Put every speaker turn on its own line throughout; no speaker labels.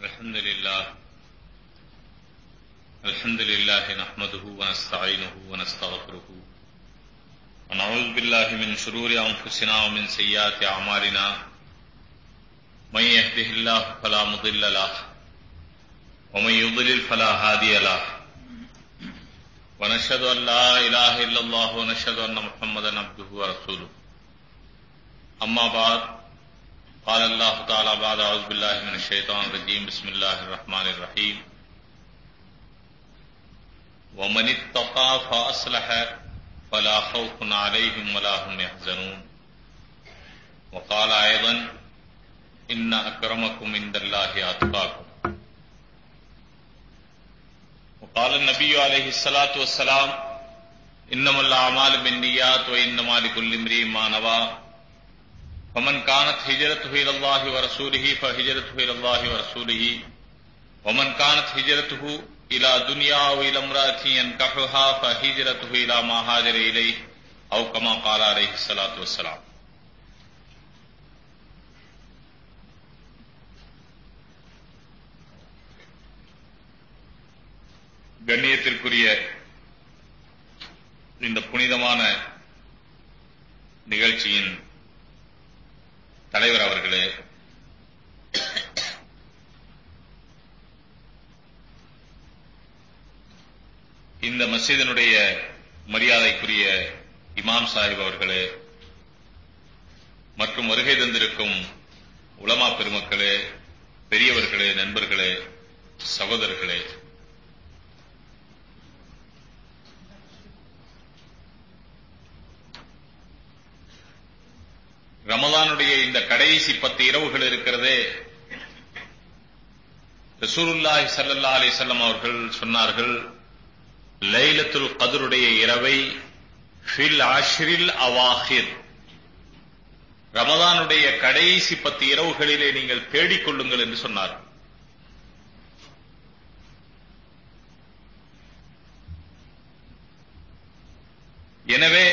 الحمد لله. الحمد لله نحمده ونستعينه ونستغفره. ونعوذ بالله من شرور أنفسنا ومن سيئات أعمالنا. من يهده الله فلا مضل له. ومن يضلل فلا هادي له. ونشهد أن لا إله إلا الله ونشهد أن محمدا عبده ورسوله. أما بعد قال اللہ تعالی بعد اعوذ باللہ من الشیطان الرجیم، بسم اللہ الرحمن الرحیم. ومن اتقى فاصلح، فلا خوف عليهم ولا هم يحزنون وقال ايضا ان اكرمكم عند الله اتقاكم وقال النبي عليه الصلاه والسلام، انما الاعمال بالنيات وانما لكل امرئ ما نوى فمن كانت هجرته إلى الله ورسوله فهجرته إلى الله ورسوله ومن كانت هجرته إلى دنيا أو إلى امرأة ينكحها فهجرته إلى ما هاجر إليه أو كما قال عليه الصلاة والسلام கண்ணியத்திற்குரிய இந்த புனிதமான நிகழ்ச்சியின் தலைவர் அவர்களே இந்த மஸ்ஜிதினுடைய மரியாதைக்குரிய இமாம் சாஹிப் அவர்களே மற்றும் வருகை தந்திருக்கும் உலமா பெருமக்களே பெரியவர்களே நண்பர்களே சகோதரர்களே ரமலானுடைய இந்த கடைசி பத்து இரவுகள் இருக்கிறதே. ரசூலுல்லாஹி சல்லா அலி வஸல்லம் அவர்கள் சொன்னார்கள் லைலத்துல் கதருடைய இரவை ஃபில் ஆஷிரில் அவாஹிர். ரமதானுடைய கடைசி பத்து இரவுகளிலே நீங்கள் தேடிக் கொள்ளுங்கள் என்று சொன்னார். எனவே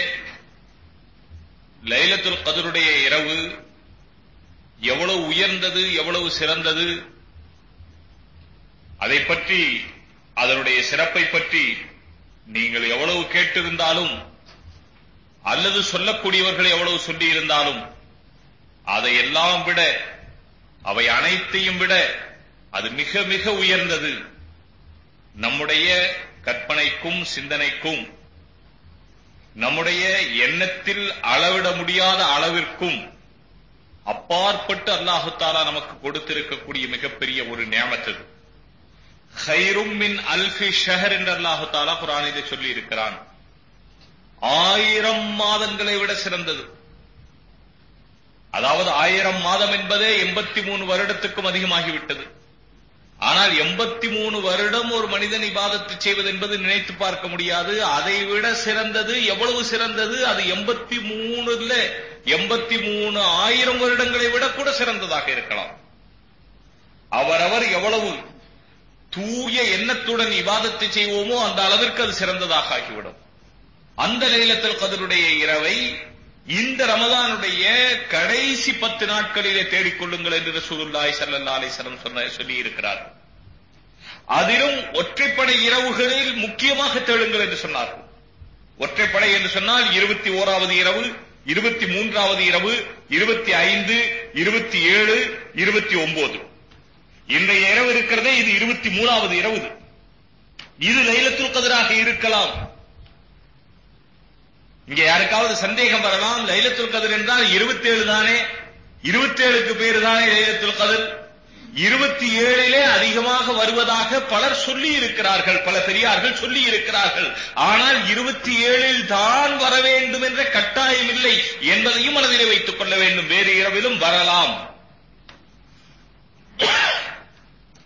லைலத்துல் கதருடைய இரவு எவ்வளவு உயர்ந்தது எவ்வளவு சிறந்தது? அதை பற்றி அதனுடைய சிறப்பை பற்றி நீங்கள் எவ்வளவு கேட்டிருந்தாலும் அல்லது சொல்லக்கூடியவர்கள் எவ்வளவு சொல்லி இருந்தாலும் அதையெல்லாம் விட அவை அனைத்தையும் விட அது மிக மிக உயர்ந்தது. நம்முடைய கற்பனைக்கும் சிந்தனைக்கும் நம்முடைய எண்ணத்தில் அளவிட முடியாத அளவிற்கும் அப்பாற்பட்டு அல்லாஹு தாலா நமக்கு கொடுத்திருக்கக்கூடிய மிகப்பெரிய ஒரு நியமத்தது. ஹைரும் மின் அல்ஃபி ஷஹர் என்று அல்லாஹு தாலா குரானிலே சொல்லி இருக்கிறான் ஆயிரம் மாதங்களை விட சிறந்தது. அதாவது ஆயிரம் மாதம் என்பதே எண்பத்தி மூணு வருடத்துக்கும் அதிகமாகிவிட்டது. ஆனால் எண்பத்தி மூணு வருடம் ஒரு மனிதன் இபாதத்து செய்வது என்பது நினைத்து பார்க்க முடியாது. அதை விட சிறந்தது எவ்வளவு சிறந்தது? அது எண்பத்தி மூணுல எண்பத்தி மூணு ஆயிரம் வருடங்களை விட கூட சிறந்ததாக இருக்கலாம். அவரவர் எவ்வளவு தூய எண்ணத்துடன் இபாதத்தை செய்வோமோ அந்த அளவிற்கு அது சிறந்ததாக ஆகிவிடும். அந்த நிலத்தில் கதருடைய இரவை இந்த ரமதானுடைய கடைசி பத்து நாட்களிலே தேடிக்கொள்ளுங்கள் என்று ரசூலுல்லாஹி ஸல்லல்லாஹு அலைஹி சொன்ன சொல்லி இருக்கிறார் அதிலும் ஒற்றைப்படை இரவுகளில் முக்கியமாக தேடுங்கள் என்று சொன்னார்கள். ஒற்றைப்படை என்று சொன்னால் இருபத்தி ஓராவது இரவு இருபத்தி மூன்றாவது இரவு இருபத்தி ஐந்து இருபத்தி ஏழு இருபத்தி ஒன்பது இன்றைய இரவு இருக்கிறதே இது இருபத்தி மூணாவது இரவு. இது லைலத்துல் கதராக இருக்கலாம். இங்க யாருக்காவது சந்தேகம் வரலாம் லைலத்துல் கதிர் என்றால் இருபத்தி ஏழு தானே. இருபத்தி ஏழுக்கு பேரு தானே லைலத்துல் கதிர். இருபத்தி ஏழிலே அதிகமாக வருவதாக பலர் சொல்லி இருக்கிறார்கள் பல பெரியார்கள் சொல்லி இருக்கிறார்கள் ஆனால் இருபத்தி ஏழில் தான் வர வேண்டும் என்ற கட்டாயம் இல்லை என்பதையும் மனதிலே வைத்துக் கொள்ள வேண்டும். வேறு இரவிலும் வரலாம்.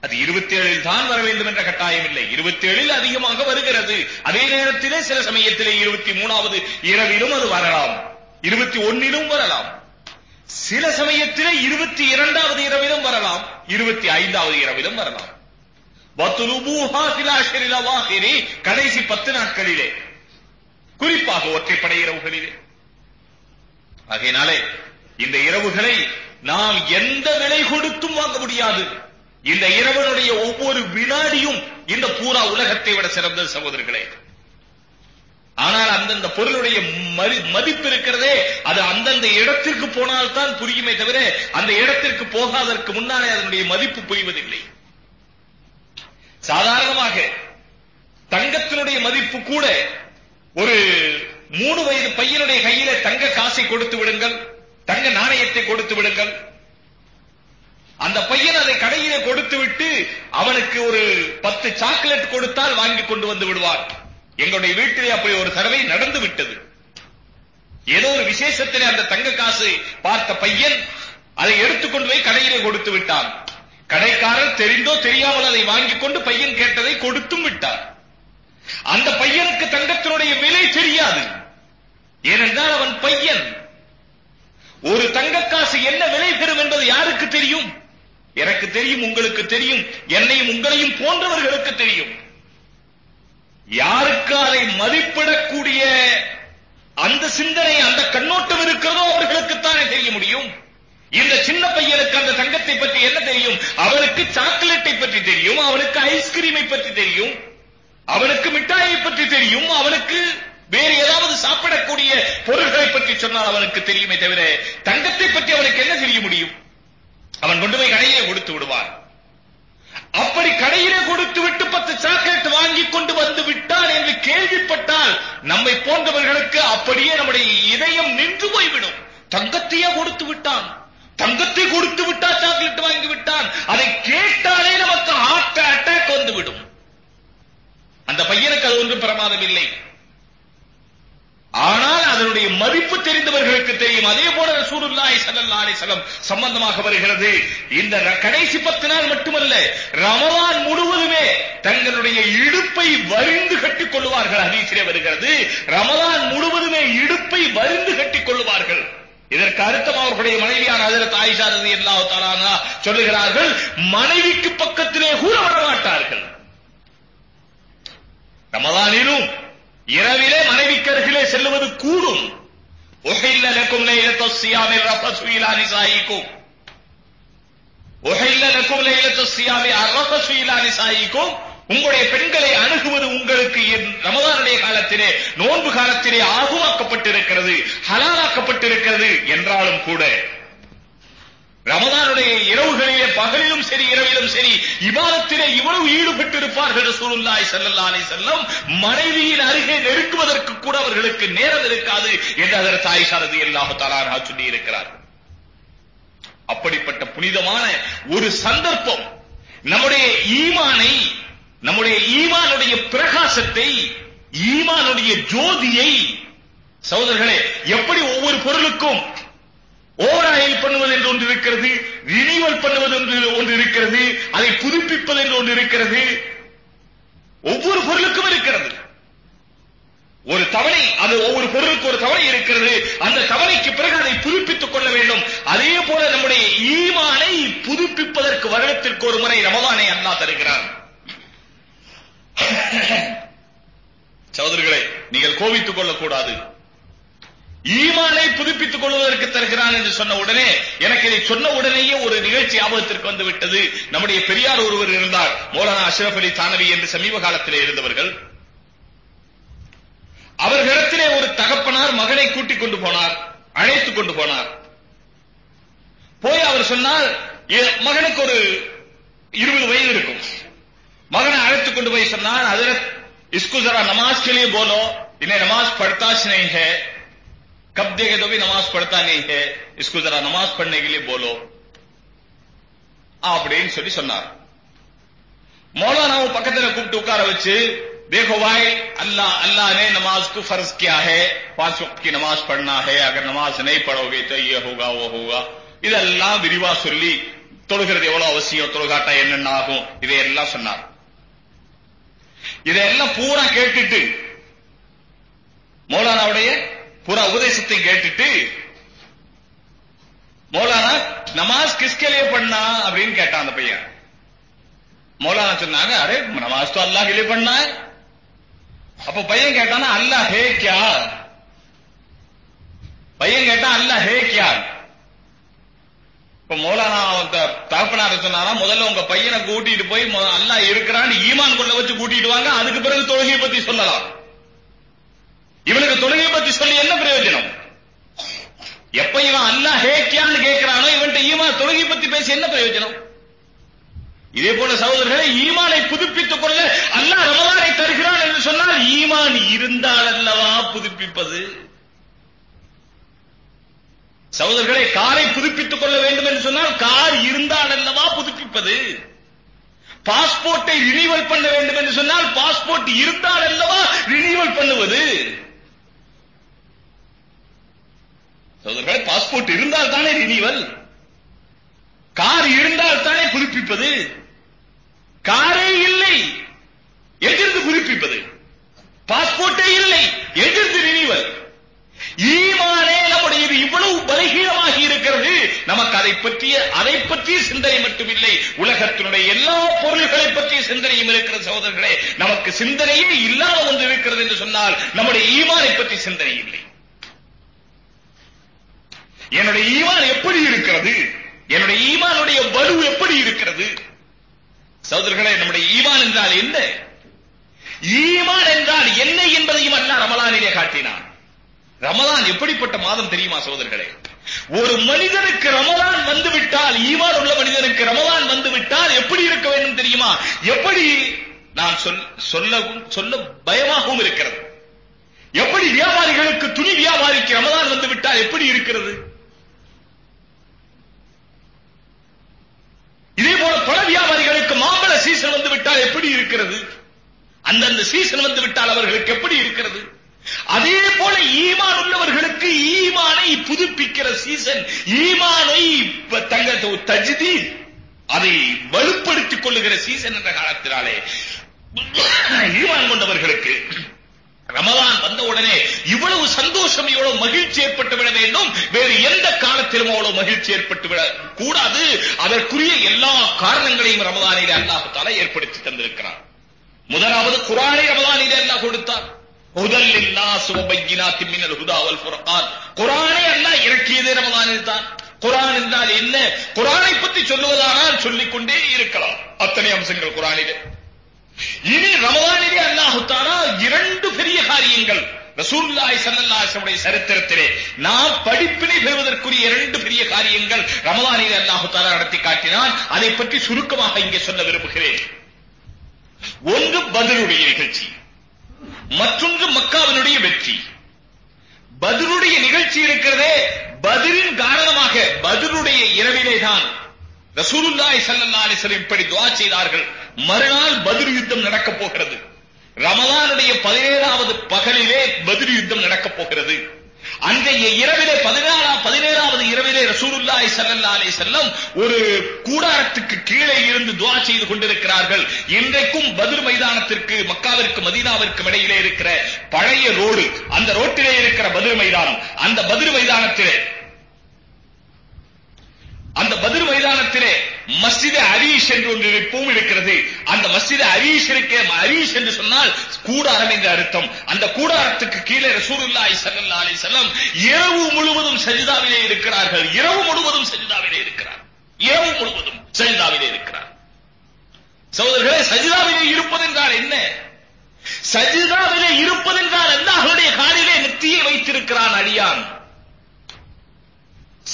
அது இருபத்தி ஏழில் தான் வர வேண்டும் என்ற கட்டாயம் இல்லை. இருபத்தி ஏழில் அதிகமாக வருகிறது. அதே நேரத்திலே சில சமயத்திலே இருபத்தி மூணாவது இரவிலும் அது வரலாம். இருபத்தி ஒன்னிலும் வரலாம். சில சமயத்திலே இருபத்தி இரண்டாவது இரவிலும் வரலாம். இருபத்தி ஐந்தாவது இரவிலும் வரலாம் கடைசி பத்து நாட்களிலே. குறிப்பாக ஒற்றைப்படை இரவுகளிலே. ஆகையினாலே இந்த இரவுகளை நாம் எந்த விலை கொடுத்தும் வாங்க முடியாது. இந்த இறைவனுடைய ஒவ்வொரு வினாடியும் இந்த பூரா உலகத்தை விட சிறந்தது சகோதரர்களே. ஆனால் அந்தந்த பொருளுடைய மதிப்பு இருக்கிறதே அது அந்தந்த இடத்திற்கு போனால்தான் புரியுமே தவிர அந்த இடத்திற்கு போகாதற்கு முன்னாலே அதனுடைய மதிப்பு புரிவதில்லை. சாதாரணமாக தங்கத்தினுடைய மதிப்பு கூட ஒரு மூணு வயது பையனுடைய கையில தங்க காசை கொடுத்து விடுங்கள் தங்க நாணயத்தை கொடுத்து விடுங்கள் அந்த பையன் அதை கடையில கொடுத்து விட்டு அவனுக்கு ஒரு பத்து சாக்லேட் கொடுத்தால் வாங்கி கொண்டு வந்து விடுவார் எங்களுடைய வீட்டிலே அப்படி ஒரு தடவை நடந்து விட்டது. ஏதோ ஒரு விசேஷத்திலே அந்த தங்க காசு பார்த்த பையன் அதை எடுத்துக்கொண்டு போய் கடையிலே கொடுத்து விட்டான். கடைக்காரர் தெரிந்தோ தெரியாமல் அதை வாங்கிக் கொண்டு பையன் கேட்டதை கொடுத்தும் விட்டார். அந்த பையனுக்கு தங்கத்தினுடைய விலை தெரியாது. ஏனென்றால் அவன் பையன். ஒரு தங்க காசு என்ன விலை பெறும் என்பது யாருக்கு தெரியும்? எனக்கு தெரியும் உங்களுக்கு தெரியும் என்னையும் உங்களையும் போன்றவர்களுக்கு தெரியும். யாருக்கு அதை மதிப்பிடக்கூடிய அந்த சிந்தனை அந்த கண்ணோட்டம் இருக்கிறதோ அவர்களுக்குத்தானே தெரிய முடியும். இந்த சின்ன பையனுக்கு அந்த தங்கத்தை பற்றி என்ன தெரியும்? அவனுக்கு சாக்லேட்டை பற்றி தெரியும் அவனுக்கு ஐஸ்கிரீமை பற்றி தெரியும் அவனுக்கு மிட்டாயை பற்றி தெரியும் அவனுக்கு வேறு ஏதாவது சாப்பிடக்கூடிய பொருள்களை பற்றி சொன்னால் அவனுக்கு தெரியுமே தவிர தங்கத்தை பற்றி அவனுக்கு என்ன தெரிய முடியும்? அவன் கொண்டு போய் கடையிலே கொடுத்து விடுவான். அப்படி கடையிலே கொடுத்து விட்டு பத்து சாக்லேட் வாங்கி கொண்டு வந்து விட்டான் என்று கேள்விப்பட்டால் நம்மை போன்றவர்களுக்கு அப்படியே நம்முடைய இதயம் நின்று போய்விடும். தங்கத்தையே கொடுத்து விட்டான். தங்கத்தை கொடுத்து விட்டா சாக்லேட் வாங்கி விட்டான். அதை கேட்டாலே நமக்கு ஹார்ட் அட்டாக் வந்துவிடும். அந்த பையனுக்கு அது ஒன்றும் பிரமாதம் இல்லை. ஆனால் அதனுடைய மதிப்பு தெரிந்தவர்களுக்கு தெரியும். அதே போல ரசூலுல்லாஹி ஸல்லல்லாஹு அலைஹி வஸல்லம் சம்பந்தமாக வருகிறது. இந்த கடைசி பத்து நாள் மட்டுமல்ல ரமலான் முழுவதுமே தங்களுடைய இடுப்பை வரிந்து கட்டிக் கொள்வார்கள் ஹதீஸிலே வருகிறது. ரமலான் முழுவதுமே இடுப்பை வரிந்து கட்டிக் கொள்வார்கள் இதற்கு அர்த்தம் அவர்களுடைய மனைவியான ஹஜரத் ஆயிஷா ரலியல்லாஹு தஆலா சொல்லுகிறார்கள் மனைவிக்கு பக்கத்திலே கூட வரமாட்டார்கள். ரமலானிலும் இரவிலே மனைவிக்கருகிலே செல்லுவது கூடும். உஹில்ல லக்கும் லைலத்து ஸியாமி ரஃபஸு இலா நிசாயிக்கும். உஹில்ல லக்கும் லைலத்து ஸியாமி இலா நிசாயிக்கும். உங்களுடைய பெண்களை அணுகுவது உங்களுக்கு ரமதானுடைய காலத்திலே நோன்பு காலத்திலே ஆகுவாக்கப்பட்டிருக்கிறது ஹலாலாக்கப்பட்டிருக்கிறது என்றாலும் கூட ரமதானுடைய இரவுகளிலே பகலிலும் சரி இரவிலும் சரி இபாதத்திலே இவ்வளவு ஈடுபட்டிருப்பார்கள் ரசூலுல்லாஹி ஸல்லல்லாஹு அலைஹி வஸல்லம். மனைவியின் அருகே நெருக்குவதற்கு கூட அவர்களுக்கு நேரம் இருக்காது என்று அதற்கு ஆயிஷா ரலியல்லாஹு தஆலா சொல்லி இருக்கிறார் அப்படிப்பட்ட புனிதமான ஒரு சந்தர்ப்பம் நம்முடைய ஈமானை நம்முடைய ஈமானுடைய பிரகாசத்தை ஈமானுடைய ஜோதியை சகோதரர்களே எப்படி ஒவ்வொரு பொருளுக்கும் ஓவராயில் பண்ணுவது என்று ஒன்று இருக்கிறது ரினிவல் பண்ணுவது என்று ஒன்று இருக்கிறது அதை புதுப்பிப்பது என்று ஒன்று இருக்கிறது. ஒவ்வொரு பொருளுக்கும் இருக்கிறது. ஒரு தவணை அது ஒவ்வொரு பொருளுக்கு ஒரு தவணை இருக்கிறது. அந்த தவணைக்கு பிறகு அதை புதுப்பித்துக் கொள்ள வேண்டும். அதே போல நம்முடைய ஈமானை புதுப்பிப்பதற்கு வருடத்திற்கு ஒரு முறை ரமதானை அல்லாஹ் தருகிறார் சகோதரர்களே நீங்கள் கோபித்துக் கொள்ளக்கூடாது. ஈமானை புதுப்பித்துக் கொள்வதற்கு தருகிறான் என்று சொன்ன உடனே எனக்கு இதை சொன்ன உடனேயே ஒரு நிகழ்ச்சி ஆபத்திற்கு வந்து விட்டது நம்முடைய பெரியார் ஒருவர் இருந்தார் மௌலானா அஷ்ரப் அலி தானவி என்று சமீப காலத்திலே இருந்தவர்கள் அவர்களிடத்திலே ஒரு தகப்பனார் மகனை கூட்டிக் கொண்டு போனார் அழைத்துக் கொண்டு போனார் போய் அவர் சொன்னால் மகனுக்கு ஒரு இருபது வயது இருக்கும் மகனை அழைத்துக் கொண்டு போய் சொன்னார் हजरत इसको जरा नमाज के लिए बोलो इन्हें नमाज पढ़ता नहीं है कब देखे तो भी नमाज पढ़ता नहीं है। इसको जरा नमाज पढ़ने के लिए बोलो। அப்படின்னு சொல்லி சொன்னார் மௌலானாவை பக்கத்துல கூப்பிட்டு உட்கார வச்சு देखो भाई अल्लाह अल्लाह ने नमाज को फर्ज किया है। पांच वक्त की नमाज पढ़ना है। अगर नमाज नहीं पढ़ोगे तो ये होगा இதெல்லாம் விரிவா சொல்லி தொழுகிறது எவ்வளவு அவசியம் தொழுகாட்டா என்னென்ன ஆகும் இதையெல்லாம் சொன்னார் இதையெல்லாம் பூரா கேட்டுட்டு மௌலானாவுடைய புற உபதேசத்தையும் கேட்டுட்டு மௌலானா நமாஸ் கிஸ்கே பண்ணா? அப்படின்னு கேட்டான் அந்த பையன். மௌலானா சொன்னாங்க அரே நமாஸ் தோ அல்லாஹ் லியே பண்ணா? அப்ப பையன் கேட்டானா அல்லாஹ் ஹே கியா? பையன் கேட்டான் அல்லாஹ் ஹே கியா? இப்ப மௌலானா அந்த தகப்பனார் சொன்னாரா முதல்ல உங்க பையனை கூட்டிட்டு போய் அல்லாஹ் இருக்கிறான்னு ஈமான் கொள்ள வச்சு கூட்டிட்டு வாங்க அதுக்கு பிறகு தொழுகையை பத்தி சொல்லலாம். இவனுக்கு தொழுகை பத்தி சொல்லி என்ன பிரயோஜனம்? எப்ப இவன் அல்லா ஹேக்கியான்னு கேட்கிறானோ இவன்ட்டு ஈமான் தொழுகை பத்தி பேசி என்ன பிரயோஜனம்? இதே போல சகோதரர்களை ஈமானை புதுப்பித்துக் கொள்ள அல்லாஹ் ரமலானை தருகிறான் என்று சொன்னால் ஈமான் இருந்தால் அல்லவா புதுப்பிப்பது? சகோதரர்களை காரை புதுப்பித்துக் கொள்ள வேண்டும் என்று சொன்னால் கார் இருந்தால் அல்லவா புதுப்பிப்பது? பாஸ்போர்ட்டை ரினியூவல் பண்ண வேண்டும் என்று சொன்னால் பாஸ்போர்ட் இருந்தால் அல்லவா ரினியூவல் பண்ணுவது? சகோதரர்களே பாஸ்போர்ட் இருந்தால் தானே ரினிவல் கார் இருந்தால் தானே புதுப்பிப்பது காரே இல்லை எங்கிருந்து புதுப்பிப்பது? பாஸ்போர்ட்டே இல்லை எங்கிருந்து ரினிவல் ஈமானே நம்முடைய இது இவ்வளவு பலகீனமாகி இருக்கிறது. நமக்கு அதை பற்றிய அதை பற்றிய சிந்தனை மட்டுமில்லை. உலகத்தினுடைய எல்லா பொருள்களை பற்றிய சிந்தனையும் இருக்கிற சகோதரர்களே. நமக்கு சிந்தனையே இல்லாத ஒன்று இருக்கிறது என்று சொன்னால் நம்முடைய ஈமானை பற்றி சிந்தனை இல்லை. என்னுடைய ஈமான் எப்படி இருக்கிறது? என்னுடைய ஈமானுடைய வலு எப்படி இருக்கிறது? சகோதரர்களே நம்முடைய ஈமான் என்றால் என்ன? ஈமான் என்றால் என்ன என்பதையும் அல்ல ரமலானிலே காட்டினான். ரமலான் எப்படிப்பட்ட மாதம் தெரியுமா சகோதரர்களே? ஒரு மனிதனுக்கு ரமலான் வந்துவிட்டால் ஈமான் உள்ள மனிதனுக்கு ரமலான் வந்துவிட்டால் எப்படி இருக்க வேண்டும் தெரியுமா? எப்படி நான் சொல் சொல்லவும் சொல்ல பயமாகவும் இருக்கிறது? எப்படி வியாபாரிகளுக்கு துணி வியாபாரிக்கு ரமலான் வந்து விட்டால் எப்படி இருக்கிறது? இதே போல பல வியாபாரிகளுக்கு மாம்பழ சீசன் வந்து விட்டால் எப்படி இருக்கிறது? அந்தந்த சீசன் வந்து விட்டால் அவர்களுக்கு எப்படி இருக்கிறது? அதே போல ஈமான் உள்ளவர்களுக்கு ஈமானை புதுப்பிக்கிற சீசன் ஈமானை தங்க தஜிதி அதை வலுப்படுத்திக் கொள்ளுகிற சீசன் என்ற காலத்தினாலே. ஈமான் கொண்டவர்களுக்கு ரமலான் வந்த உடனே இவ்வளவு சந்தோஷம் இவ்வளவு மகிழ்ச்சி ஏற்பட்டு விட வேண்டும். வேறு எந்த காலத்திலும் அவ்வளவு மகிழ்ச்சி ஏற்பட்டு விட கூடாது. அதற்குரிய எல்லா காரணங்களையும் ரமலானிலே அல்லாஹ் ஏற்படுத்தி தந்திருக்கிறார் முதலாவது குரானை ரமலானிலே அல்லாஹ் கொடுத்தார். குரானை அல்லாஹ் இறக்கியதே ரமலானில் தான். குரான் என்றால் என்ன? குரானை பற்றி சொல்லுவதானால் சொல்லிக் கொண்டே இருக்கலாம். அத்தனை அம்சங்கள் குரானிலே. இனி ரமலானிலே அல்லாஹு தாலா இரண்டு ரசூல்லாய் காரியங்கள் சரித்திரத்திலே நாம் படிப்பினை பெறுவதற்குரிய இரண்டு பெரிய காரியங்கள் ரமலானிலே அல்லாஹு தாலா நடத்தி காட்டினால் அதை பற்றி சுருக்கமாக இங்கே சொல்ல விரும்புகிறேன். ஒன்று பதிலுடைய நிகழ்ச்சி. மற்றொன்று மக்காவினுடைய வெற்றி. பதிலுடைய நிகழ்ச்சி இருக்கிறதே பதிலின் காரணமாக. பதிலுடைய இரவிலே தான் ரசூலுல்லாய் ஸல்லல்லாஹு அலைஹி இப்படி துவா செய்தார்கள். மறுநாள் பதில் யுத்தம் நடக்கப் போகிறது. ரமலானுடைய பதினேழாவது பகலிலே பதில் யுத்தம் நடக்கப் போகிறது. அன்றைய இரவிலே பதினேழாம் பதினேழாவது இரவிலே ரசூலுல்லாஹி ஸல்லல்லாஹு அலைஹி வஸல்லம் ஒரு கூடாரத்துக்கு கீழே இருந்து துஆ செய்து கொண்டிருக்கிறார்கள். இன்றைக்கும் பதிர் மைதானத்திற்கு மக்காவிற்கு மதீனாவிற்கும் இடையிலே இருக்கிற பழைய ரோடு அந்த ரோட்டிலே இருக்கிற பதிர் மைதானம் அந்த பதிர் மைதானத்திலே அந்த பதிர் மைதானத்திலே மஸ்ஜித் அரீஷ் என்று ஒன்று இப்பவும் இருக்கிறது. அந்த மஸ்ஜித் அரீஷ் இருக்க அரீஷ் என்று சொன்னால் கூடாரம் என்று அர்த்தம். அந்த கூடாரத்துக்கு கீழே ரசூலுல்லாஹி ஸல்லல்லாஹு அலைஹி வஸல்லம் இரவு முழுவதும் சஜிதாவிலே இருக்கிறார்கள். இரவு முழுவதும் சஜிதாவிலே இருக்கிறார். இரவு முழுவதும் சஜிதாவிலே இருக்கிறார். சகோதரர்களே சஜிதாவிலே இருப்பது என்றால் என்ன? சஜிதாவிலே இருப்பது என்றால் அல்லாஹ்வுடைய காலிலே நெத்தியை வைத்திருக்கிறான் அடியான்.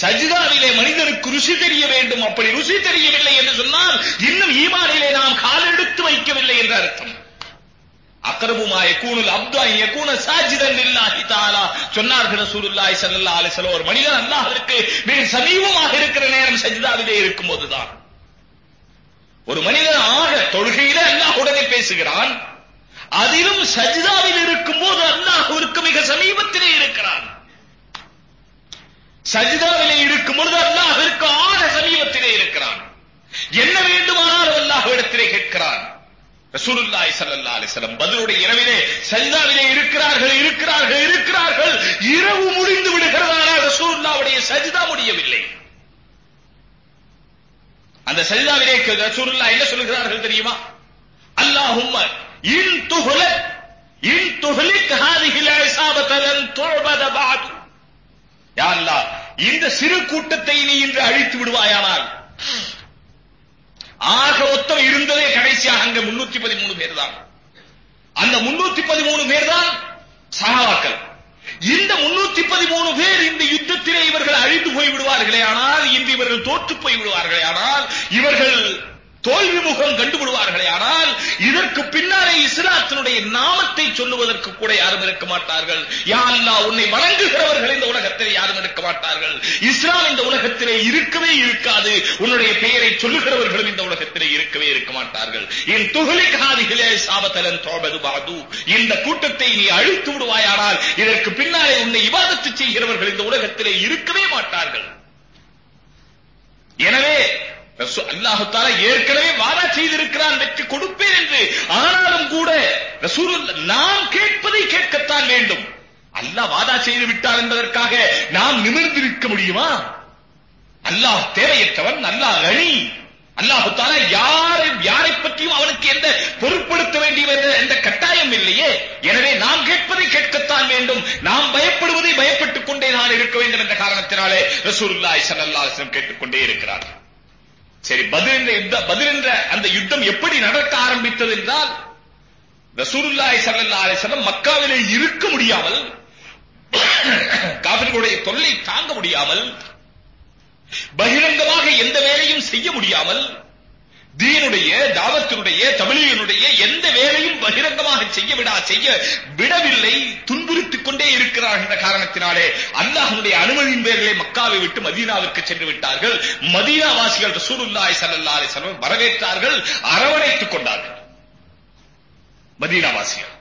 சஜிதாவிலே மனிதனுக்கு ருசி தெரிய வேண்டும். அப்படி ருசி தெரியவில்லை என்று சொன்னால் இன்னும் ஈமானிலே நாம் காலெடுத்து வைக்கவில்லை என்ற அர்த்தம். அக்ரபுமா யகூனுல் அப்து அன் யகூன சாஜிதன் லில்லாஹி தஆலா. சொன்னார்கள் ரசூலுல்லாஹி ஸல்லல்லாஹு அலைஹி வஸல்லம் ஒரு மனிதன் அல்லாஹ்விற்கு மிக சமீபமாக இருக்கிற நேரம் சஜிதாவிலே இருக்கும்போதுதான். ஒரு மனிதன் ஆக தொழுகையில அல்லாஹ் உடனே பேசுகிறான். அதிலும் சஜிதாவில் இருக்கும்போது அல்லாஹ்விற்கு மிக சமீபத்திலே இருக்கிறான். சஜிதாவிலே இருக்கும் பொழுது அல்லாஹ்விற்கு ஆன சமீபத்திலே இருக்கிறான். என்ன வேண்டுமானாலும் அல்லாஹ்விடத்திலே கேட்கிறான். ரசூலுல்லாஹி ஸல்லல்லாஹு அலைஹி வஸல்லம் பதிலுடைய இரவிலே சஜிதாவிலே இருக்கிறார்கள் இருக்கிறார்கள் இருக்கிறார்கள். இரவு முடிந்து விடுகிறதால ரசூலுல்லாஹ்வுடைய சஜிதா முடியவில்லை. அந்த சஜிதாவிலே ரசூலுல்லாஹ் என்ன சொல்கிறார்கள் தெரியுமா? அல்லாஹும்ம இன் துஹ்லக் இன் துஹ்லிக் ஹாதிஹில் இஸாபத லன் துபத பஅது யா இந்த சிறு கூட்டத்தை நீ இன்று அழித்து விடுவாயானால்? ஆக மொத்தம் இருந்ததே கடைசியாக அங்க முன்னூத்தி பதிமூணு பேர் தான் அந்த முன்னூத்தி பதிமூணு பேர் தான் சகாவாக்கள் இந்த முன்னூத்தி பதிமூணு பேர் இந்த யுத்தத்திலே இவர்கள் அழிந்து போய் விடுவார்களே ஆனால் இன்று இவர்கள் தோற்று போய் விடுவார்களே ஆனால் இவர்கள் தோல்வி முகம் கண்டுவிடுவார்களே ஆனால் இதற்கு பின்னாலே இஸ்லாத்தினுடைய நாமத்தை சொல்லுவதற்கு கூட யாரும் இருக்க மாட்டார்கள். யா அல்லாஹ் உன்னை வணங்குகிறவர்கள் இந்த உலகத்திலே யாரும் இருக்க மாட்டார்கள். இஸ்லாம் இந்த உலகத்திலே இருக்கவே இருக்காது. உன்னுடைய பெயரை சொல்லுகிறவர்களும் இந்த உலகத்திலே இருக்கவே இருக்க மாட்டார்கள். என் துகளி காதிகளே சாபத்தலன் தோபது பாது இந்த கூட்டத்தை நீ அழித்து விடுவாயானால் இதற்கு பின்னாலே உன்னை இபாதத்து செய்கிறவர்கள் இந்த உலகத்திலே இருக்கவே மாட்டார்கள். எனவே அல்லாஹுத்தால ஏற்கனவே வாதா செய்திருக்கிறான் வெற்றி கொடுப்பேன் என்று. ஆனாலும் கூட ரசூல் நாம் கேட்பதை கேட்கத்தான் வேண்டும். அல்லாஹ் வாதா செய்து விட்டார் என்பதற்காக நாம் நிமிர்ந்திருக்க முடியுமா? அல்லாஹ் தேவையற்றவன் அல்லாஹ் கனி அல்லாஹு தாலா யாரை யாரை பற்றியும் அவனுக்கு எந்த பொருட்படுத்த வேண்டிய எந்த கட்டாயம் இல்லையே. எனவே நாம் கேட்பதை கேட்கத்தான் வேண்டும். நாம் பயப்படுவதை பயப்பட்டுக் கொண்டே நான் இருக்க வேண்டும் என்ற காரணத்தினாலே ரசூலுல்லாஹி ஸல்லல்லாஹு அலைஹி வஸல்லம் கேட்டுக்கொண்டே இருக்கிறார் சரி பதில் என்ற பதில் என்ற அந்த யுத்தம் எப்படி நடக்க ஆரம்பித்தது என்றால் ரசூலுல்லாஹி ஸல்லல்லாஹு அலைஹி வஸல்லம் மக்காவிலே இருக்க முடியாமல் காபிர்களுடைய தொல்லை தாங்க முடியாமல் பகிரங்கமாக எந்த வேலையும் செய்ய முடியாமல் தீனுடைய தாவத்தினுடைய தமிழினுடைய எந்த வேலையும் பகிரங்கமாக செய்ய விடா செய்ய விடவில்லை துன்புறுத்திக் கொண்டே இருக்கிறார் என்ற காரணத்தினாலே அல்லாஹனுடைய அனுமதியின் பேரிலே மக்காவை விட்டு மதீனாவிற்கு சென்று விட்டார்கள். மதீனாவாசிகள் ரசூலுல்லாஹி ஸல்லல்லாஹு அலைஹி வஸல்லம் வரவேற்றார்கள் அரவணைத்துக் கொண்டார்கள். மதீனாவாசிகள்.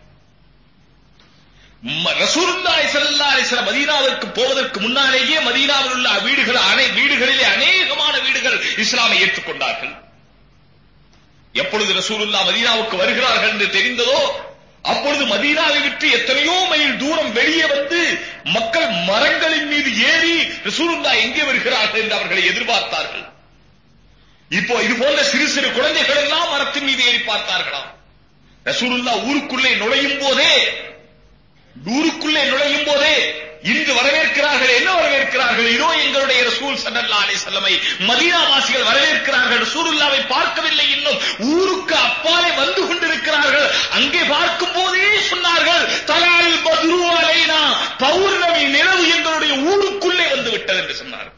ரசூலுல்லாஹி ஸல்லல்லாஹு அலைஹி மதீனாவிற்கு போவதற்கு முன்னாலேயே மதீனாவில் உள்ள வீடுகள் அனை வீடுகளிலே அநேகமான வீடுகள் இஸ்லாமை ஏற்றுக்கொண்டார்கள் எப்பொழுது ரசூலுல்லா மதீனாவுக்கு வருகிறார்கள் என்று தெரிந்ததோ அப்பொழுது மதீனாவை விட்டு எத்தனையோ மைல் தூரம் வெளியே வந்து மக்கள் மரங்களின் மீது ஏறி ரசூலுல்லா எங்கே வருகிறார்கள் என்று அவர்களை எதிர்பார்த்தார்கள். இப்போ இது போன்ற சிறு சிறு குழந்தைகள் எல்லாம் மரத்தின் மீது ஏறி பார்த்தார்களாம். ரசூலுல்லா ஊருக்குள்ளே நுழையும் போதே ஊருக்குள்ளே நுழையும் போதே இன்று வரவேற்கிறார்கள் என்ன வரவேற்கிறார்கள்? இதோ எங்களுடைய ரசூல் சல்லல்லாஹு அலைஹி வஸல்லமை மதீனாவாசிகள் வரவேற்கிறார்கள். ரசூலுல்லாவை பார்க்கவில்லை இன்னும். ஊருக்கு அப்பாலே வந்து கொண்டிருக்கிறார்கள். அங்கே பார்க்கும் போதே சொன்னார்கள் தலால் பத்ரு அலைனா. பௌர்ணமி நிலவு எங்களுடைய ஊருக்குள்ளே வந்து விட்டது என்று சொன்னார்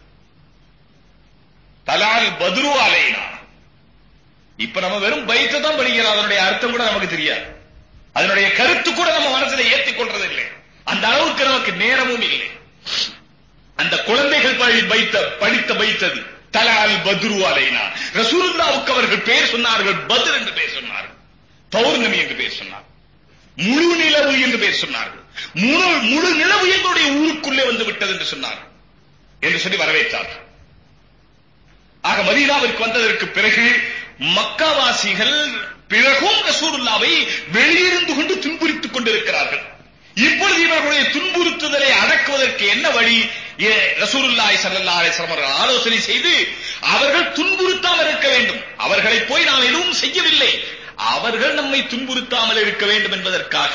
தலால் பத்ரு அலைனா. இப்ப நம்ம வெறும் பைத்தை தான் படிக்கிறோம். அதனுடைய அர்த்தம் கூட நமக்கு தெரியாது. அதனுடைய கருத்து கூட நம்ம மனசுல ஏற்றிக் கொள்றது இல்லை அந்த அளவுக்கு நமக்கு நேரமும் இல்லை. அந்த குழந்தைகள் வைத்த படித்த வைத்தது தலால் பத்ரு அலைனா. ரசூலுல்லாவுக்கு அவர்கள் பெயர் சொன்னார்கள் பத்ர் என்று பெயர் சொன்னார்கள். பௌர்ணமி என்று பெயர் சொன்னார். முழு நிலவு என்று பெயர் சொன்னார்கள். முழு முழு நிலவு எங்களுடைய ஊருக்குள்ளே வந்து விட்டது என்று சொன்னார் என்று சொல்லி வரவேற்றார்கள் ஆக மதீனாவிற்கு வந்ததற்கு பிறகு மக்காவாசிகள் பிறகும் ரசூலுல்லாவை வெளியிருந்து கொண்டு துன்புரித்துக் கொண்டிருக்கிறார்கள். இப்பொழுது இவர்களுடைய துன்புறுத்துதலை அடக்குவதற்கு என்ன வழி? ரசூலுல்லாஹி சல்லா அலைஹி வஸல்லம் ஆலோசனை செய்து அவர்கள் துன்புறுத்தாமல் இருக்க வேண்டும். அவர்களை போய் நாம் எதுவும் செய்யவில்லை. அவர்கள் நம்மை துன்புறுத்தாமல் இருக்க வேண்டும் என்பதற்காக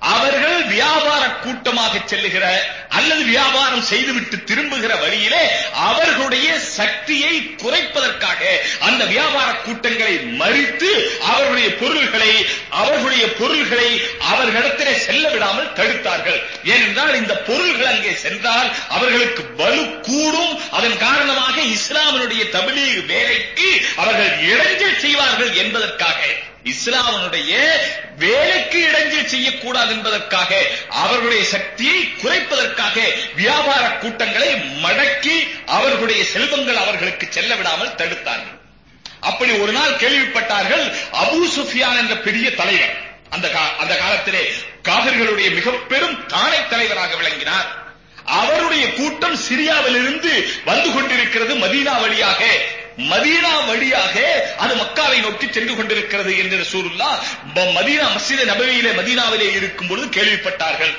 அவர்கள் வியாபார கூட்டமாக செல்லுகிற அல்லது வியாபாரம் செய்துவிட்டு திரும்புகிற வழியிலே அவர்களுடைய சக்தியை குறைப்பதற்காக அந்த வியாபார கூட்டங்களை மறித்து அவர்களுடைய பொருள்களை அவர்களுடைய பொருள்களை அவர்களிடத்திலே செல்ல விடாமல் தடுத்தார்கள். ஏனென்றால் இந்த பொருள்கள் அங்கே சென்றால் அவர்களுக்கு வலு கூடும். அதன் காரணமாக இஸ்லாமினுடைய தமிழீக வேலைக்கு அவர்கள் இடைஞ்சல் செய்வார்கள் என்பதற்காக. இஸ்லாமனுடைய வேலைக்கு இடைஞ்சல் செய்யக்கூடாது என்பதற்காக அவர்களுடைய சக்தியை குறைப்பதற்காக வியாபார கூட்டங்களை மடக்கி அவர்களுடைய செல்வங்கள் அவர்களுக்கு செல்ல விடாமல் தடுத்தார்கள். அப்படி ஒரு நாள் கேள்விப்பட்டார்கள் அபு சுஃபியான் என்ற பெரிய தலைவர் அந்த அந்த காலத்திலே காவிர்களுடைய மிக பெரும் தானை தலைவராக விளங்கினார். அவருடைய கூட்டம் சிரியாவிலிருந்து வந்து கொண்டிருக்கிறது மதீனா வழியாக. மதீனா வழியாக அது மக்காவை நோக்கி சென்று கொண்டிருக்கிறது என்று ரசூலுல்லா மதீனா மஸ்ஜித் நபவியிலே மதீனாவிலே இருக்கும் பொழுது கேள்விப்பட்டார்கள்.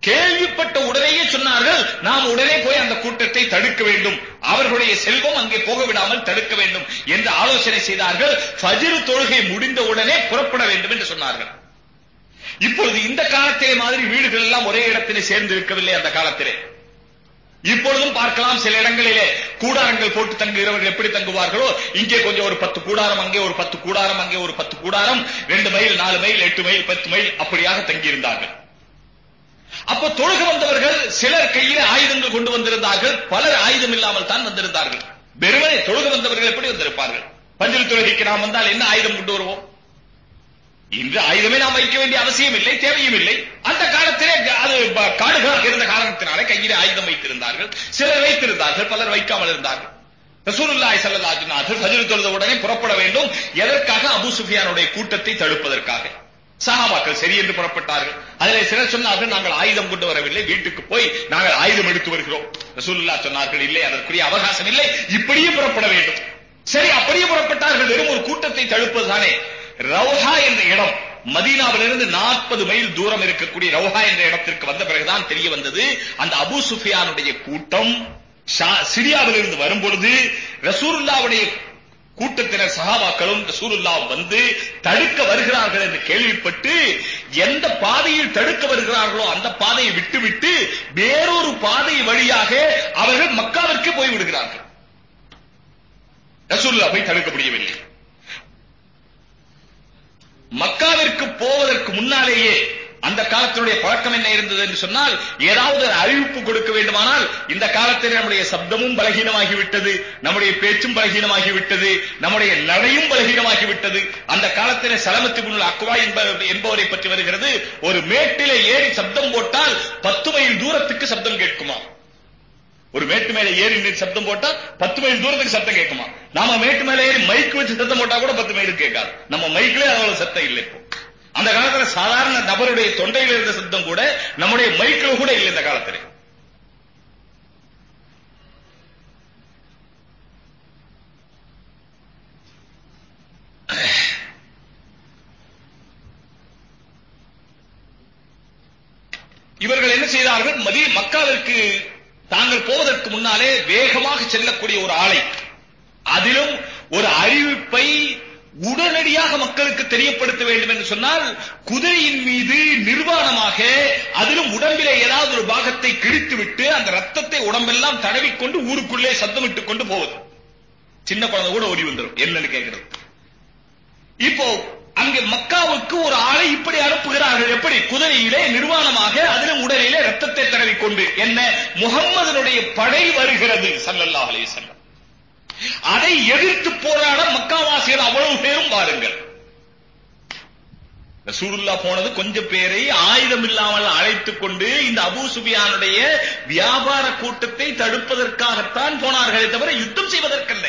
கேள்விப்பட்ட உடனேயே சொன்னார்கள் நாம் உடனே போய் அந்த கூட்டத்தை தடுக்க வேண்டும். அவர்களுடைய செல்வம் அங்கே போக விடாமல் தடுக்க வேண்டும் என்று ஆலோசனை செய்தார்கள். ஃபஜ்ர் தொழுகை முடிந்த உடனே புறப்பட வேண்டும் என்று சொன்னார்கள். இப்பொழுது இந்த காலத்திலே மாதிரி வீடுகள் எல்லாம் ஒரே இடத்திலே சேர்ந்து இருக்கவில்லை அந்த காலத்திலே. இப்பொழுதும் பார்க்கலாம் சில இடங்களிலே கூடாரங்கள் போட்டு தங்குகிறவர்கள் எப்படி தங்குவார்களோ இங்கே கொஞ்சம் ஒரு பத்து கூடாரம் அங்கே ஒரு பத்து கூடாரம் அங்கே ஒரு பத்து கூடாரம் ரெண்டு மைல் நாலு மைல் எட்டு மைல் பத்து மைல் அப்படியாக தங்கியிருந்தார்கள். அப்ப தொழுக வந்தவர்கள் சிலர் கையில் ஆயுதங்கள் கொண்டு வந்திருந்தார்கள் பலர் ஆயுதம் இல்லாமல் தான் வந்திருந்தார்கள். வெறுமனே தொழுக வந்தவர்கள் எப்படி வந்திருப்பார்கள்? பஞ்சில் தொழுகைக்கு நாம் வந்தால் என்ன ஆயுதம் கொண்டு வருவோம்? இன்று ஆயுதமே நாம் வைக்க வேண்டிய அவசியம் இல்லை தேவையும் இல்லை அந்த காலத்திலே அது காடுகளாக இருந்த காரணத்தினாலே கையிலே ஆயுதம் வைத்திருந்தார்கள் சிலர் வைத்திருந்தார்கள் பலர் வைக்காமல் இருந்தார்கள். ரசூலுல்லாய் ஸல்லல்லாஹு ஃபஜ்ர் தொழுத உடனே புறப்பட வேண்டும். எதற்காக அபு சுஃபியானுடைய கூட்டத்தை தடுப்பதற்காக? சஹாபாக்கள் சரி என்று புறப்பட்டார்கள். அதில் சிலர் சொன்னார்கள் நாங்கள் ஆயுதம் கொண்டு வரவில்லை வீட்டுக்கு போய் நாங்கள் ஆயுதம் எடுத்து வருகிறோம். ரசூலுல்லா சொன்னார்கள் இல்லை அதற்குரிய அவகாசம் இல்லை இப்படியே புறப்பட வேண்டும். சரி அப்படியே புறப்பட்டார்கள். வெறும் ஒரு கூட்டத்தை தடுப்பதுதானே ரவுஹா என்ற இடம். மதீனாவிலிருந்து நாற்பது மைல் தூரம் இருக்கக்கூடிய ரவுஹா என்ற இடத்திற்கு வந்த பிறகுதான் தெரிய வந்தது. அந்த அபு சுஃபியானுடைய கூட்டம் ஷா- சிரியாவிலிருந்து வரும்பொழுது ரசூருல்லாவுடைய கூட்டத்தினர் சகாபாக்களும் ரசூலுல்லா வந்து தடுக்க வருகிறார்கள் என்று கேள்விப்பட்டு எந்த பாதையில் தடுக்க வருகிறார்களோ அந்த பாதையை விட்டுவிட்டு வேறொரு பாதை வழியாக அவர்கள் மக்காவிற்கு போய் விடுகிறார்கள் ரசூலுல்லா போய் தடுக்க முடியவில்லை. மக்காவிற்கு போவதற்கு முன்னாலேயே அந்த காலத்தினுடைய பழக்கம் என்ன இருந்தது என்று சொன்னால் ஏதாவது ஒரு அறிவிப்பு கொடுக்க வேண்டுமானால் இந்த காலத்தில் நம்முடைய சப்தமும் பலகீனமாகி விட்டது நம்முடைய பேச்சும் பலகீனமாகிவிட்டது நம்முடைய நடையும் பலகீனமாகி விட்டது அந்த காலத்தில் சலமத்து முன் அக்வா என்பவரை பற்றி வருகிறது ஒரு மேட்டிலே ஏறி சப்தம் போட்டால் பத்து மைல் தூரத்துக்கு சப்தம் கேட்குமா? ஒரு மேட்டு மேல ஏறி நின்று சப்தம் போட்டா பத்து மைல் தூரத்துக்கு சத்தம் கேட்குமா? நாம மேட்டு மேல ஏறி மைக் வச்சு சத்தம் போட்டா கூட பத்து மைல் கேட்காது. நம்ம மைக்லயே அவ்வளவு சத்தம் இல்லை இப்போ. அந்த காலத்துல சாதாரண நபருடைய தொண்டையில் இருந்த சத்தம் கூட நம்முடைய மைக்ல கூட இல்லை இந்த காலத்துல. இவர்கள் என்ன செய்தார்கள்? மதிய மக்காவிற்கு தாங்கள் போவதற்கு முன்னாலே வேகமாக செல்லக்கூடிய ஒரு ஆலை அதிலும் ஒரு அறிவிப்பை உடனடியாக மக்களுக்கு தெரியப்படுத்த வேண்டும் என்று சொன்னால் குதிரையின் மீது நிர்வாணமாக அதிலும் உடம்பிலே ஏதாவது ஒரு பாகத்தை கிழித்துவிட்டு அந்த ரத்தத்தை உடம்பெல்லாம் தடவிக்கொண்டு ஊருக்குள்ளே சத்தமிட்டுக் கொண்டு போவது. சின்ன குழந்தை கூட ஓடி வந்துடும் என்னன்னு கேட்கிறது. இப்போ அங்கே மக்காவுக்கு ஒரு ஆளை இப்படி அனுப்புகிறார்கள். எப்படி? குதிரையிலே நிர்வாணமாக அதிலும் உடலிலே ரத்தத்தை தடவி கொண்டு என்ன? முகம்மதனுடைய படை வருகிறது சல்லல்லா அலைஹி வஸல்லம். அதை எதிர்த்து போராட மக்காவாசிகள் அவ்வளவு பேரும் வாருங்கள். ரசூலுல்லா போனது கொஞ்சம் பேரை ஆயுதம் இல்லாமல் அழைத்துக் கொண்டு இந்த அபு சுபியானுடைய வியாபார கூட்டத்தை தடுப்பதற்காகத்தான் போனார்களே தவிர யுத்தம் செய்வதற்கல்ல.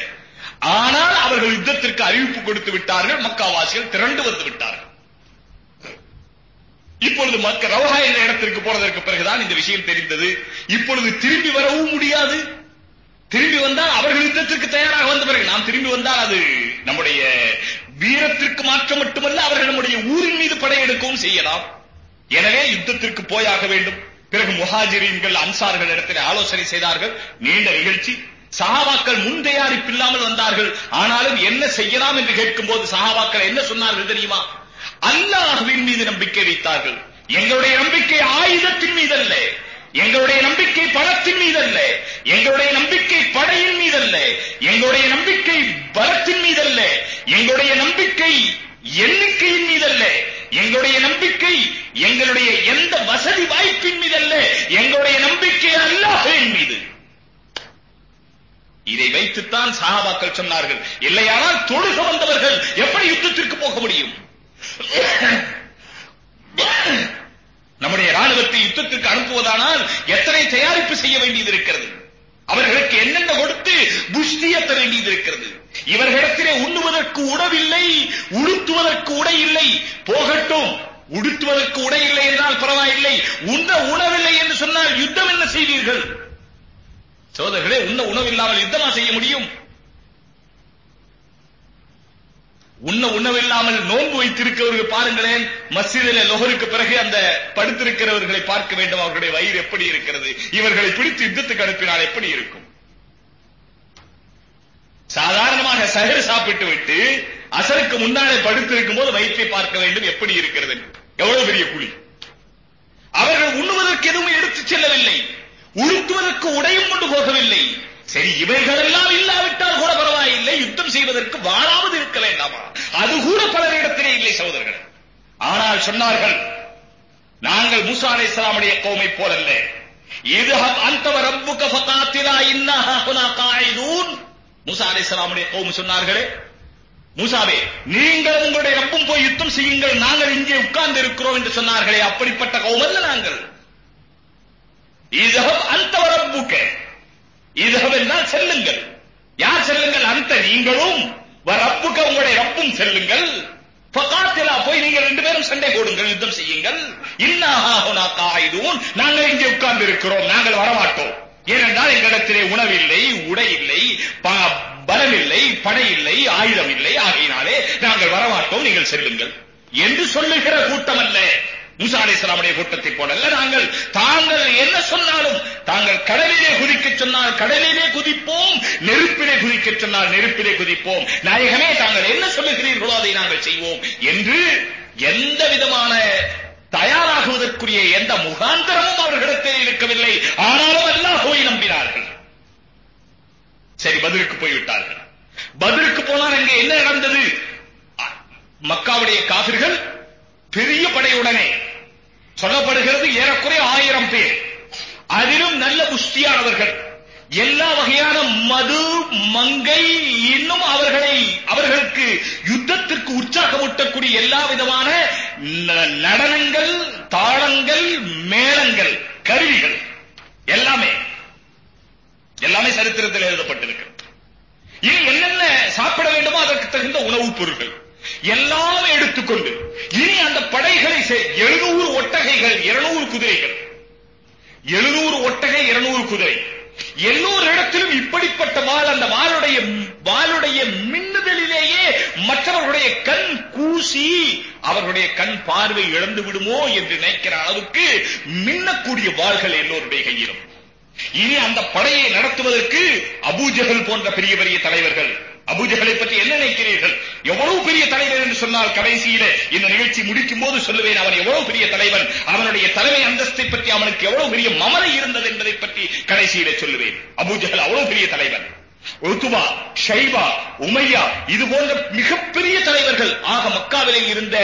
ஆனால் அவர்கள் யுத்தத்திற்கு அறிவிப்பு கொடுத்து விட்டார்கள். மக்காவாசிகள் திரண்டு வந்து விட்டார்கள். இப்பொழுது மக்க ரவஹா என்ற இடத்திற்கு போனதற்கு பிறகுதான் இந்த விஷயம் தெரிந்தது. இப்பொழுது திரும்பி வரவும் முடியாது. திரும்பி வந்தால் அவர்கள் யுத்தத்திற்கு தயாராக வந்த பிறகு நாம் திரும்பி வந்தால் அது நம்முடைய வீரத்திற்கு மாற்றம் மட்டுமல்ல அவர்கள் நம்முடைய ஊரின் மீது படையெடுக்கவும் செய்யலாம். எனவே யுத்தத்திற்கு போயாக வேண்டும். பிறகு முஹாஜிரீன்கள் அன்சார்கள் இடத்தில் ஆலோசனை செய்தார்கள். நீண்ட நிகழ்ச்சி. சகாபாக்கள் முன் தயாரிப்பு இல்லாமல் வந்தார்கள். ஆனாலும் என்ன செய்யலாம் என்று கேட்கும் போது சகாபாக்கள் என்ன சொன்னார்கள் தெரியுமா? அல்லாஹ்வின் மீது நம்பிக்கை வைத்தார்கள். எங்களுடைய நம்பிக்கை ஆயுதத்தின் மீது அல்ல எங்களுடைய நம்பிக்கை பணத்தின் மீது அல்ல எங்களுடைய நம்பிக்கை படையின் மீது அல்ல எங்களுடைய நம்பிக்கை பலத்தின் மீது அல்ல எங்களுடைய நம்பிக்கை எண்ணிக்கையின் மீது அல்ல எங்களுடைய நம்பிக்கை எங்களுடைய எந்த வசதி வாய்ப்பின் மீது அல்ல எங்களுடைய நம்பிக்கை அல்லாஹ்வின் மீது. இதை வைத்துத்தான் சஹாபாக்கள் சொன்னார்கள். இல்லையானால் தொழுக வந்தவர்கள் எப்படி யுத்தத்திற்கு போக முடியும்? நம்முடைய ராணுவத்தை யுத்தத்திற்கு அனுப்புவதானால் எத்தனை தயாரிப்பு செய்ய வேண்டியது இருக்கிறது அவர்களுக்கு என்னென்ன கொடுத்து புஷ்டியத்த வேண்டியது இருக்கிறது இவர்களிடத்திலே உண்ணுவதற்கு உணவில்லை உடுத்துவதற்கு உடை இல்லை போகட்டும் உடுத்துவதற்கு உடை இல்லை என்றால் பரவாயில்லை. உண்ண உணவில்லை என்று சொன்னால் யுத்தம் என்ன செய்வீர்கள்? சோதர்களே உண்ண உணவில்லாமல் யுத்தமா செய்ய முடியும்? உண்ண உணவில்லாமல் நோன்பு வைத்திருக்கிறவர்கள் பாருங்களேன் மசிதில லொஹருக்கு பிறகு அந்த படுத்திருக்கிறவர்களை பார்க்க வேண்டும். அவர்களுடைய வயிறு எப்படி இருக்கிறது? இவர்களை பிடித்து யுத்தத்துக்கு அனுப்பினால் எப்படி இருக்கும்? சாதாரணமாக சகர் சாப்பிட்டு விட்டு அசருக்கு முன்னாலே படுத்திருக்கும் போது வயிற்றை பார்க்க வேண்டும். எப்படி இருக்கிறது? எவ்வளவு பெரிய குழி அவர்கள் உண்ணுவதற்கு எதுவும் எடுத்துச் செல்லவில்லை. உடுத்துவதற்கு உடையும் கொண்டு போகவில்லை. சரி இவைகளெல்லாம் இல்லாவிட்டால் கூட பரவாயில்லை. யுத்தம் செய்வதற்கு வாழாவது இருக்க வேண்டாமா? அது கூட பலரிடத்திலே இல்லை சகோதரர்கள். ஆனால் சொன்னார்கள் நாங்கள் மூசா இஸ்லாமுடைய கோமை போலல்ல. இது அன்த வ ஃபகாத்திலா இன்னா ஹுனா காயிதூன். மூசா அலைஹிஸ்ஸலாமுடைய சொன்னார்களே மூசாவே நீங்கள் உங்களுடைய ரப்பும் போய் யுத்தம் செய்யுங்கள். நாங்கள் இங்கே உட்கார்ந்து இருக்கிறோம் என்று சொன்னார்களே. அப்படிப்பட்ட கோமல்ல நாங்கள். இதுகம் அந்த வரப்புக்க இதுகம் என்றால் செல்லுங்கள். யார் செல்லுங்கள்? அந்த நீங்களும். வரப்புக்க உங்களுடைய ரப்பும் செல்லுங்கள். பகாத்திலா போய் நீங்கள் ரெண்டு பேரும் சண்டை போடுங்கள் யுத்தம் செய்யுங்கள். இன்னாஹுனா காயிதூன். நாங்கள் இங்கே உட்கார்ந்து இருக்கிறோம் நாங்கள் வரமாட்டோம். ஏனென்றால் எங்களிடத்திலே உணவில்லை உடை இல்லை ப- பலம் இல்லை படை இல்லை ஆயுதம் இல்லை ஆகையினாலே நாங்கள் வரமாட்டோம் நீங்கள் செல்லுங்கள். என்று சொல்லுகிற கூட்டம் அல்ல. மூசா அலைஹிஸ்ஸலாமுடைய கூட்டத்தை போலல்ல நாங்கள். தாங்கள் என்ன சொன்னாலும் தாங்கள் கடலிலே குதிக்க சொன்னால் கடலிலே குதிப்போம் நெருப்பிலே குதிக்க சொன்னால் நெருப்பிலே குதிப்போம். நாயகமே தாங்கள் என்ன சொல்லுகிறீர்களோ அதை நாங்கள் செய்வோம் என்று எந்த விதமான தயாராகுவதற்குரிய எந்த முகாந்தரமும் அவர்களிடத்தில் இருக்கவில்லை. ஆனாலும் அல்லாஹ்வை நம்பினார்கள். சரி பதிலுக்கு போய்விட்டார்கள். பதிலுக்கு போனால் அங்கே என்ன நடந்தது? மக்காவுடைய காவிர்கள் பெரிய படையுடனே சொல்லப்படுகிறது ஏறக்குறைய ஆயிரம் பேர். அதிலும் நல்ல புஷ்டியானவர்கள் எல்லா வகையான மது மங்கை இன்னும் அவர்களை அவர்களுக்கு யுத்தத்திற்கு உற்சாகமூட்டக்கூடிய எல்லா விதமான ந- நடனங்கள் தாளங்கள் மேளங்கள் கருவிகள் எல்லாமே எல்லாமே சரித்திரத்தில் எழுதப்பட்டிருக்கிறது. இனி என்னென்ன சாப்பிட வேண்டுமோ அதற்கு தகுந்த உணவுப் பொருட்கள். எல்லாமே எடுத்துக்கொண்டு இனி அந்த படைகளை எழுநூறு ஒட்டகைகள் இருநூறு குதிரைகள். எழுநூறு ஒட்டகை இருநூறு குதிரை. எல்லோரு இடத்திலும் இப்படிப்பட்ட வால் அந்த வாளுடைய வாளுடைய மின்னுதலிலேயே மற்றவர்களுடைய கண் கூசி அவர்களுடைய கண் பார்வை இழந்து விடுமோ என்று நினைக்கிற அளவுக்கு மின்னக்கூடிய வாள்கள் எல்லோருடைய கையிலும். இனி அந்த படையை நடத்துவதற்கு அபூஜகல் போன்ற பெரிய பெரிய தலைவர்கள் அபூஜகளை பற்றி என்ன நினைக்கிறீர்கள்? எவ்வளவு பெரிய தலைவர் என்று சொன்னால் கடைசியில இந்த நிகழ்ச்சி முடிக்கும் போது சொல்லுவேன் அவன் எவ்வளவு பெரிய தலைவன் அவனுடைய தலைமை அந்தஸ்தை பற்றி அவனுக்கு எவ்வளவு பெரிய மமனை இருந்தது என்பதை பற்றி கடைசியில சொல்லுவேன். அபூஜகல் அவ்வளவு பெரிய தலைவன். உத்துபா ஷைபா உமையா இது போன்ற மிகப்பெரிய தலைவர்கள் ஆக மக்காவிலே இருந்த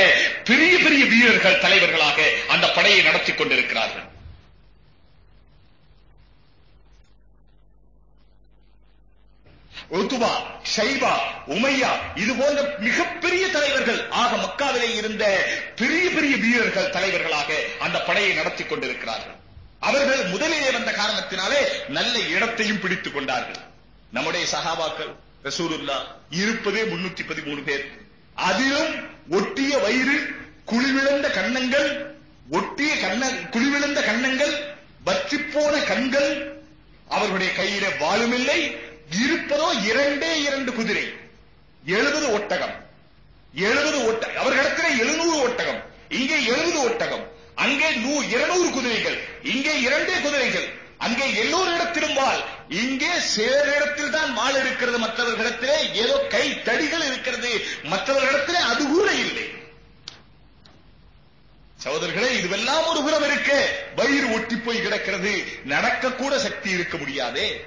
பெரிய பெரிய வீரர்கள் தலைவர்களாக அந்த படையை நடத்தி கொண்டிருக்கிறார்கள். உத்துபா ஷைபா உமையா இது போன்ற மிகப்பெரிய தலைவர்கள் ஆக மக்காவிலே இருந்த பெரிய பெரிய வீரர்கள் தலைவர்களாக அந்த படையை நடத்தி கொண்டிருக்கிறார்கள். அவர்கள் முதலிலே வந்த காரணத்தினாலே நல்ல இடத்தையும் பிடித்துக் கொண்டார்கள். நம்முடைய சகாபாக்கள் ரசூலுல்லா இருப்பதே முன்னூத்தி பதிமூணு பேர். அதிலும் ஒட்டிய வயிறு குழிவிழந்த கண்ணங்கள் ஒட்டிய கண்ண குழிவிழந்த கன்னங்கள் போன கண்கள் அவர்களுடைய கையில வாளுமில்லை இருப்பதோ இரண்டே இரண்டு குதிரை. எழுபது ஒட்டகம். எழுபது ஒட்டகம் அவர்களிடத்திலே எழுநூறு ஒட்டகம். இங்கே எழுபது ஒட்டகம். அங்கே நூ இருநூறு குதிரைகள். இங்கே இரண்டே குதிரைகள். அங்கே எல்லோரிடத்திலும் வாள் இங்கே சிலரிடத்தில் தான் வாள் இருக்கிறது மற்றவர்களிடத்திலே. ஏதோ கை தடிகள் இருக்கிறது. மற்றவர்களிடத்திலே அது கூட இல்லை. சகோதரர்களே இதுவெல்லாம் ஒரு புறம் இருக்க. வயிறு ஒட்டி போய் கிடக்கிறது. நடக்க கூட சக்தி இருக்க முடியாதே.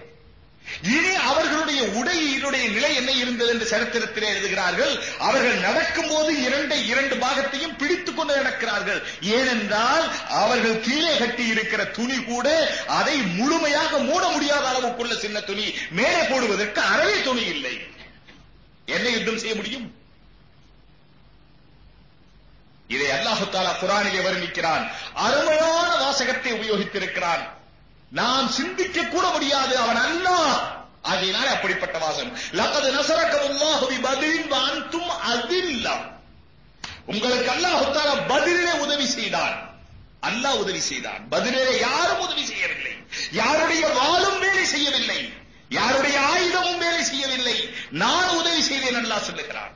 இனி அவர்களுடைய உடையினுடைய நிலை என்ன இருந்தது என்று சரித்திரத்திலே எழுதுகிறார்கள்? அவர்கள் நடக்கும் போது இரண்டை இரண்டு பாகத்தையும் பிடித்துக் கொண்டு நடக்கிறார்கள். ஏனென்றால் அவர்கள் கீழே கட்டி இருக்கிற துணி கூட அதை முழுமையாக மூட முடியாத அளவுக்குள்ள சின்ன துணி மேலே போடுவதற்கு அறவே துணி இல்லை. என்ன யுத்தம் செய்ய முடியும்? இதை அல்லாஹு தாலா குரானிலே வர்ணிக்கிறான். அருமையான வாசகத்தை உபயோகித்திருக்கிறான். நாம் சிந்திக்க கூட முடியாது அவன் அல்லாஹ். ஆகையினாலே அப்படிப்பட்ட வாசகம். லகது நசரக்கல்லாஹு பி பதிலின் வ அதில்லா உங்களுக்கு அல்லாஹ் தஆலா பதிலே உதவி செய்தான் அல்லாஹ் உதவி செய்தான் பதிலே யாரும் உதவி செய்யவில்லை. யாருடைய வாளும் வேலை செய்யவில்லை. யாருடைய ஆயுதமும் வேலை செய்யவில்லை. நான் உதவி செய்தேன் அல்லாஹ் சொல்லுகிறான்.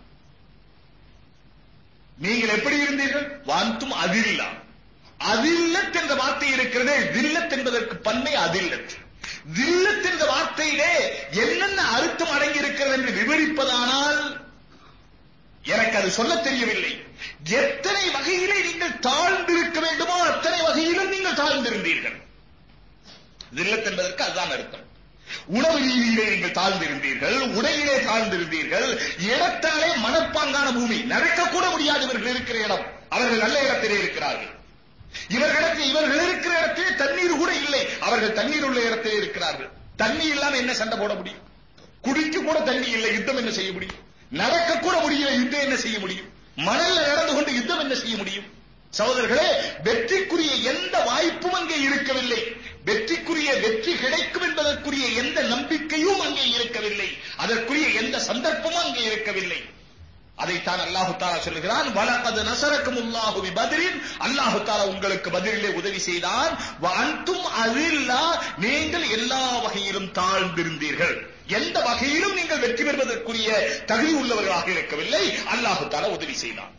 நீங்கள் எப்படி இருந்தீர்கள்? வாந்தும் அதிரில்லாம் அதில்லத் என்ற வார்த்தை இருக்கிறதே தில்லத் என்பதற்கு பன்மை அதில்லத். தில்லத் என்ற வார்த்தையிலே என்னென்ன அர்த்தம் அடங்கி இருக்கிறது என்று விவரிப்பதானால் எனக்கு அது சொல்ல தெரியவில்லை. எத்தனை வகையிலே நீங்கள் தாழ்ந்திருக்க வேண்டுமோ அத்தனை வகையிலும் நீங்கள் தாழ்ந்திருந்தீர்கள். தில்லத் என்பதற்கு அதுதான் அர்த்தம். உணவு ரீதியிலே நீங்கள் தாழ்ந்திருந்தீர்கள் உடையிலே தாழ்ந்திருந்தீர்கள் இடத்தாலே மனப்பாங்கான பூமி நடக்கக்கூட முடியாது இவர்கள் இருக்கிற இடம் அவர்கள் நல்ல இடத்திலே இருக்கிறார்கள். இவர்களுக்கு இவர்கள் இருக்கிற இடத்திலே தண்ணீர் கூட இல்லை. அவர்கள் தண்ணீர் உள்ள இடத்திலே இருக்கிறார்கள். தண்ணி இல்லாம என்ன சண்டை போட முடியும்? குடிக்க கூட தண்ணி இல்லை யுத்தம் என்ன செய்ய முடியும்? நடக்க கூட முடியல யுத்தம் என்ன செய்ய முடியும்? மணல்ல நடந்து கொண்டு யுத்தம் என்ன செய்ய முடியும்? சகோதரர்களே வெற்றிக்குரிய எந்த வாய்ப்பும் அங்கே இருக்கவில்லை. வெற்றிக்குரிய வெற்றி கிடைக்கும் என்பதற்குரிய எந்த நம்பிக்கையும் அங்கே இருக்கவில்லை. அதற்குரிய எந்த சந்தர்ப்பமும் அங்கே இருக்கவில்லை. அதைத்தான் அல்லாஹு தாலா சொல்லுகிறான் வலகது நசரக்கும் உல்லாஹு பி அல்லாஹு தாலா உங்களுக்கு பதிலே உதவி செய்தான். அன்தும் அதில்லா நீங்கள் எல்லா வகையிலும் தாழ்ந்திருந்தீர்கள். எந்த வகையிலும் நீங்கள் வெற்றி பெறுவதற்குரிய தகுதி உள்ளவர்களாக இருக்கவில்லை. அல்லாஹு தாலா உதவி செய்தான்.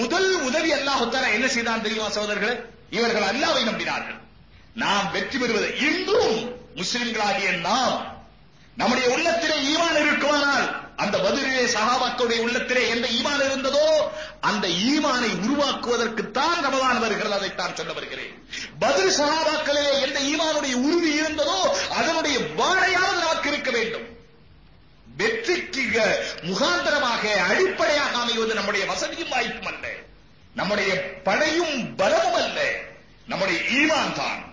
முதல் உதவி அல்லாஹு தாலா என்ன செய்தான் தெரியுமா சகோதரர்களே? இவர்கள் அல்லாவை நம்பினார்கள். நாம் வெற்றி பெறுவது இன்றும் முஸ்லிம்களாகிய நாம் நம்முடைய உள்ளத்திலே ஈமான் இருக்குமானால் அந்த பதிலே சகாபாக்களுடைய உள்ளத்திலே எந்த ஈமான் இருந்ததோ அந்த ஈமானை உருவாக்குவதற்குத்தான் ரமதான் வருகிறது அதைத்தான் சொல்ல வருகிறேன். பதில் சகாபாக்களிலே எந்த ஈமானுடைய உறுதி இருந்ததோ அதனுடைய வாழையாவது நமக்கு இருக்க வேண்டும். வெற்றிக்கு முகாந்தரமாக அடிப்படையாக அமைவது நம்முடைய வசதியும் வாய்ப்பும் அல்ல. நம்முடைய படையும் பலமும் அல்ல. நம்முடைய ஈமான் தான்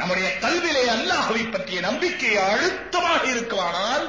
நம்முடைய கல்விலே அல்லாஹவை பற்றிய நம்பிக்கை அழுத்தமாக இருக்குமானால்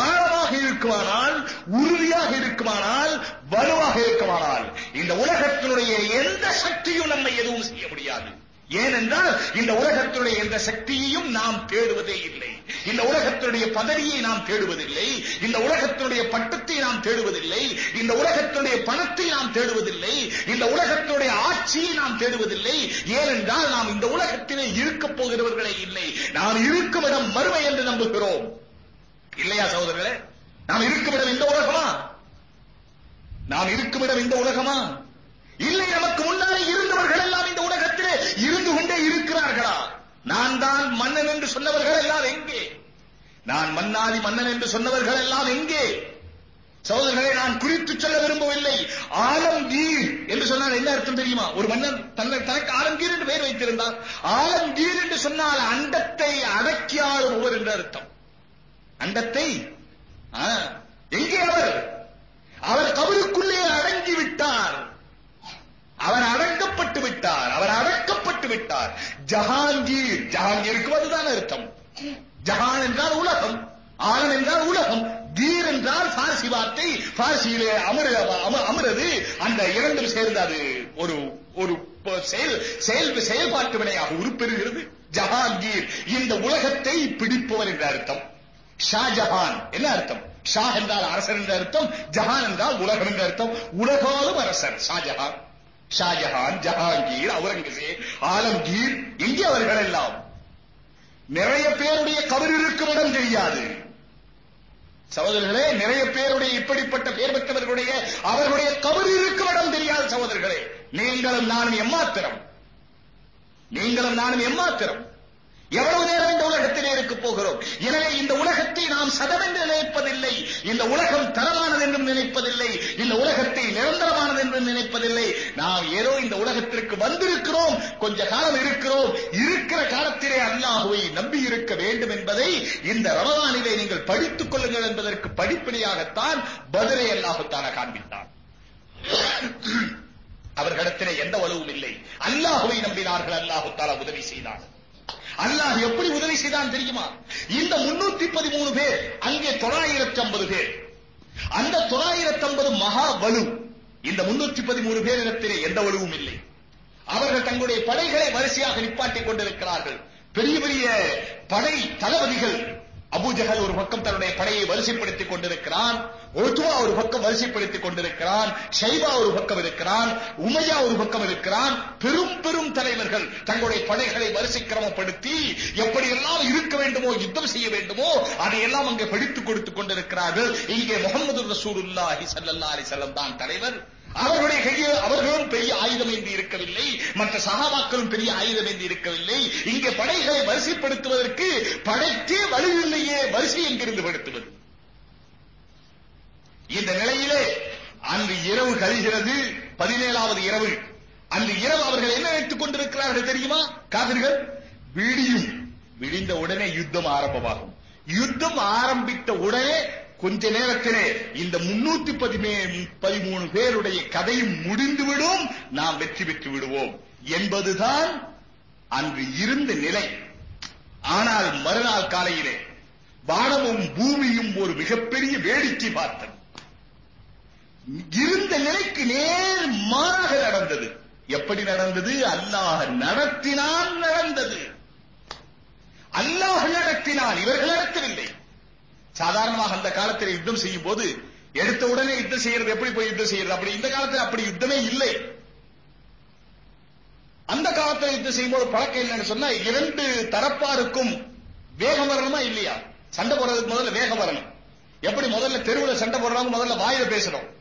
ஆழமாக இருக்குமானால் உறுதியாக இருக்குமானால் வலுவாக இருக்குமானால் இந்த உலகத்தினுடைய எந்த சக்தியும் நம்மை எதுவும் செய்ய முடியாது. ஏனென்றால் இந்த உலகத்தினுடைய எந்த சக்தியையும் நாம் தேடுவதே இல்லை. இந்த உலகத்தினுடைய பதவியை நாம் தேடுவதில்லை. இந்த உலகத்தினுடைய பட்டத்தை நாம் தேடுவதில்லை. இந்த உலகத்தினுடைய பணத்தை நாம் தேடுவதில்லை. இந்த உலகத்தினுடைய ஆட்சியை நாம் தேடுவதில்லை. ஏனென்றால் நாம் இந்த உலகத்திலே இருக்கப் போகிறவர்களே இல்லை. நாம் இருக்கும் இடம் மறுமை என்று நம்புகிறோம். இல்லையா சகோதரர்களே? நாம் இருக்கும் இடம் இந்த உலகமா? நாம் இருக்கும் இடம் இந்த உலகமா? இல்லை நமக்கு முன்னாலே இருந்தவர்கள் எல்லாம் இந்த உலகத்திலே இருந்து கொண்டே இருக்கிறார்களா? நான் தான் மன்னன் என்று சொன்னவர்கள் எல்லாம் எங்கே? நான் மன்னாதி மன்னன் என்று சொன்னவர்கள் எல்லாம் எங்கே? சகோதரர்களை நான் குறித்து சொல்ல விரும்பவில்லை. ஆலம்கீர் என்று சொன்னால் என்ன அர்த்தம் தெரியுமா? ஒரு மன்னன் தன்னை தனக்கு ஆலம்கீர் என்று பெயர் வைத்திருந்தார் ஆலம்கீர் என்று சொன்னால் அண்டத்தை அடக்கியாளுபவர் என்று அர்த்தம். அண்டத்தை? எங்கே அவர்? அவர் கபருக்குள்ளே அடங்கி விட்டார் அவர் அடக்கப்பட்டு விட்டார் அவர் அடக்கப்பட்டு விட்டார். ஜஹாங்கீர் ஜஹாங்கீருக்கு அதுதான் அர்த்தம். ஜஹான் என்றால் உலகம் ஆலன் என்றால் உலகம் கீர் என்றால் பார்சி வார்த்தை பார்சியிலே அமர அமரது அந்த இரண்டும் சேர்ந்து அது ஒரு ஒரு செயல் செயல் செயல்பாட்டு வினையாக உருப்பெறுகிறது. ஜஹாங்கீர் இந்த உலகத்தை பிடிப்பவர் என்ற அர்த்தம். ஷாஜஹான் என்ன அர்த்தம்? ஷா என்றால் அரசர் என்ற அர்த்தம் ஜஹான் என்றால் உலகம் என்ற அர்த்தம். உலகாலும் அரசர் ஷாஜஹான் ஷாஜஹான் ஜஹாங்கீர் அவுரங்கசீப் ஆலம்கீர் இங்கே அவர்கள் எல்லாம் நிறைய பேருடைய கவர் இருக்கும் இடம் தெரியாது. சகோதரர்களே நிறைய பேருடைய இப்படிப்பட்ட பேர் பெற்றவர்களுடைய அவர்களுடைய கவர் இருக்கும் இடம் தெரியாது சகோதரர்களே நீங்களும் நானும் எம்மாத்திரம். நீங்களும் நானும் எம்மாத்திரம். எவ்வளவு நேரம் இந்த உலகத்திலே இருக்க போகிறோம்? எனவே இந்த உலகத்தை நாம் சதவென்று நினைப்பதில்லை. இந்த உலகம் தரமானது என்றும் நினைப்பதில்லை. இந்த உலகத்தை நிரந்தரமானது என்றும் நினைப்பதில்லை. நாம் ஏதோ இந்த உலகத்திற்கு வந்திருக்கிறோம். கொஞ்ச காலம் இருக்கிறோம். இருக்கிற காலத்திலே அல்லாஹுவை நம்பி இருக்க வேண்டும் என்பதை இந்த ரமதானிலே நீங்கள் படித்துக் கொள்ளுங்கள் என்பதற்கு படிப்படியாகத்தான் பதிலை அல்லாஹுத்தான காண்பித்தான். அவர்களிடத்திலே எந்த வலுவும் இல்லை. அல்லாஹுவை நம்பினார்கள் அல்லாஹு தாலா உதவி செய்தான். அல்லாஹ் எப்படி உதவி செய்தான் தெரியுமா? இந்த முன்னூத்தி பதிமூணு பேர் அங்கே தொள்ளாயிரத்தி ஐம்பது பேர். அந்த தொள்ளாயிரத்தி ஐம்பது மகா வலு இந்த முன்னூத்தி பதிமூணு பேரிடத்திலே எந்த வலுவும் இல்லை. அவர்கள் தங்களுடைய படைகளை வரிசையாக நிப்பாட்டிக் கொண்டிருக்கிறார்கள். பெரிய பெரிய படை தளபதிகள் அபூஜகல் ஒரு பக்கம் தன்னுடைய படையை வரிசைப்படுத்திக் கொண்டிருக்கிறான். ஒத்துவா ஒரு பக்கம் வரிசைப்படுத்திக் கொண்டிருக்கிறான் ஷைபா ஒரு பக்கம் இருக்கிறான் உமையா ஒரு பக்கம் இருக்கிறான் பெரும் பெரும் தலைவர்கள் தங்களுடைய படைகளை வரிசை கிரமப்படுத்தி எப்படியெல்லாம் இருக்க வேண்டுமோ யுத்தம் செய்ய வேண்டுமோ அதையெல்லாம் அங்கே படித்துக் கொடுத்துக் கொண்டிருக்கிறார்கள். இங்கே முகமது ரசூலுல்லாஹி ஸல்லல்லாஹு அலைஹி தான் தலைவர். அவர்களுடைய கையில் அவர்களும் பெரிய ஆயுதம் ஏந்தி இருக்கவில்லை. மற்ற சகாபாக்களும் பெரிய ஆயுதம் ஏந்தி இருக்கவில்லை. இங்கே படைகளை வரிசைப்படுத்துவதற்கு படைக்கே வலுவில்லையே வரிசை எங்கிருந்து படுத்துவது? இந்த நிலையிலே அன்று இரவு கழிகிறது. பதினேழாவது இரவு. அன்று இரவு அவர்கள் என்ன நினைத்துக் கொண்டிருக்கிறார்கள் தெரியுமா? காவிர்கள் விடியும். விடிந்த உடனே யுத்தம் ஆரம்பமாகும். யுத்தம் ஆரம்பித்த உடனே கொஞ்ச நேரத்திலே இந்த முன்னூத்தி பதிமூணு பேருடைய கதையும் முடிந்துவிடும். நாம் வெற்றி பெற்று விடுவோம். என்பதுதான் அன்று இருந்த நிலை. ஆனால் மறுநாள் காலையிலே வானமும் பூமியும் ஒரு மிகப்பெரிய வேடிக்கை பார்த்தது. இருந்த நிலைக்கு நேர் மாறாக நடந்தது. எப்படி நடந்தது? அல்லாஹ் நடத்தினால் நடந்தது. அல்லாஹ் நடத்தினால் இவர்கள் நடத்தவில்லை. சாதாரணமாக அந்த காலத்தில் யுத்தம் செய்யும் போது எடுத்த உடனே யுத்தம் செய்யறது எப்படி போய் யுத்தம் செய்யறது? அப்படி இந்த காலத்தில் அப்படி யுத்தமே இல்லை. அந்த காலத்தில் யுத்தம் செய்யும்போது பழக்கம் என்னன்னு சொன்னா இரண்டு தரப்பாருக்கும் வேகம் வரணுமா இல்லையா? சண்டை போடுறதுக்கு முதல்ல வேகம் வரணும். எப்படி முதல்ல தெருவுல சண்டை போடுறாங்க முதல்ல வாயில பேசணும்?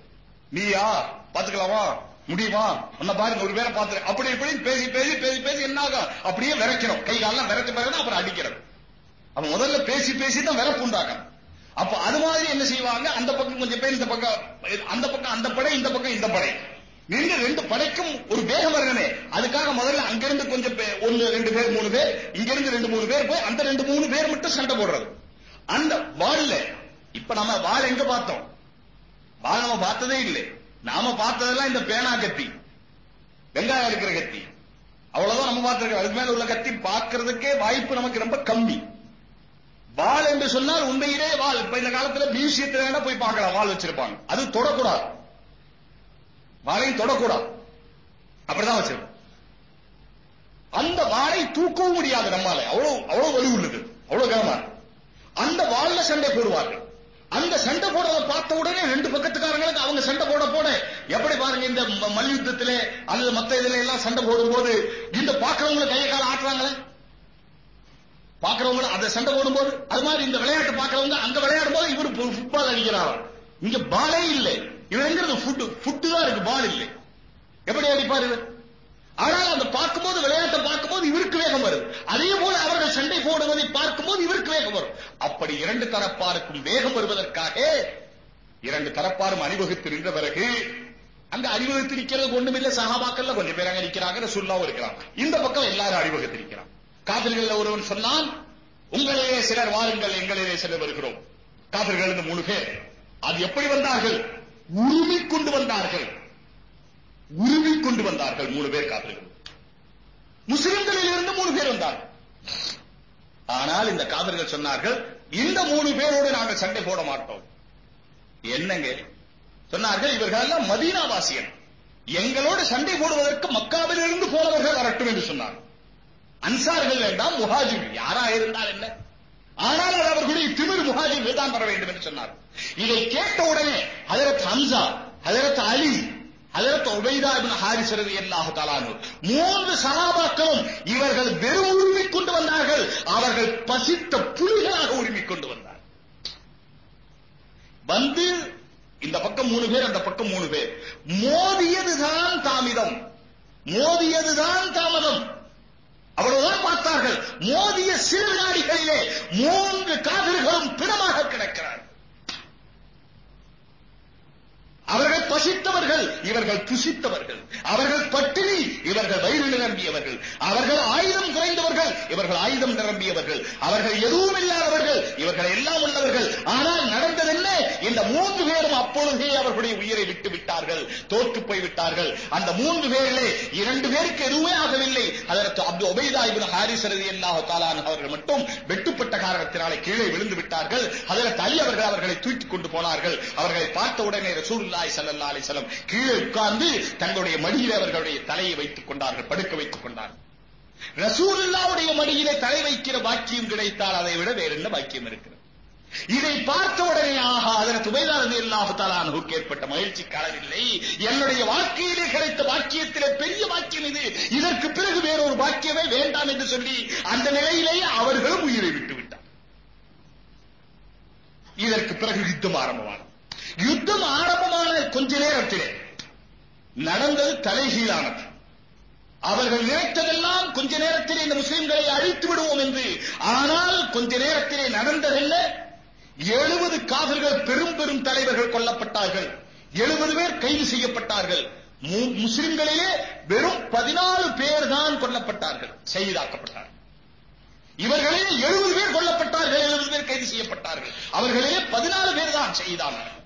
நீயா பாத்துக்கலாமா முடியுமா? உன்ன பாருங்க ஒரு பேரை பார்த்து அப்படி இப்படி பேசி பேசி பேசி பேசி என்ன ஆகும்? அப்படியே விரைக்கிறோம். கை காலம் விரைச்ச பிறகு அப்புறம் அடிக்கிறது அப்ப முதல்ல பேசி பேசி தான் விரப்பு உண்டாகும் அப்ப அது மாதிரி என்ன செய்வாங்க? அந்த பக்கம் கொஞ்சம் பேர் இந்த பக்கம் அந்த பக்கம் அந்த படை இந்த பக்கம் இந்த படை. நின்று ரெண்டு படைக்கும் ஒரு வேகம் வரணுமே அதுக்காக முதல்ல அங்கிருந்து கொஞ்சம் ஒன்னு ரெண்டு பேர் மூணு பேர். இங்க இருந்து ரெண்டு மூணு பேர் போய் அந்த ரெண்டு மூணு பேர் மட்டும் சண்டை போடுறது. அந்த வாள்ல இப்ப நம்ம வாள் எங்க பார்த்தோம்? வாள் நம்ம பார்த்ததே இல்லை. நாம பார்த்ததெல்லாம் இந்த பேனா கத்தி. வெங்காயம் இருக்கிற கத்தி. அவ்வளவுதான் நம்ம பார்த்திருக்கோம். அதுக்கு மேல உள்ள கத்தி பார்க்கறதுக்கே வாய்ப்பு நமக்கு ரொம்ப கம்மி. வாள் என்று சொன்னால் உண்மையிலே வாள் இப்ப இந்த காலத்துல மியூசியத்துல வேணா போய் பார்க்கலாம். வாள் வச்சிருப்பாங்க. அது தொடக்கூடாது. வாழையும் தொடக்கூடாது. அப்படிதான் வச்சிருக்கோம். அந்த வாழை தூக்கவும் முடியாது நம்மால. அவ்வளவு அவ்வளவு வலி உள்ளது. அவ்வளவு கனமா அந்த வாள்ல சண்டை போடுவார்கள். அந்த சண்டை போடுறத பார்த்த உடனே ரெண்டு பக்கத்துக்காரங்களுக்கு அவங்க சண்டை போட போட எப்படி பாருங்க இந்த மல்யுத்தத்திலே அல்லது மத்த இதுல எல்லாம் சண்டை போடும்போது இந்த பாக்குறவங்களை கையை கால ஆட்டுறாங்களே? பாக்குறவங்க அதை சண்டை போடும்போது அது மாதிரி இந்த விளையாட்டு பாக்குறவங்க அங்க விளையாடும் போது இவர் ஃபுட்பால் அடிக்கிறார்? இங்க பாலே இல்லை. இவருங்கிறது ஃபுட் ஃபுட்டு தான் இருக்கு பால் இல்லை. எப்படி அடிப்பார் இவர்? ஆனால் அந்த பார்க்கும்போது விளையாட்டை பார்க்கும்போது இவருக்கு வேகம் வருது அதே போல அவர்கள் சண்டை போடுவதை பார்க்கும்போது இவருக்கு வேகம் வரும். அப்படி இரண்டு தரப்பாருக்கும் வேகம் வருவதற்காக இரண்டு தரப்பாரும் அணிவகுத்து நின்ற பிறகு அங்க அணிவகுத்து நிக்கிறது ஒண்ணுமில்ல சகாபாக்கள்ல கொஞ்சம் பேர் அங்க நிக்கிறாங்க சுல்லாவும் இருக்கிறான். இந்த பக்கம் எல்லாரும் அணிவகுத்து நிக்கிறாங்க காதல்கள் ஒருவன் சொன்னான் உங்களிலே சிலர் வாருங்கள் எங்களிலே சிலர் வருகிறோம். காதல்கள் மூணு பேர். அது எப்படி வந்தார்கள்? உருமி கொண்டு வந்தார்கள். உருவி கொண்டு வந்தார்கள் மூணு பேர் காதல்கள் முஸ்லிம்களில் இருந்து மூணு பேர் வந்தார்கள் ஆனால் இந்த காதல்கள் சொன்னார்கள் இந்த மூணு பேரோடு நாங்கள் சண்டை போட மாட்டோம். என்னங்க? சொன்னார்கள் இவர்கள் எல்லாம் மதீனாவாசியன் எங்களோடு சண்டை போடுவதற்கு மக்காவில் இருந்து போனவர்கள் வரட்டும் என்று சொன்னார். அன்சார்கள் வேண்டாம் முஹாஜிர். யாரா இருந்தால் என்ன? ஆனால் அது அவர்களுடைய திமிர் முஹாஜிர் தான் வர வேண்டும் என்று சொன்னார். இதை கேட்ட உடனே ஹதரத் ஹம்சா ஹதரத் அலி அதற்கு உபைதா இப்னு ஹாரிஸ் மூன்று சகாபாக்களும் இவர்கள் வெறும் உரிமை கொண்டு வந்தார்கள். அவர்கள் பசித்த புலிகளாக உரிமை கொண்டு வந்தார் வந்து இந்த பக்கம் மூணு பேர் அந்த பக்கம் மூணு பேர். மோதியதுதான் தாமிதம். மோதியதுதான் தாமதம். அவ்வளவுதான் பார்த்தார்கள். மோதிய சிறு வினாடிகளிலே மூன்று காதல்களும் பிணமாக கிடக்கிறார்கள். அவர்கள் பசித்தவர்கள் இவர்கள் புசித்தவர்கள் அவர்கள் பட்டினி இவர்கள் வயிறு நிரம்பியவர்கள். அவர்கள் ஆயுதம் குறைந்தவர்கள் இவர்கள் ஆயுதம் நிரம்பியவர்கள். அவர்கள் எதுவும் இல்லாதவர்கள் இவர்கள் எல்லாம் உள்ளவர்கள். ஆனால் நடந்தது என்ன இந்த மூன்று பேரும் அப்பொழுதே அவர்களுடைய உயிரை விட்டு விட்டார்கள் தோற்று போய் விட்டார்கள். அந்த மூன்று பேரிலே இரண்டு பேருக்கு எதுவுமே ஆகவில்லை. அதற்கு அப்து ஒபைதா இப்னு ஹாரிஸ் காலான் அவர்கள் மட்டும் வெட்டுப்பட்ட காரணத்தினாலே கீழே விழுந்து விட்டார்கள். அதற்கு அலி அவர்கள் அவர்களை தூக்கிக் கொண்டு போனார்கள். அவர்களை பார்த்த உடனே ரசூலுல்லாஹி ஸல்லல்லாஹு அலைஹி வஸல்லம் கீழே உட்கார்ந்து தங்களுடைய மடியில் அவர்களுடைய தலையை வைத்துக் கொண்டார்கள் படுக்க வைத்துக் கொண்டார்கள். ரசூலுல்லாவுடைய மடியிலே தலை வைக்கிற பாக்கியம் கிடைத்தால் அதை விட வேற என்ன பாக்கியம் இருக்கிறது? இதை பார்த்த உடனே ஆகா அதற்கு துபைதாரதி அல்லாஹு ஏற்பட்ட மகிழ்ச்சி காலவில்லை என்னுடைய வாழ்க்கையிலே கிடைத்த வாக்கியத்திலே பெரிய வாக்கியம் இது. இதற்கு பிறகு வேறொரு வாக்கியமே வேண்டாம் என்று சொல்லி அந்த நிலையிலேயே அவர்களும் உயிரை விட்டு விட்டார் இதற்கு பிறகு யுத்தம் ஆரம்பமானது. யுத்தம் ஆரம்பமான கொஞ்ச நேரத்திலே நடந்தது தலைகீழானது. அவர்கள் நினைத்ததெல்லாம் கொஞ்ச நேரத்திலே இந்த முஸ்லிம்களை அழித்து விடுவோம் என்று. ஆனால் கொஞ்ச நேரத்திலே நடந்ததல்ல எழுபது காதல்கள் பெரும் பெரும் தலைவர்கள் கொல்லப்பட்டார்கள். எழுபது பேர் கைது செய்யப்பட்டார்கள். முஸ்லிம்களிலே வெறும் பதினாலு பேர் தான் கொல்லப்பட்டார்கள். செய்தாக்கப்பட்டார்கள். இவர்களே எழுபது பேர் கொல்லப்பட்டார்கள் எழுபது பேர் கைது செய்யப்பட்டார்கள். அவர்களே பதினாலு பேர் தான் செய்தார்கள்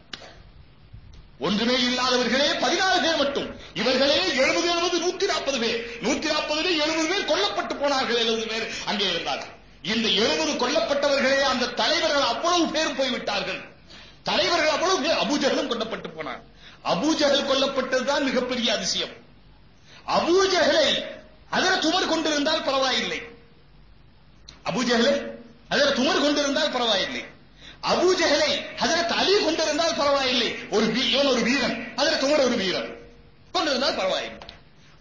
ஒன்றுமே இல்லாதவர்களே பதினாறு பேர் மட்டும். இவர்களே எழுபது எழுபது நூத்தி நாற்பது பேர். நூத்தி நாற்பது எழுபது பேர் கொல்லப்பட்டு போனார்கள் எழுபது பேர் அங்கே இருந்தார்கள் இந்த எழுபது கொல்லப்பட்டவர்களே அந்த தலைவர்கள் அவ்வளவு பேர் போய்விட்டார்கள். தலைவர்கள் அவ்வளவு பேர் அபூஜகலும் கொல்லப்பட்டு போனார். அபூஜகல் கொல்லப்பட்டதுதான் மிகப்பெரிய அதிசயம். அபூஜகலை அதர துமர் கொண்டிருந்தால் பரவாயில்லை. அபூஜகலை அதர துமர் கொண்டிருந்தால் பரவாயில்லை. அபூஜகலை ஹதரத் அலி கொண்டிருந்தால் பரவாயில்லை. ஒரு வீ- இவன் ஒரு வீரன். ஹதரத் உமர் ஒரு வீரன். கொண்டிருந்தால் பரவாயில்லை.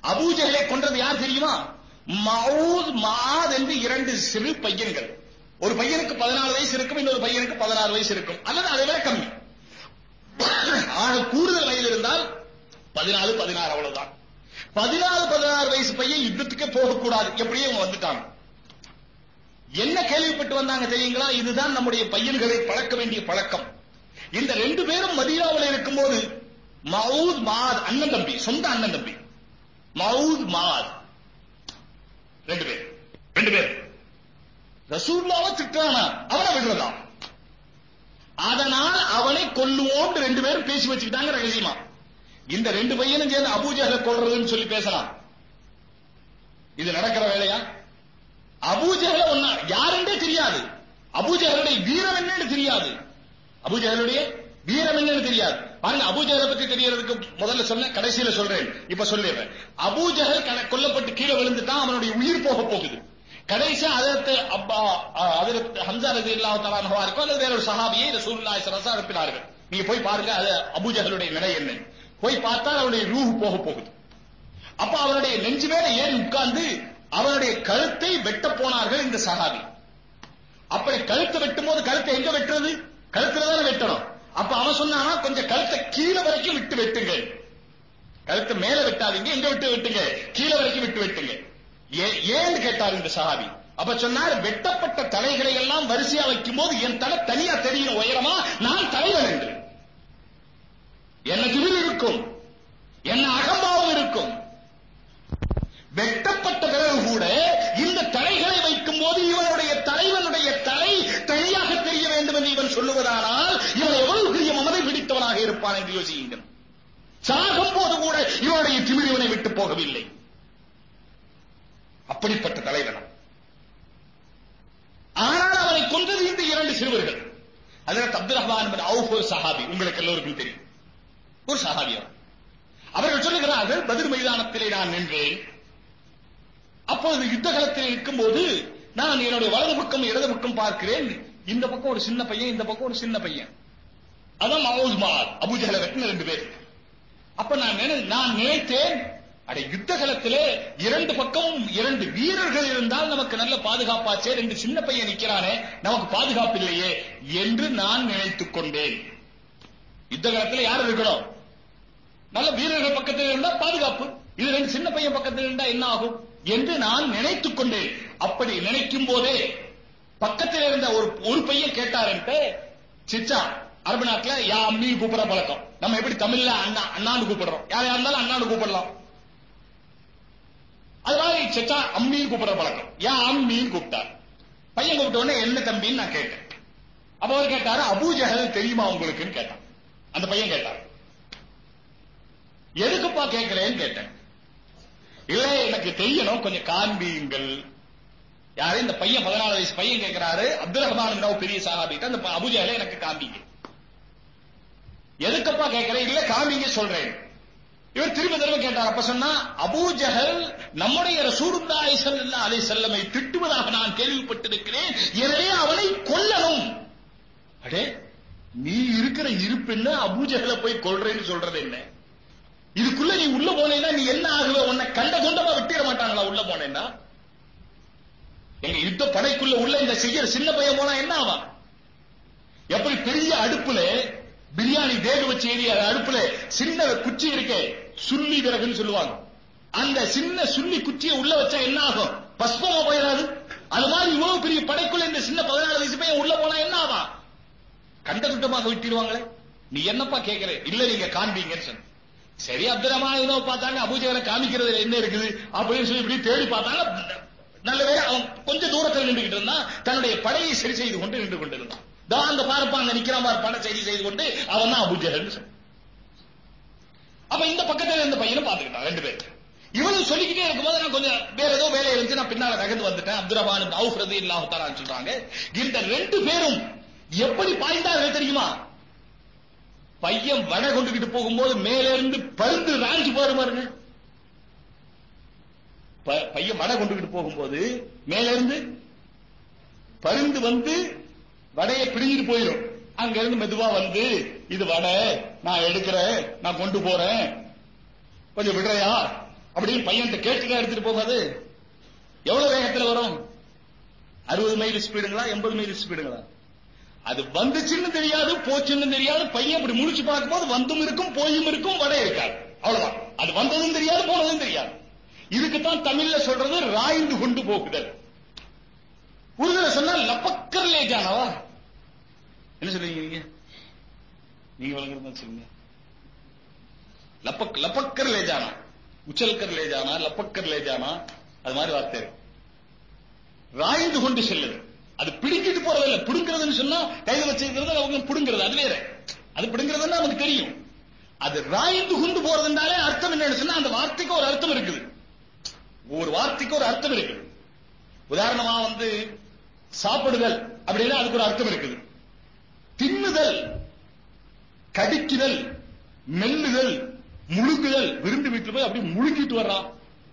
அபூஜகலை கொன்றது யார் தெரியுமா? மவுத் மாத் என்று இரண்டு சிறு பையன்கள். ஒரு பையனுக்கு பதினாலு வயசு இருக்கும் இன்னொரு பையனுக்கு பதினாறு வயசு இருக்கும். அல்லது அதை விட கம்மி ஆக கூடுதல் வயது இருந்தால் பதினாலு பதினாறு அவ்வளவுதான். பதினாலு பதினாறு வயசு பையன் யுத்தத்துக்கே போகக்கூடாது. எப்படியும் அவங்க வந்துட்டாங்க என்ன கேள்விப்பட்டு வந்தாங்க தெரியுங்களா? இதுதான் நம்முடைய பையன்களை பழக்க வேண்டிய பழக்கம். இந்த ரெண்டு பேரும் மதீனாவில் இருக்கும்போது மவுத் மாத் அண்ணன் தம்பி சொந்த அண்ணன் தம்பி. மவுத் மாத். ரெண்டு பேர். ரெண்டு பேர். ரசூல்லாவை திட்டானா அவனை விடுறதா? அதனால் அவனை கொல்லுவோம் ரெண்டு பேரும் பேசி வச்சுக்கிட்டாங்க ரகசியமா. இந்த ரெண்டு பையனும் சேர்ந்து அபூஜஹலை கொள்றதுன்னு சொல்லி பேசலாம். இது நடக்கிற வேலையா? அபூஜகல ஒன்னா யாருன்றே தெரியாது. அபூஜஹலுடைய வீரம் என்னன்னு தெரியாது. அபூஜஹலுடைய வீரம் என்னன்னு தெரியாது. பாருங்க அபூஜஹலை பத்தி தெரியறதுக்கு முதல்ல சொன்ன கடைசியில சொல்றேன். இப்ப சொல்லிடுறேன். அபூஜஹல் கொல்லப்பட்டு கீழே விழுந்துட்டான் அவனுடைய உயிர் போக போகுது. கடைசியா அதற்கு அப்பா அதற்கு ஹம்சா ரதி இல்லாஹ் தலானவா இருக்கும் அல்லது வேற ஒரு சஹாபியை ரசூலுல்லாஹி ஸல்லல்லாஹு அனுப்பினார்கள். நீங்க போய் பாருங்க அது அபூஜஹலுடைய நிலை என்ன. போய் பார்த்தால் அவனுடைய ரூஹ் போக போகுது. அப்ப அவனுடைய நெஞ்சு மேல ஏறி உட்கார்ந்து அவருடைய கழுத்தை வெட்ட போனார்கள் இந்த சகாபி அப்படி கழுத்தை வெட்டும் போது கழுத்தை எங்க வெட்டுறது? கழுத்துல தானே வெட்டணும். அப்ப அவன் சொன்னானா கொஞ்சம் கழுத்தை கீழே வரைக்கும் விட்டு வெட்டுங்க கழுத்தை மேல வெட்டாதீங்க எங்க விட்டு வெட்டுங்க? கீழே வரைக்கும் விட்டு வெட்டுங்க. ஏ- ஏன்னு கேட்டார் இந்த சஹாபி. அப்ப சொன்னார் வெட்டப்பட்ட தலைகளை எல்லாம் வரிசையா வைக்கும் போது என் தலை தனியா தெரியும் உயரமா? நான் தலைவன் என்று என்ன திரு இருக்கும்? என்ன அகம்பாவம் இருக்கும்? வெட்டப்பட்ட பிறகு கூட இந்த தலைகளை வைக்கும் போது இவனுடைய தலைவனுடைய தலை தனியாக தெரிய வேண்டும் என்று இவன் சொல்லுவதானால் இவன் எவ்வளவு பெரிய மமதை பிடித்தவனாக இருப்பான் என்று யோசியுங்கள். சாகும் போது கூட இவனுடைய திமிர் இவனை விட்டு போகவில்லை. அப்படிப்பட்ட தலைவனம் ஆனால் அவனை கொன்றது இந்த இரண்டு சிறுவர்கள். அதற்கு அப்துல் ரஹ்மான் அவுஃப் ஒரு சஹாபி. உங்களுக்கு எல்லோருக்கும் தெரியும். ஒரு சஹாபி அவர் அவர்கள் சொல்லுகிறார்கள் பதில் மைதானத்திலே நான் நின்றேன். அப்பொழுது யுத்த களத்தில் இருக்கும்போது நான் என்னுடைய வலது பக்கம் இடது பக்கம் பார்க்கிறேன். இந்த பக்கம் ஒரு சின்ன பையன் இந்த பக்கம் ஒரு சின்ன பையன். அதான் மவுஸ் மால். வெட்டின ரெண்டு பேர். அப்ப நான் நினை- நான் நினைத்தேன் அட யுத்த களத்திலே இரண்டு பக்கமும் இரண்டு வீரர்கள் இருந்தால் நமக்கு நல்ல பாதுகாப்பாச்சே. ரெண்டு சின்ன பையன் நிக்கிறானே நமக்கு பாதுகாப்பு இல்லையே என்று நான் நினைத்துக் கொண்டேன். யுத்த களத்துல யார் இருக்கணும்? நல்ல வீரர்கள் பக்கத்தில் இருந்தா பாதுகாப்பு. இது ரெண்டு சின்ன பையன் பக்கத்தில் இருந்தா என்ன ஆகும்? என்று நான் நினைத்துக் கொண்டேன். அப்படி நினைக்கும் போதே பக்கத்தில் இருந்த ஒரு ஒரு பையன் கேட்டாருன்ட்டு சிச்சா அரபு நாட்டுல யா அம்மி கூப்பிடுற பழக்கம். நம்ம எப்படி தமிழ்ல அண்ணா அண்ணான்னு கூப்பிடுறோம். யார் யார் இருந்தாலும் அண்ணான்னு கூப்பிடலாம். அதனால சிச்சா அம்மின்னு கூப்பிடுற பழக்கம். யா அம்மின்னு கூப்பிட்டார். பையன் கூப்பிட்ட உடனே என்ன தம்பின்னு நான் கேட்டேன். அப்ப அவர் கேட்டாரு அபூஜஹல் தெரியுமா உங்களுக்குன்னு? கேட்டான். அந்த பையன் கேட்டார். எதுக்குப்பா கேட்கிறேன்னு கேட்டேன். இல்ல எனக்கு தெரியணும் கொஞ்சம் காண்பியுங்கள். யாரு? இந்த பையன் பதினாலு வயசு பையன் கேட்கிறாரு அப்துல் ரஹ்மான் பெரிய சாஹாபிட்ட அந்த அபுஜால எனக்கு காமிங்க எதுக்கப்பா கேட்கிறேன் இல்ல காமிங்க சொல்றேன். இவர் திரும்ப திரும்ப கேட்டார். அப்ப சொன்னா அபூஜஹல் நம்முடைய ரசூலுல்லாஹி ஸல்லல்லாஹு அலைஹி வஸல்லமை திட்டுவதாக நான் கேள்விப்பட்டிருக்கிறேன். எனவே அவனை கொல்லணும். அடே நீ இருக்கிற இருப்புன்னு அபூஜஹலை போய் கொல்றேன்னு சொல்றது என்ன? இதுக்குள்ள நீ உள்ள போனேன்னா நீ என்ன ஆகுவ? உன்னை கண்ட கொண்டமா விட்டிட மாட்டாங்களா உள்ள போனேன்னா? எங்க யுத்த படைக்குள்ள உள்ள இந்த செய்யற சின்ன பையன் போனா என்ன ஆவான்? எப்படி பெரிய அடுப்புல பிரியாணி வேக வச்சு ஏறி அடுப்புல சின்ன குச்சி இருக்கே சுள்ளி விறகுன்னு சொல்லுவாங்க. அந்த சின்ன சுள்ளி குச்சியை உள்ள வச்சா என்ன ஆகும்? பஸ்பமா போயிடாது. அது மாதிரி இவ்வளவு பெரிய படைக்குள்ள இந்த சின்ன பதினாலு வயசு பையன் உள்ள போனா என்ன ஆவா கண்ட துட்டமாக விட்டிடுவாங்களே. நீ என்னப்பா கேக்குற? இல்ல நீங்க காண்பீங்கன்னு சொன்ன. சரி அப்துல் ரஹ்மான் பார்த்தாங்க அபூஜகரை காமிக்கிறது என்ன இருக்குது அப்படின்னு சொல்லி இப்படி தேடி பார்த்தாங்க. நல்ல அவன் கொஞ்சம் தூரத்தில் நின்றுகிட்டு இருந்தான். தன்னுடைய படையை சரி செய்து கொண்டு நின்று கொண்டிருந்தான். தான் அந்த பாருப்பா அங்க நிக்கிற மாதிரி படை சரி செய்து கொண்டு அவன் தான் அபூஜகன் அப்ப இந்த பக்கத்துல இந்த பையனை பாத்துக்கிட்டான் ரெண்டு பேர் இவனும் சொல்லிக்கிட்டே இருக்கும்போது நான் கொஞ்சம் வேற ஏதோ வேலை இருந்துச்சு நான் பின்னால நகர்ந்து வந்துட்டேன். அப்துல் ரஹ்மான் அவுஃப் ரதி இல்லாஹு சொல்றாங்க இந்த ரெண்டு பேரும் எப்படி பாய்ந்தார்கள் தெரியுமா? பையன் வடை கொண்டுகிட்டு போகும்போது மேல இருந்து பருந்து ராஞ்சி போற பாருங்க ப- பையன் வடை கொண்டுகிட்டு போகும்போது மேல இருந்து பருந்து வந்து வடையை பிடிஞ்சிட்டு போயிடும். அங்க இருந்து மெதுவா வந்து இது வடை நான் எடுக்கிறேன் நான் கொண்டு போறேன். கொஞ்சம் விடுறையா? அப்படின்னு பையன்கிட்ட கேட்டுக்கா எடுத்துட்டு போகாது. எவ்வளவு வேகத்துல வரும்? அறுபது மைல் ஸ்பீடுங்களா எண்பது மைல் ஸ்பீடுங்களா அது வந்துச்சுன்னு தெரியாது போச்சுன்னு தெரியாது பையன் அப்படி முடிச்சு பார்க்கும்போது வந்தும் இருக்கும் போயும் இருக்கும் வடை இருக்காது. அவ்வளவுதான். அது வந்ததும் தெரியாது போனதும் தெரியாது. இதுக்குத்தான் தமிழ்ல சொல்றது ராய்ந்து கொண்டு போக்குதல். உருதுல சொன்னா லப்பக்கர் லேஜானவா? என்ன சொல்றீங்க நீங்க? நீங்க வழங்குறது சொல்லுங்க. லப்பக் லப்பக்கர் லேஜானா? உச்சல்கர் லேஜானா? லப்பக்கர் லேஜானா? அது மாதிரி வார்த்தை இருக்கு. ராய்ந்து கொண்டு செல்லுது. அது பிடிக்கிட்டு போறது இல்ல பிடுங்கிறதுன்னு சொன்னா கையில வச்சிருக்கிறது அவங்க பிடுங்கிறது. அது வேற. அது பிடுங்கிறதுன்னா நமக்கு தெரியும். அது ராய்ந்து கொண்டு போறதுனாலே அர்த்தம் என்னன்னு சொன்னா அந்த வார்த்தைக்கு ஒரு அர்த்தம் இருக்குது. ஒவ்வொரு வார்த்தைக்கு ஒரு அர்த்தம் இருக்குது. உதாரணமா வந்து சாப்பிடுதல் அப்படின்னா அதுக்கு ஒரு அர்த்தம் இருக்குது. தின்னுதல் கடிக்குதல் மெல்லுதல் முழுங்குதல் விருந்து வீட்டுல போய் அப்படியே முழுங்கிட்டு வர்றான்.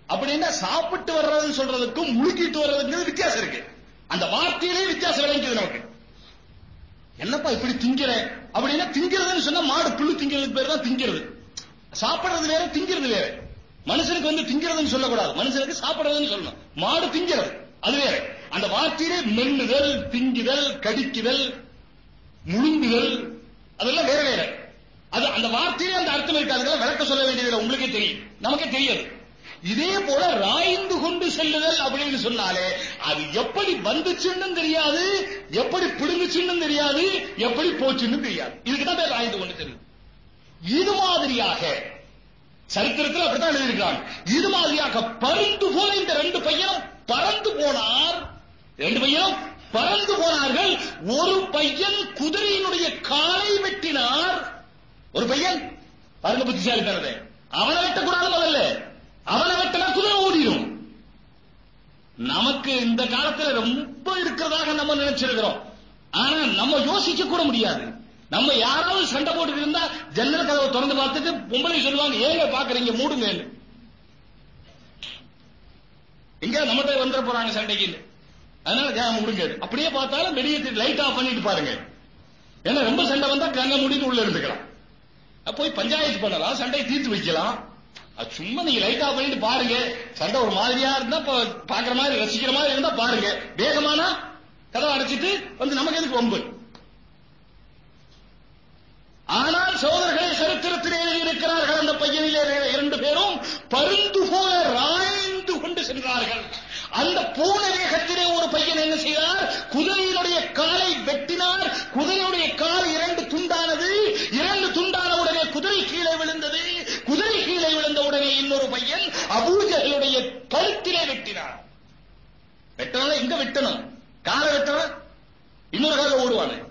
அப்படின்னா சாப்பிட்டு வர்றதுன்னு சொல்றதுக்கும் முழுங்கிட்டு வர்றதுக்கு வித்தியாசம் இருக்கு. அந்த வார்த்தையிலே வித்தியாசம் விளங்குது நமக்கு. என்னப்பா இப்படி திங்கிற? அப்படின்னா திங்கிறதுன்னு சொன்னா மாடு புல்லு திங்கிறதுக்கு பேர் தான் திங்கிறது. சாப்பிடுறது வேற திங்கிறது வேற. மனுஷனுக்கு வந்து திங்கிறதுன்னு சொல்லக்கூடாது. மனுஷனுக்கு சாப்பிடுறதுன்னு சொல்லணும். மாடு திங்கிறது அது வேற. அந்த வார்த்தையிலே மெல்லுதல் திங்குதல் கடிக்குதல் முழுங்குதல் அதெல்லாம் வேற வேற. அது அந்த வார்த்தையிலே அந்த அர்த்தம் இருக்காது விளக்க சொல்ல வேண்டியதில்லை. உங்களுக்கே தெரியும். நமக்கே தெரியாது. இதே போல ராய்ந்து கொண்டு செல்லுதல் அப்படின்னு சொன்னாலே அது எப்படி வந்துச்சுன்னு தெரியாது எப்படி பிடுங்குச்சுன்னு தெரியாது எப்படி போச்சுன்னு தெரியாது. இதுக்குதான் பேர் ராய்ந்து கொண்டு செல்லுது இது மாதிரியாக சரித்திரத்தில் அப்படித்தான் எழுதியிருக்கிறாங்க இது மாதிரியாக பருந்து போல இந்த ரெண்டு பையனும் பறந்து போனார். ரெண்டு பையனும் பறந்து போனார்கள். ஒரு பையன் குதிரையினுடைய காலை வெட்டினார். ஒரு பையன் பாருங்க புத்திசாலித்தனதை அவனை வெட்டக்கூடாது முதல்ல. அவனை வெட்டினா குதிரை ஓடிடும் நமக்கு இந்த காலத்துல ரொம்ப இருக்கிறதாக நம்ம நினைச்சிருக்கிறோம். ஆனா நம்ம யோசிக்க கூட முடியாது. நம்ம யாராவது சண்டை போட்டுட்டு இருந்தா ஜன்னல் கதவை திறந்து பார்த்துட்டு பொம்பளை சொல்லுவாங்க ஏங்க பாக்குறீங்க மூடுங்க எங்க நம்மகிட்ட வந்துட போறாங்க சண்டைக்கு அதனால ஜாம முடிங்க. அப்படியே பார்த்தாலும் வெளியே லைட் ஆஃப் பண்ணிட்டு பாருங்க. ஏன்னா ரொம்ப சண்டை வந்தா கங்க மூடிட்டு உள்ள இருந்துக்கலாம். போய் பஞ்சாயத்து பண்ணலாம் சண்டையை தீர்த்து வைக்கலாம். அது சும்மா நீங்க லைட் ஆஃப் பண்ணிட்டு பாருங்க. சண்டை ஒரு மாதிரியா இருந்தா பாக்குற மாதிரி ரசிக்கிற மாதிரி இருந்தா பாருங்க. வேகமானா கதவை அடைச்சிட்டு வந்து நமக்கு எதுக்கு வம்பு? ஆனால் சோதரர்களை சரித்திரத்தில் எழுதியிருக்கிறார்கள் அந்த பையனிலே இரண்டு பேரும் பருந்து போல ராய்ந்து கொண்டு சென்றார்கள். அந்த பூன வேகத்திலே ஒரு பையன் என்ன செய்தார்? குதிரையினுடைய காலை வெட்டினார். குதிரையுடைய கால் இரண்டு துண்டானது. இரண்டு துண்டான உடனே குதிரை கீழே விழுந்தது குதிரை கீழே இன்னொரு பையன் அபூஜகளுடைய கழுத்திலே வெட்டினான். வெட்டனால எங்க வெட்டணும்? காலை வெட்டணும் இன்னொரு கால ஓடுவானு.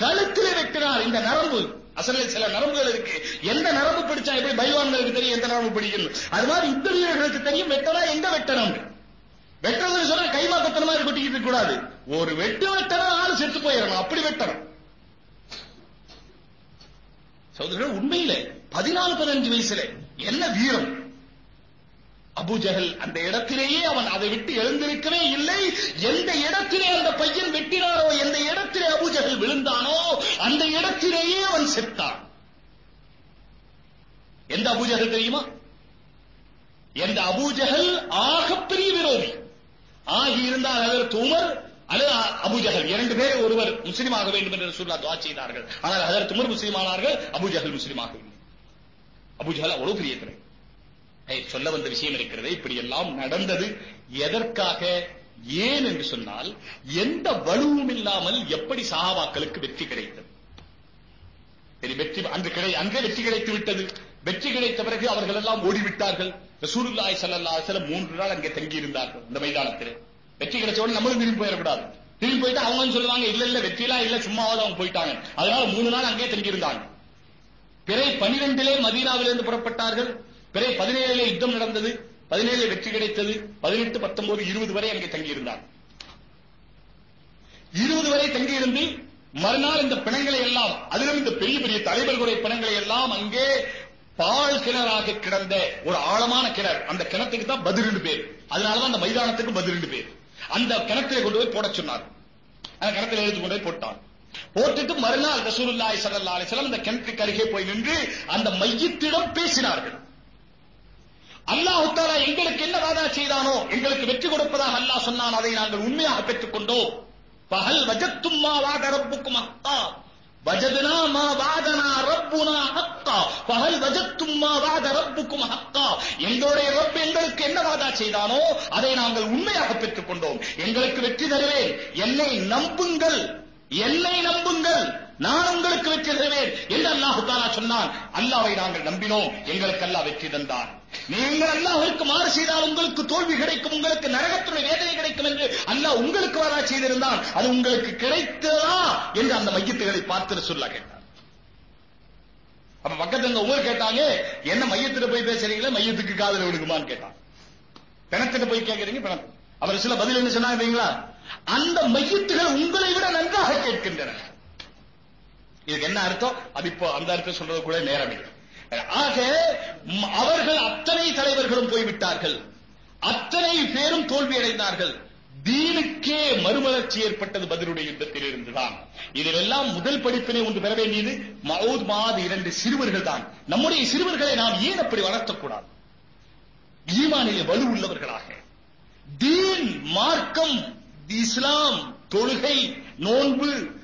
கழுத்திலே வெட்டினார் இந்த நரம்பு. அசல சில நரம்புகள் இருக்கு. எந்த நரம்பு பிடிச்சா எப்படி பைவான்களுக்கு தெரியும் எந்த நரம்பு பிடிக்கும் அது மாதிரி யுத்த வீரர்களுக்கு தெரியும் வெட்டனா எங்க வெட்டணும்? வெட்டுறதுன்னு சொன்னா கைமா கத்தன மாதிரி கொட்டிக்கிட்டு கூடாது. ஒரு வெட்டு வெட்டணும் ஆளு செத்து போயிடணும். அப்படி வெட்டணும். சகோதரர்கள் உண்மையிலே பதினாலு பதினஞ்சு வயசுல என்ன வீரம்? அபுஜகல் அந்த இடத்திலேயே அவன் அதை விட்டு எழுந்திருக்கவே இல்லை. எந்த இடத்திலே அந்த பையன் வெட்டினாரோ எந்த இடத்திலே அபுஜகல் விழுந்தானோ அந்த இடத்திலேயே அவன் செத்தான். எந்த அபுஜகல் தெரியுமா? எந்த அபூஜஹல் ஆகப்பெரிய விரோதி. ஆகி இருந்தால் அதற்கு உமர் அல்லது அபுஜகல் இரண்டு பேர் ஒருவர் முஸ்லீமாக வேண்டும் என்று சொல்லா துவா செய்தார்கள். ஆனால் அதற்கு உமர் முஸ்லீம் ஆனார்கள் அபூஜஹல் அபுஜால் அவ்வளவு பெரிய திரை சொல்ல வந்த விஷயம் இருக்கிறது இப்படி எல்லாம் நடந்தது எதற்காக? ஏன் என்று சொன்னால் எந்த வலுவும் இல்லாமல் எப்படி சஹாபாக்களுக்கு வெற்றி கிடைத்தது? சரி வெற்றி அன்று கிடை அன்றே வெற்றி கிடைத்து விட்டது. வெற்றி கிடைத்த பிறகு அவர்கள் எல்லாம் ஓடிவிட்டார்கள். ரசூலுல்லாய் சல்லா சில மூன்று நாள் அங்கே தங்கி இருந்தார்கள் இந்த மைதானத்தில். வெற்றி கிடைச்ச நம்மளும் திரும்பி போயிடக்கூடாது. திரும்பி போயிட்டு அவங்க சொல்லுவாங்க இல்ல இல்ல வெற்றிலாம் இல்ல சும்மாவது அவங்க போயிட்டாங்க. அதனால மூணு நாள் அங்கே தங்கி இருந்தாங்க பிறை பனிரெண்டிலே மதீனாவிலிருந்து புறப்பட்டார்கள். பிறை பதினேழிலே யுத்தம் நடந்தது. பதினேழு வெற்றி கிடைத்தது. பதினெட்டு பத்தொன்பது இருபது வரை அங்கே தங்கியிருந்தார். இருபது வரை தங்கியிருந்து மறுநாள் இந்த பிணங்களை எல்லாம் அதிலும் இந்த பெரிய பெரிய தலைவர்களுடைய பிணங்களை எல்லாம் அங்கே பால் கிணறாக கிடந்த ஒரு ஆழமான கிணறு. அந்த கிணத்துக்கு தான் பதிரெண்டு பேர். அதனாலதான் அந்த மைதானத்துக்கு பதிரெண்டு பேர். அந்த கிணத்திலே கொண்டு போய் போட சொன்னார். அந்த கிணத்துல எடுத்து கொண்டு போய் போட்டான் போட்டுட்டு மறுநாள் ரசூலுல்லாய் சல்லா அலிஸ்லாம் அந்த கிணற்றுக்கு அருகே போய் நின்று அந்த மையத்திடம் பேசினார்கள். அல்லாஹ் தாலா எங்களுக்கு என்ன வாதா செய்தானோ எங்களுக்கு வெற்றி கொடுப்பதாக அல்லாஹ் சொன்னான். அதை நாங்கள் உண்மையாக பெற்றுக் கொண்டோம். பகல் வஜத்தும் மா வாத ரப்புக்கும் அத்தா வஜதுனா மா வாதனா ரப்புனா ஹக்கா. பகல் வஜத்தும் மா வாத ரப்புக்கும் ஹக்கா எங்களுடைய ரப் எங்களுக்கு என்ன வாதா செய்தானோ அதை நாங்கள் உண்மையாக பெற்றுக் கொண்டோம். எங்களுக்கு வெற்றி தருவேன். என்னை நம்புங்கள். என்னை நம்புங்கள். நான் உங்களுக்கு வெற்றி தருவேன் என்று அல்லாஹு தாலா சொன்னான். அல்லாவை நாங்கள் நம்பினோம். எங்களுக்கு அல்லாஹ் வெற்றி தந்தான் நீங்கள் அல்லாஹிற்கு மாறு செய்தால் உங்களுக்கு தோல்வி கிடைக்கும். உங்களுக்கு நரகத்துடைய வேதனை கிடைக்கும் என்று அல்லாஹ் உங்களுக்கு வரா செய்திருந்தான். அது உங்களுக்கு கிடைத்ததா என்று அந்த மையத்துகளை பார்த்து சொல்ல கேட்டார் அப்ப பக்கத்துல இருந்த கேட்டாங்க என்ன மையத்துல போய் பேசுறீங்களா? மையத்துக்கு காதல் விழுகுமான்னு கேட்டான். பிணத்துக்கு போய் கேட்கறீங்க பிணத்துக்கு அவர் சில பதில் என்ன சொன்னாங்க அந்த மையத்துகள் உங்களை விட நன்றாக கேட்கின்றன. இதுக்கு என்ன அர்த்தம்? அது இப்போ அந்த அர்த்தம் சொல்றது கூட நேரம் ஆக அவர்கள் அத்தனை தலைவர்களும் போய்விட்டார்கள். அத்தனை பேரும் தோல்வி அடைந்தார்கள் தீனுக்கே மறுமலர்ச்சி ஏற்பட்டது பதிலுடைய யுத்தத்தில் இருந்துதான் இதிலெல்லாம் முதல் படிப்பினை ஒன்று பெற வேண்டியது மவுத் மாது இரண்டு சிறுவர்கள் தான். நம்முடைய சிறுவர்களை நாம் ஏன் அப்படி வளர்த்தக்கூடாது? ஈமானிலே வலு உள்ளவர்களாக. தீன் மார்க்கம் இஸ்லாம் தொழுகை நோன்பு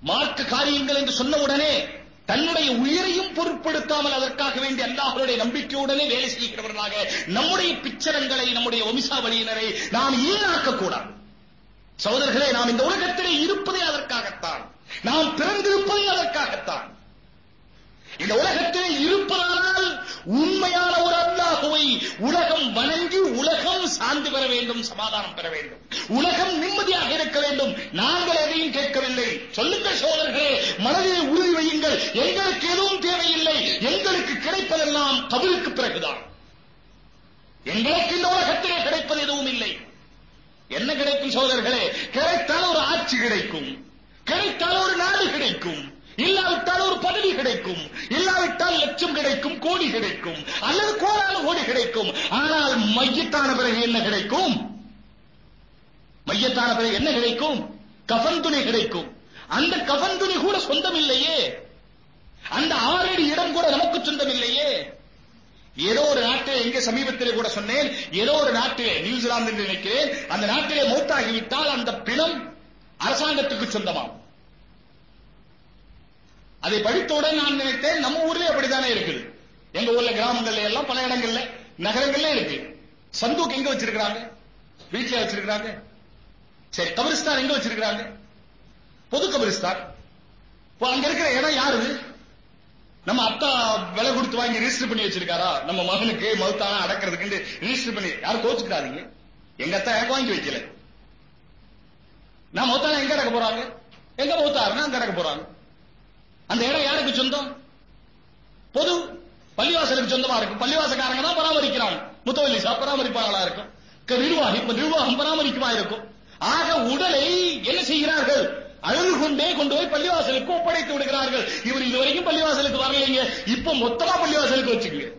மார்க்க காரியங்கள் என்று சொன்ன உடனே தன்னுடைய உயிரையும் பொருட்படுத்தாமல் அதற்காக வேண்டி அல்லாஹருடைய நம்பிக்கையுடனே வேலை செய்கிறவர்களாக நம்முடைய பிச்சரங்களை நம்முடைய வம்சாவளியினரை நாம் ஈனாக்கக்கூடாது சகோதரர்களே நாம் இந்த உலகத்திலே இருப்பதே அதற்காகத்தான். நாம் பிறந்திருப்பதே அதற்காகத்தான். இந்த உலகத்திலே இருப்பதானால் உண்மையான ஒரு அல்லாஹுவை உலகம் வணங்கி உலகம் சார்ந்து பெற வேண்டும் சமாதானம் பெற வேண்டும். உலகம் நிம்மதியாக இருக்க வேண்டும். நாங்கள் எதையும் கேட்கவில்லை. சொல்லுங்கள் சோழர்களே மனதில் உறுதி வையுங்கள். எங்களுக்கு எதுவும் தேவையில்லை. எங்களுக்கு கிடைப்பதெல்லாம் கபிலுக்கு பிறகுதான். எங்களுக்கு இந்த உலகத்திலே கிடைப்பது எதுவும் இல்லை. என்ன கிடைக்கும் சோழர்களே? கிடைத்தால் ஒரு ஆட்சி கிடைக்கும். கிடைத்தால் ஒரு நாடு கிடைக்கும். இல்லாவிட்டால் ஒரு பதவி கிடைக்கும். இல்லாவிட்டால் லட்சம் கிடைக்கும் கோடி கிடைக்கும். அல்லது கோடான கோடி கிடைக்கும். ஆனால் மையத்தான பிறகு என்ன கிடைக்கும்? மையத்தான பிறகு என்ன கிடைக்கும்? கஃன் துணி கிடைக்கும். அந்த கஃன் துணி கூட சொந்தம் இல்லையே அந்த ஆறடி இடம் கூட நமக்கு சொந்தம் இல்லையே ஏதோ ஒரு நாட்டில் எங்க சமீபத்திலே கூட சொன்னேன் ஏதோ ஒரு நாட்டிலே நியூசிலாந்து என்று நினைக்கிறேன் அந்த நாட்டிலே மூத்தாகிவிட்டால் அந்த பிணம் அரசாங்கத்துக்கு சொந்தமாகும். அதை படித்தவுடன் நான் நினைத்தேன் நம்ம ஊர்லயே அப்படித்தானே இருக்குது. எங்க ஊர்ல கிராமங்கள்ல எல்லாம் பல இடங்கள்ல நகரங்கள்ல இருக்கு. சந்தூக் எங்க வச்சிருக்கிறாங்க? வீட்டுல வச்சிருக்கிறாங்க. சரி கபிரிஸ்தான் எங்க வச்சிருக்கிறாங்க? பொது கபிரிஸ்தான். இப்போ அங்க இருக்கிற இடம் யாருது? நம்ம அத்தா விலை கொடுத்து வாங்கி ரெஜிஸ்டர் பண்ணி வச்சிருக்காரா? நம்ம மகனுக்கு மௌத்தான அடக்கிறதுக்கு ரிஜிஸ்டர் பண்ணி யாரும் கோச்சுக்கிறாதீங்க எங்க அத்தா எனக்கு வாங்கி வைக்கல. நான் மௌத்தான எங்க அடக்க போறாங்க? எங்க மௌத்தாருன்னா அங்க அடக்க போறாங்க. அந்த இடம் யாருக்கு சொந்தம்? பொது பள்ளிவாசலுக்கு சொந்தமா இருக்கும். பள்ளிவாசக்காரங்க தான் பராமரிக்கிறாங்க. முத்தவல்லி சா பராமரிப்பாங்களா இருக்கும். நிர்வாகி இப்ப நிர்வாகம் பராமரிக்குமா இருக்கும். ஆக உடலை என்ன செய்கிறார்கள்? அழுது கொண்டே கொண்டு போய் பள்ளிவாசலுக்கு ஒப்படைத்து விடுகிறார்கள். இவர் இதுவரைக்கும் பள்ளிவாசலுக்கு வரலைங்க. இப்ப மொத்தமா பள்ளிவாசலுக்கு வச்சுக்கங்க.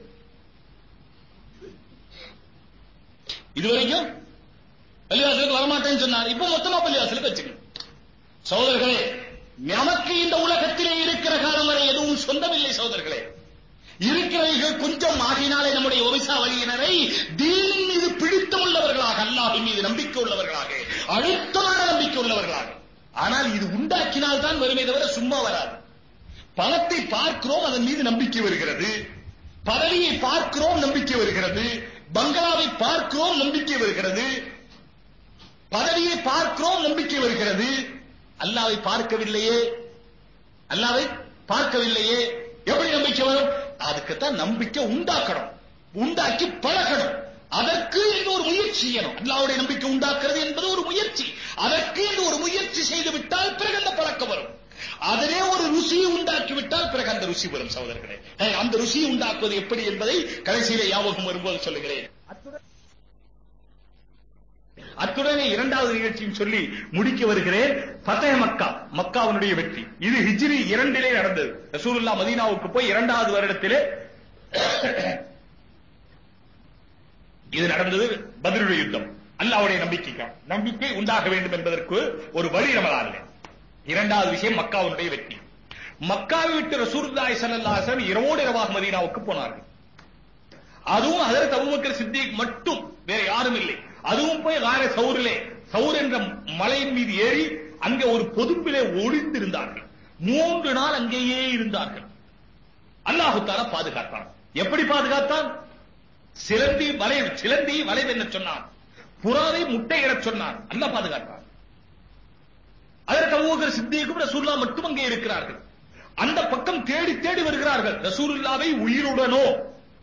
இதுவரைக்கும் பள்ளிவாசலுக்கு வரமாட்டேன்னு சொன்னார். இப்ப மொத்தமா பள்ளிவாசலுக்கு வச்சுக்கங்க. சோதர்களே நமக்கு இந்த உலகத்திலே இருக்கிற காலம் வரை எதுவும் சொந்தமில்லை சோதர்களே இருக்கிறவர்கள் கொஞ்சம் ஆகினாலே நம்முடைய வம்சாவளியினரை தீனின் மீது பிடித்தம் உள்ளவர்களாக அல்லாஹின் மீது நம்பிக்கை உள்ளவர்களாக அழுத்தமான நம்பிக்கை உள்ளவர்களாக ஆனால் இது உண்டாக்கினால் தான் வருமே தவிர சும்மா வராது. பணத்தை பார்க்கிறோம் அதன் மீது நம்பிக்கை வருகிறது. பதவியை பார்க்கிறோம் நம்பிக்கை வருகிறது. பங்களாவை பார்க்கிறோம் நம்பிக்கை வருகிறது. பதவியை பார்க்கிறோம் நம்பிக்கை வருகிறது. அல்லாவை பார்க்கவில்லையே? அல்லாவை பார்க்கவில்லையே? எப்படி நம்பிக்கை வரும்? அதுக்குத்தான் நம்பிக்கை உண்டாக்கணும். உண்டாக்கி பழகணும். அதற்கு என்று ஒரு முயற்சி செய்யணும். அல்லாவுடைய நம்பிக்கை உண்டாக்குறது என்பது ஒரு முயற்சி. அதற்கு என்று ஒரு முயற்சி செய்து விட்டால் பிறகு அந்த பழக்கம் வரும். அதனே ஒரு ருசியை உண்டாக்கி விட்டால் பிறகு அந்த ருசி வரும் சகோதரர்களே. அந்த ருசியை உண்டாக்குவது எப்படி என்பதை கடைசியிலே யாபகம் வரும்போது சொல்லுகிறேன். அத்துடனே இரண்டாவது நிகழ்ச்சியும் சொல்லி முடிக்க வருகிறேன். பத்தய மக்கா மக்காவினுடைய வெற்றி. இது ஹிஜ்ரி இரண்டிலே நடந்தது. ரசூலுல்லா மதீனாவுக்கு போய் இரண்டாவது வருடத்திலே இது நடந்தது பதிலுடைய யுத்தம். அல்லாவுடைய நம்பிக்கைக்காக நம்பிக்கை உண்டாக வேண்டும் என்பதற்கு ஒரு வழி ரமலான்ல. இரண்டாவது விஷயம் மக்காவுடைய வெற்றி. மக்காவை விட்டு ரசூர்தாய் சல்லாசன் இரவோடு இரவாக மதீனாவுக்கு போனார்கள். அதுவும் அதற்கு அபூபக்கர் சித்திக் மட்டும் வேற யாரும் இல்லை. அதுவும் போய் கார சௌரிலே சௌர் என்ற மலையின் மீது ஏறி அங்கே ஒரு பொதும்பிலே ஒளிந்திருந்தார்கள். மூன்று நாள் அங்கேயே இருந்தார்கள். அல்லாஹு தாலா பாதுகாத்தான். எப்படி பாதுகாத்தான்? சிலந்தி வலை சிலந்தி வலை என்ன சொன்னான். புறாவை முட்டையிடச் சொன்னான். அல்லாஹ் பாதுகாத்தான். அதற்கு அபூபக்கர் சித்திக்கும் ரசூல்லா மட்டும் அங்கே இருக்கிறார்கள். அந்த பக்கம் தேடி தேடி வருகிறார்கள். ரசூலுல்லாவை உயிருடனோ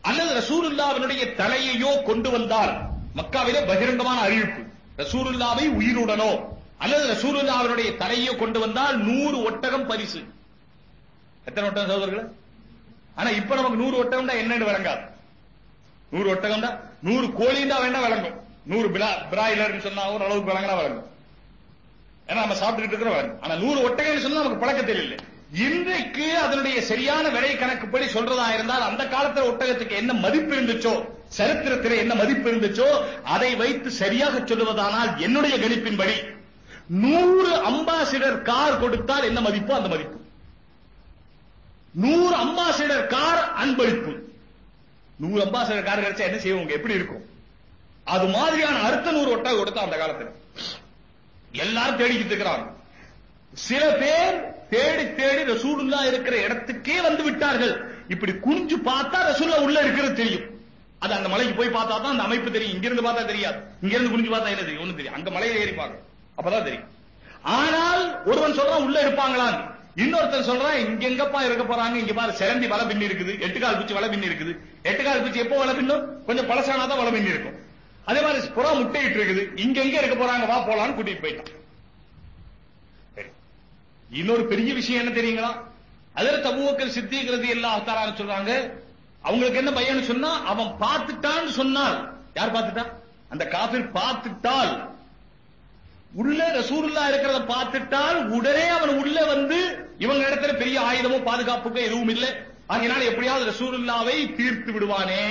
அல்லது ரசூலுல்லாவினுடைய தலையையோ கொண்டு வந்தால் மக்காவிலே பகிரங்கமான அறிவிப்பு ரசூருல்லாவை உயிருடனோ அல்லது ரசூலுல்லாவினுடைய தலையோ கொண்டு வந்தால் நூறு ஒட்டகம் பரிசு. எத்தனை ஒட்டகம் சகோதரர்கள்? ஆனா இப்ப நமக்கு நூறு ஒட்டகம் தான் என்னன்னு விளங்காது. நூறு ஒட்டகம் தான் நூறு கோழி தான் வேண்டாம் விளங்கும். நூறு பிராய்லர் சொன்னா ஒரு அளவுக்கு விளங்கினா விளங்கும். ஏன்னா நம்ம சாப்பிட்டுக்கிட்டு இருக்கிற ஆனா நூறு ஒட்டகம் சொன்னா நமக்கு பழக்க தெரியல. இன்றைக்கு அதனுடைய சரியான விலை கணக்குப்படி சொல்றதா இருந்தால் அந்த காலத்துல ஒட்டகத்துக்கு என்ன மதிப்பு இருந்துச்சோ சரித்திரத்தில் என்ன மதிப்பு இருந்துச்சோ அதை வைத்து சரியாக சொல்லுவதானால் என்னுடைய கணிப்பின்படி நூறு அம்பாசிடர் கார் கொடுத்தால் என்ன மதிப்பு அந்த மதிப்பு. நூறு அம்பாசிடர் கார் அன்பளிப்பு. நூறு அம்பாசிடர் கார் கிடைச்சா என்ன செய்வோங்க எப்படி இருக்கும்? அது மாதிரியான அறுத்த நூறு ஒட்டா கொடுத்தா அந்த காலத்துல. எல்லாரும் தேடிக்கிட்டு இருக்கிறாங்க. சில பேர் தேடி தேடி ரசூலுல்லா இருக்கிற இடத்துக்கே வந்து விட்டார்கள். இப்படி குனிஞ்சு பார்த்தா ரசூல்லா உள்ள இருக்கிறது தெரியும். அது அந்த மலைக்கு போய் பார்த்தா தான் அந்த அமைப்பு தெரியும். இங்க இருந்து பார்த்தா தெரியாது. இங்க இருந்து பார்த்தா என்ன தெரியும்? ஒண்ணு தெரியும் அங்க மலையில ஏறி அப்பதான் தெரியும். ஆனால் ஒருவன் சொல்றான் உள்ள இருப்பாங்களான் இன்னொருத்தன் சொல்றான் இங்க எங்கப்பா இருக்க போறாங்க? இங்க பாரு சிலந்தி வலை பின்னி இருக்குது. எட்டு கால் வலை பின்னி இருக்குது. எட்டு கால் பூச்சி எப்போ வலை பின்னும் கொஞ்சம் பழசானாதான் வலை பின்னி இருக்கும். அதே மாதிரி புறா முட்டையிட்டு இருக்குது. இங்க எங்க இருக்க போறாங்க? வா போலான்னு கூட்டிட்டு போயிட்டான். இன்னொரு பெரிய விஷயம் என்ன தெரியுங்களா? அதில் தபுவக்கர் சித்திக்கிறது எல்லா தரான்னு சொல்றாங்க. அவங்களுக்கு என்ன பையன் சொன்னா அவன் பார்த்துட்டான்னு சொன்னால் யார் பார்த்துட்டா? அந்த காபிர் பார்த்துட்டால். உள்ள ரசூருல்லா இருக்கிறத பார்த்துட்டால் உடனே அவன் உள்ள வந்து இவங்க இடத்துல பெரிய ஆயுதமும் பாதுகாப்புக்கும் எதுவும் இல்லை. ஆகையினால் எப்படியாவது ரசூலுல்லாவை தீர்த்து விடுவானே.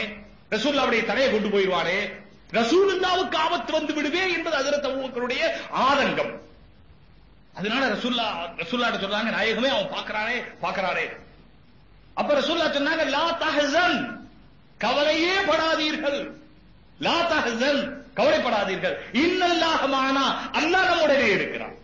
ரசூல்லாவுடைய தடையை கொண்டு போயிடுவானே. ரசூலுல்லாவுக்கு ஆபத்து வந்து விடுவே என்பது அதிரத் அபூபக்கருடைய ஆதங்கம். அதனால ரசூல்லா ரசூல்லாட்ட சொல்றாங்க நாயகமே அவன் பாக்குறானே பாக்குறானே அப்ப ரசூல்லா சொன்னாங்க லா தஹசன். கவலையே படாதீர்கள். லா தஹசன். கவலைப்படாதீர்கள். இன்னல்லாஹ மானா. அல்லாஹ் நம்முடனே இருக்கிறான்.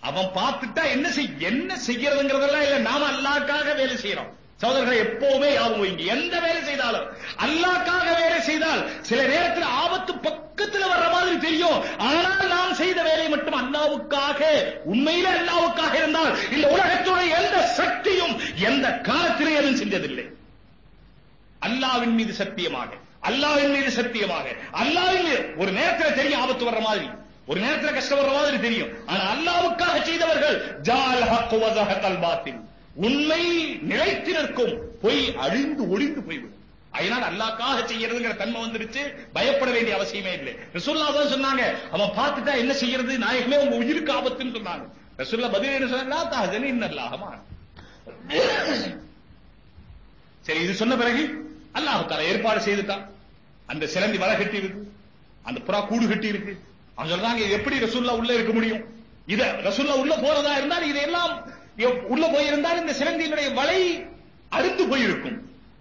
அவன் பார்த்துட்டா என்ன செய்ய என்ன செய்யறதுங்கிறதெல்லாம் இல்ல. நாம அல்லாக்காக வேலை செய்யறோம் சகோதரர்களை எப்பவுமே யாவும் வைங்க. எந்த வேலை செய்தாலும் அல்லாக்காக வேலை செய்தால் சில நேரத்தில் ஆபத்து பக்கத்துல வர்ற மாதிரி தெரியும். ஆனால் நாம் செய்த வேலை மட்டும் அல்லாவுக்காக உண்மையில அல்லாவுக்காக இருந்தால் இந்த உலகத்துடைய எந்த சக்தியும் எந்த காலத்திலே எதுவும் செஞ்சதில்லை. அல்லாவின் மீது சத்தியமாக அல்லாவின் மீது சத்தியமாக. அல்லாவின் மீது ஒரு நேரத்துல தெரியும் ஆபத்து வர்ற மாதிரி. ஒரு நேரத்துல கஷ்டம் வர்ற மாதிரி தெரியும். ஆனா அல்லாவுக்காக செய்தவர்கள் ஜால் ஹக் உண்மை நிலைத்து நிற்கும். பொய் அழிந்து ஒளிந்து போய்விடும். அதனால் அல்லாக்காக செய்யறதுங்கிற தன்மை வந்துருச்சு பயப்பட வேண்டிய அவசியமே இல்லை. ரசூல்லா தான் சொன்னாங்க அவன் பார்த்துட்டா என்ன செய்யறது? நாயகமே உங்க உயிருக்கு ஆபத்துன்னு சொன்னாங்க. ரசூல்லா பதில் என்ன சொன்னா தாஜன் இன்னல்லாகமா சரி இது சொன்ன பிறகு அல்லாஹ் தஆலா ஏற்பாடு செய்துட்டான். அந்த சிலந்தி வலை கட்டி இருக்கு அந்த புறா கூடு கட்டி இருக்கு அவன் சொல்றாங்க எப்படி ரசூல்லா உள்ள இருக்க முடியும்? இத ரசூல்லா உள்ள போறதா இருந்தால் இதையெல்லாம் உள்ள போயிருந்தால் இந்த சிலந்தியினுடைய வலை அறுத்து போயிருக்கும்.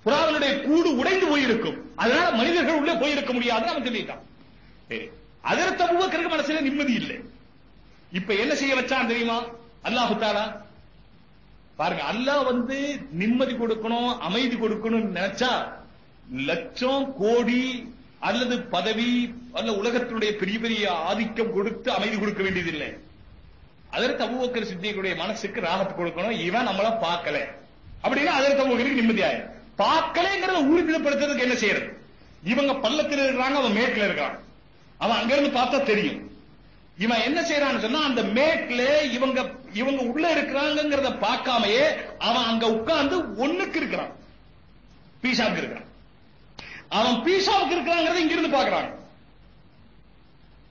புறாவினுடைய கூடு உடைந்து போயிருக்கும். அதனால மனிதர்கள் உள்ளே போயிருக்க முடியாதுன்னு அவன் சொல்லிட்டான். அதற்கு அபூபக்கருக்கு மனசுல நிம்மதி இல்லை. இப்ப என்ன செய்ய வச்சான் தெரியுமா? அல்லாஹு தாலா பாருங்க அல்லாஹ் வந்து நிம்மதி கொடுக்கணும் அமைதி கொடுக்கணும்னு நினைச்சா லட்சம் கோடி அல்லது பதவி அல்ல உலகத்தினுடைய பெரிய பெரிய ஆதிக்கம் கொடுத்து அமைதி கொடுக்க வேண்டியதில்லை. அதற்கு அபுபக்கர் சித்திகளுடைய மனசுக்கு ராகத்து கொடுக்கணும். இவன் நம்மள பார்க்கல. அப்படின்னா அதற்கு அபுபக்கருக்கு நிம்மதி பார்க்கலங்கிறத பார்க்கலைங்கிறத உறுதிப்படுத்துறதுக்கு என்ன செய்யறது? இவங்க பள்ளத்தில் இருக்கிறாங்க அவன் மேட்ல இருக்கிறான். அவன் அங்க இருந்து பார்த்தா தெரியும். இவன் என்ன செய்யறான்னு சொன்னா அந்த மேட்ல இவங்க இவங்க உள்ள இருக்கிறாங்கிறத பார்க்காமயே அவன் அங்க உட்கார்ந்து ஒண்ணுக்கு இருக்கிறான். பீஷாவுக்கு இருக்கிறான். அவன் பீஷாவுக்கு இருக்கிறாங்கிறத இங்கிருந்து பாக்குறான்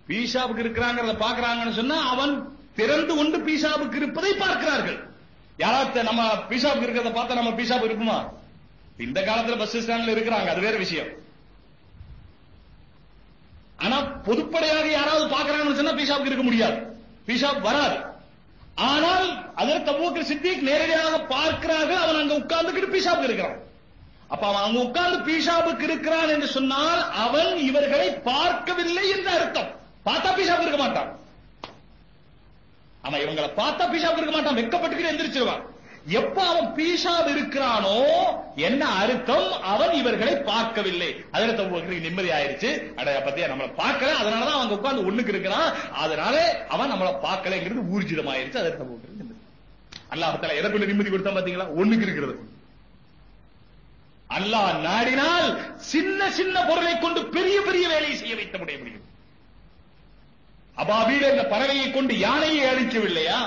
பீஷாவுக்கு இருக்கிறாங்கிறத பாக்குறாங்கன்னு சொன்னா அவன் திறந்து கொண்டு பீஷாவுக்கு இருப்பதை பார்க்கிறார்கள். யாராவது நம்ம பீஷாவுக்கு இருக்கிறத பார்த்தா நம்ம பீஷாவுக்கு இருக்குமா இந்த காலத்துல பஸ் ஸ்டாண்ட்ல இருக்கிறாங்க அது வேற விஷயம். ஆனா பொதுப்படையாக யாராவது பாக்குறாங்கன்னு சொன்னா பீஷாவுக்கு இருக்க முடியாது. பீஷாப் வராது. ஆனால் அதற்கு அபூபக்கர் சித்திக் நேரடியாக பார்க்கிறார்கள் அவன் அங்க உட்கார்ந்துக்கிட்டு பீஷாவுக்கு இருக்கிறான். அப்ப அவன் அங்க உட்கார்ந்து பிஷாபுக்கு இருக்கிறான் என்று சொன்னால் அவன் இவர்களை பார்க்கவில்லை என்று அர்த்தம். பார்த்தா பிஷாப் இருக்க மாட்டான். அவன் இவங்களை பார்த்தா பீஷாப் இருக்க மாட்டான். வெக்கப்பட்டுக்கிட்டு எந்திரிச்சிருவான். எப்ப அவன் பீஷாப் இருக்கிறானோ என்ன அர்த்தம்? அவன் இவர்களை பார்க்கவில்லை. அதில் தவறுக்கு நிம்மதி ஆயிருச்சு. அட பத்தியா நம்மளை பார்க்கல. அதனாலதான் அவங்க உட்கார்ந்து ஒண்ணுக்கு இருக்கிறான். அதனால அவன் நம்மளை பார்க்கலைங்கிறது ஊர்ஜிதம் ஆயிருச்சு அதில் தவறுக்கு நிம்மதி அல்லாஹால எதற்குள்ள நிம்மதி கொடுத்தா பாத்தீங்களா? ஒண்ணுக்கு இருக்கிறது. அல்லாஹ் நாடினால் சின்ன சின்ன பொருளை கொண்டு பெரிய பெரிய வேலையை செய்ய வைத்த முடிய முடியும். அபாபீல் என்ற பறவையை கொண்டு யானையை அழிக்கவில்லையா?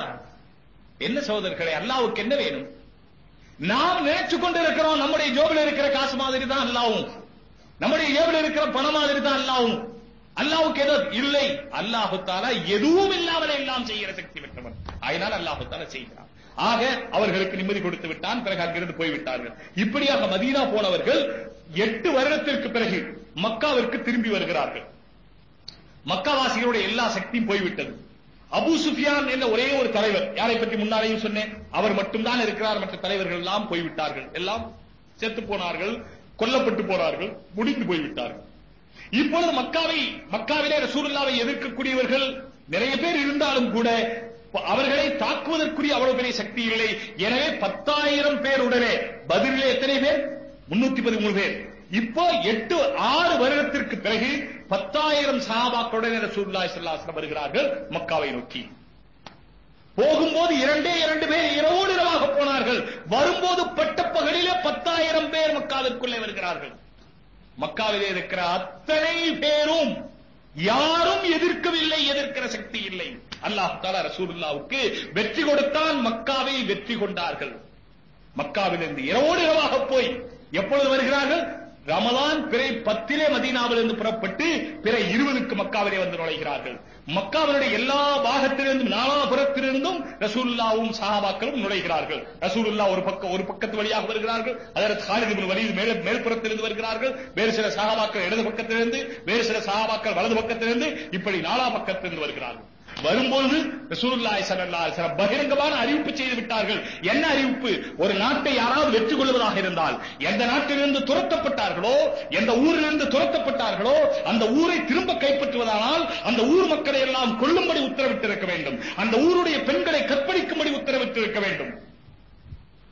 என்ன சகோதரர்களே அல்லாவுக்கு என்ன வேணும்? நாம் நினைச்சு கொண்டு இருக்கிறோம் நம்முடைய ஜோபில் இருக்கிற காசு மாதிரி தான் அல்லாவும். நம்முடைய ஜோபில் இருக்கிற பணம் மாதிரி தான் அல்லாவும். அல்லாவுக்கு ஏதோ இல்லை? அல்லாஹு தாலா எதுவும் இல்லாமல் எல்லாம் செய்கிற சக்தி பெற்றவன் அதனால் அல்லாஹு தாலா செய்கிறான். ஆக அவர்களுக்கு நிம்மதி கொடுத்து விட்டான் பிறகு அங்கிருந்து போய்விட்டார்கள் இப்படியாக மதீனா போனவர்கள் எட்டு வருடத்திற்கு பிறகு மக்காவிற்கு திரும்பி வருகிறார்கள். மக்காவாசிகளுடைய எல்லா சக்தியும் போய்விட்டது. அபு சுஃபியான் என்ற ஒரே ஒரு தலைவர். யாரை பற்றி முன்னாலேயும் சொன்னேன்? அவர் மட்டும்தான் இருக்கிறார். மற்ற தலைவர்கள் எல்லாம் போய்விட்டார்கள். எல்லாம் செத்து போனார்கள் கொல்லப்பட்டு போனார்கள் முடிந்து போய்விட்டார்கள். இப்பொழுது மக்காவை மக்காவிலே ரசூலுல்லாவை எதிர்க்கக்கூடியவர்கள் நிறைய பேர் இருந்தாலும் கூட அவர்களை தாக்குவதற்குரிய அவ்வளவு பெரிய சக்தி இல்லை. எனவே பத்தாயிரம் பேருடனே பதிலே எத்தனை பேர்? முன்னூத்தி பதிமூணு பேர். இப்போ எட்டு ஆறு வருடத்திற்கு பிறகு பத்தாயிரம் சஹாபாக்களுடன் ரசூலுல்லாஹி ஸல்லல்லாஹு வருகிறார்கள் மக்காவை நோக்கி. போகும்போது இரண்டே இரண்டு பேர் இரவோடு இரவாக போனார்கள். வரும்போது பட்டப்பகலிலே பத்தாயிரம் பேர் மக்காவிற்குள்ளே வருகிறார்கள். மக்காவிலே இருக்கிற அத்தனை பேரும் யாரும் எதிர்க்கவில்லை எதிர்க்கிற சக்தி இல்லை. அல்லாஹ் தாலா ரசூலுல்லாவுக்கு வெற்றி கொடுத்தான் மக்காவை வெற்றி கொண்டார்கள். மக்காவிலிருந்து இரவோடு இரவாக போய் எப்பொழுது வருகிறார்கள்? ரமலான் பிறை பத்திலே மதீனாவிலிருந்து புறப்பட்டு பிற இருபதுக்கு மக்காவிலே வந்து நுழைகிறார்கள். மக்காவினுடைய எல்லா பாகத்திலிருந்தும் நாலாபுரத்திலிருந்தும் ரசூலுல்லாவும் சஹாபாக்களும் நுழைகிறார்கள். ரசூலுல்லா ஒரு பக்கம் ஒரு பக்கத்து வழியாக வருகிறார்கள். அதற்கு காலித் இப்னு வலீத் மேல மேல்புறத்திலிருந்து வருகிறார்கள். வேறு சில சஹாபாக்கள் இடது பக்கத்திலிருந்து வேறு சில சஹாபாக்கள் வலது பக்கத்திலிருந்து இப்படி நாலா பக்கத்திலிருந்து வருகிறார்கள். வரும்போது ரசூலுல்லாஹி ஸல்லல்லாஹு அலைஹி வஸல்லம் பகிரங்கமான அறிவிப்பு செய்து விட்டார்கள். என்ன அறிவிப்பு? ஒரு நாட்டை யாராவது வெற்றி கொள்வதாக இருந்தால் எந்த நாட்டிலிருந்து துரத்தப்பட்டார்களோ எந்த ஊரிலிருந்து துரத்தப்பட்டார்களோ அந்த ஊரை திரும்ப கைப்பற்றுவதானால் அந்த ஊர் மக்களை எல்லாம் கொல்லும்படி உத்தரவிட்டிருக்க வேண்டும். அந்த ஊருடைய பெண்களை கற்பழிக்கும்படி உத்தரவிட்டிருக்க வேண்டும்.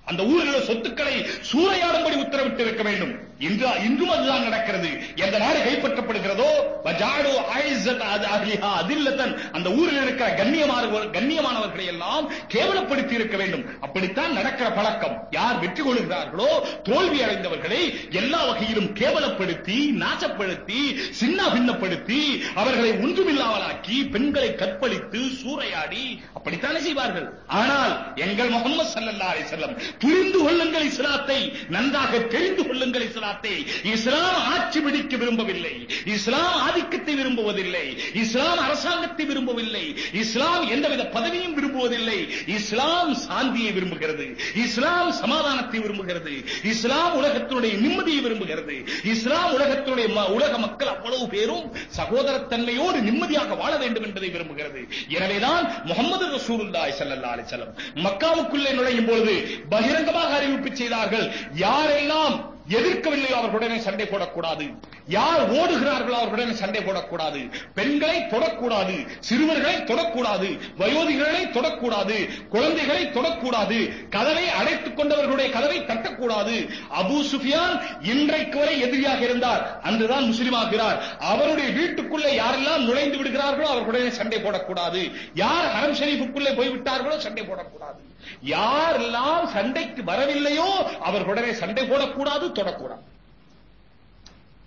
அந்த ஊரில் சொத்துக்களை சூறையாடும்படி உத்தரவிட்டு இருக்க வேண்டும். இன்று இன்றும் அதுதான் நடக்கிறது. எந்த நாடு கைப்பற்றப்படுகிறதோ வஜாடு அஹ்லிஹா அதில்லத்தன். அந்த ஊரில் இருக்கிற கண்ணியமான கண்ணியமானவர்களை எல்லாம் கேவலப்படுத்தி இருக்க வேண்டும். அப்படித்தான் நடக்கிற பழக்கம். யார் வெற்றி கொள்கிறார்களோ தோல்வி அடைந்தவர்களை எல்லா வகையிலும் கேவலப்படுத்தி நாசப்படுத்தி சின்ன பின்னப்படுத்தி அவர்களை ஒன்றுமில்லாமலாக்கி பெண்களை கற்பழித்து சூறையாடி அப்படித்தானே செய்வார்கள். ஆனால் எங்கள் முகமது சல்லல்லா அலிசல்லம் புரிந்து கொள்ளுங்கள் இஸ்லாத்தை நன்றாக தெரிந்து கொள்ளுங்கள் இஸ்லாத்தை இஸ்லாம் ஆட்சி பிடிக்க விரும்பவில்லை. இஸ்லாம் ஆதிக்கத்தை விரும்புவதில்லை. இஸ்லாம் அரசாங்கத்தை விரும்பவில்லை. இஸ்லாம் எந்தவித பதவியும் விரும்புவதில்லை. இஸ்லாம் சாந்தியை விரும்புகிறது. இஸ்லாம் சமாதானத்தை விரும்புகிறது. இஸ்லாம் உலகத்தினுடைய நிம்மதியை விரும்புகிறது. இஸ்லாம் உலகத்தினுடைய உலக மக்கள் அவ்வளவு பேரும் சகோதரத்தன்மையோடு நிம்மதியாக வாழ வேண்டும் என்பதை விரும்புகிறது. எனவேதான் முகமது ரசூலுல்லாய் ஸல்லல்லாஹு அலிசல்லம் மக்காவுக்குள்ளே நுழையும் பொழுது பகிரங்கமாக அறிவிப்பு செய்தார்கள் யாரெல்லாம் எதிர்க்கவில்லையோ அவர்களுடனே சண்டை போடக்கூடாது. யார் ஓடுகிறார்களோ அவர்களுடனே சண்டை போடக்கூடாது. பெண்களை தொடக்கூடாது சிறுவர்களை தொடக்கூடாது வயோதிகளை தொடக்கூடாது குழந்தைகளை தொடக்கூடாது கதவை அடைத்துக் கொண்டவர்களுடைய கதவை தட்டக்கூடாது. அபு சுஃபியான் இன்றைக்கு வரை எதிரியாக இருந்தார். அன்றுதான் முஸ்லிமாகிறார் அவருடைய வீட்டுக்குள்ளே யாரெல்லாம் நுழைந்து விடுகிறார்களோ அவர்களுடனே சண்டை போடக்கூடாது. யார் ஹரம் ஷரீஃபுக்குள்ளே போய்விட்டார்களோ சண்டை போடக்கூடாது. யாரெல்லாம் சண்டைக்கு வரவில்லையோ அவர்களுடனே சண்டை போடக்கூடாது தொடக்கூடாது.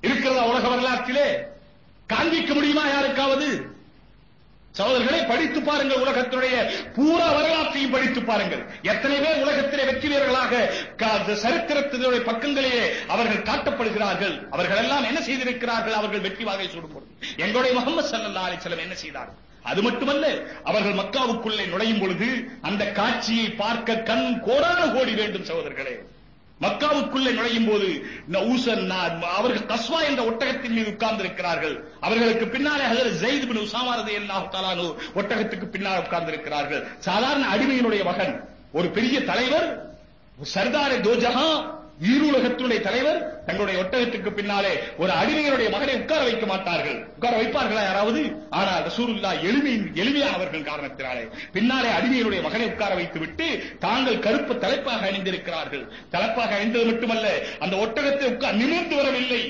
இருக்கிறதா உலக வரலாற்றிலே? காண்பிக்க முடியுமா யாருக்காவது? சகோதரர்களை படித்து பாருங்கள் உலகத்தினுடைய பூரா வரலாற்றையும் படித்து பாருங்கள். எத்தனை பேர் உலகத்திலே வெற்றி வீரர்களாக சரித்திரத்தினுடைய பக்கங்களிலே அவர்கள் காட்டப்படுகிறார்கள். அவர்கள் எல்லாம் என்ன செய்திருக்கிறார்கள்? அவர்கள் வெற்றி வாகை சூடும்போது எங்களுடைய முகமது சல்லா அலிசலம் என்ன செய்தார்கள்? அது மட்டுமல்ல அவர்கள் மக்காவுக்குள்ளே நுழையும் பொழுது அந்த காட்சியை பார்க்க கண் கோடான கோடி வேண்டும் சகோதரர்களே. மக்காவுக்குள்ளே நுழையும் போது நவுசன் அவர்கள் கஸ்வா என்ற ஒட்டகத்தின் மீது உட்கார்ந்து இருக்கிறார்கள் அவர்களுக்கு பின்னாலே ஹஜரத் ஜெயித் பின் உசாமா ரலியல்லாஹு தஆலா ஒட்டகத்துக்கு பின்னால் உட்கார்ந்து இருக்கிறார்கள் சாதாரண அடிமையினுடைய மகன் ஒரு பெரிய தலைவர் சர்தாரே தோஜஹா ஈருலகத்துடைய தலைவர் தங்களுடைய ஒட்டகத்துக்கு பின்னாலே ஒரு அடிமையினுடைய மகனை உட்கார வைக்க மாட்டார்கள். உட்கார வைப்பார்களா யாராவது? ஆனால் ரசூலுல்லா எளிமையின் எளிமையானவர்கள் காரணத்தினாலே பின்னாலே அடிமையினுடைய மகனை உட்கார வைத்து விட்டு தாங்கள் கருப்பு தலைப்பாக அணிந்திருக்கிறார்கள். தலைப்பாக அணிந்தது மட்டுமல்ல அந்த ஒட்டகத்தை உட்கார் நிமிர்ந்து வரவில்லை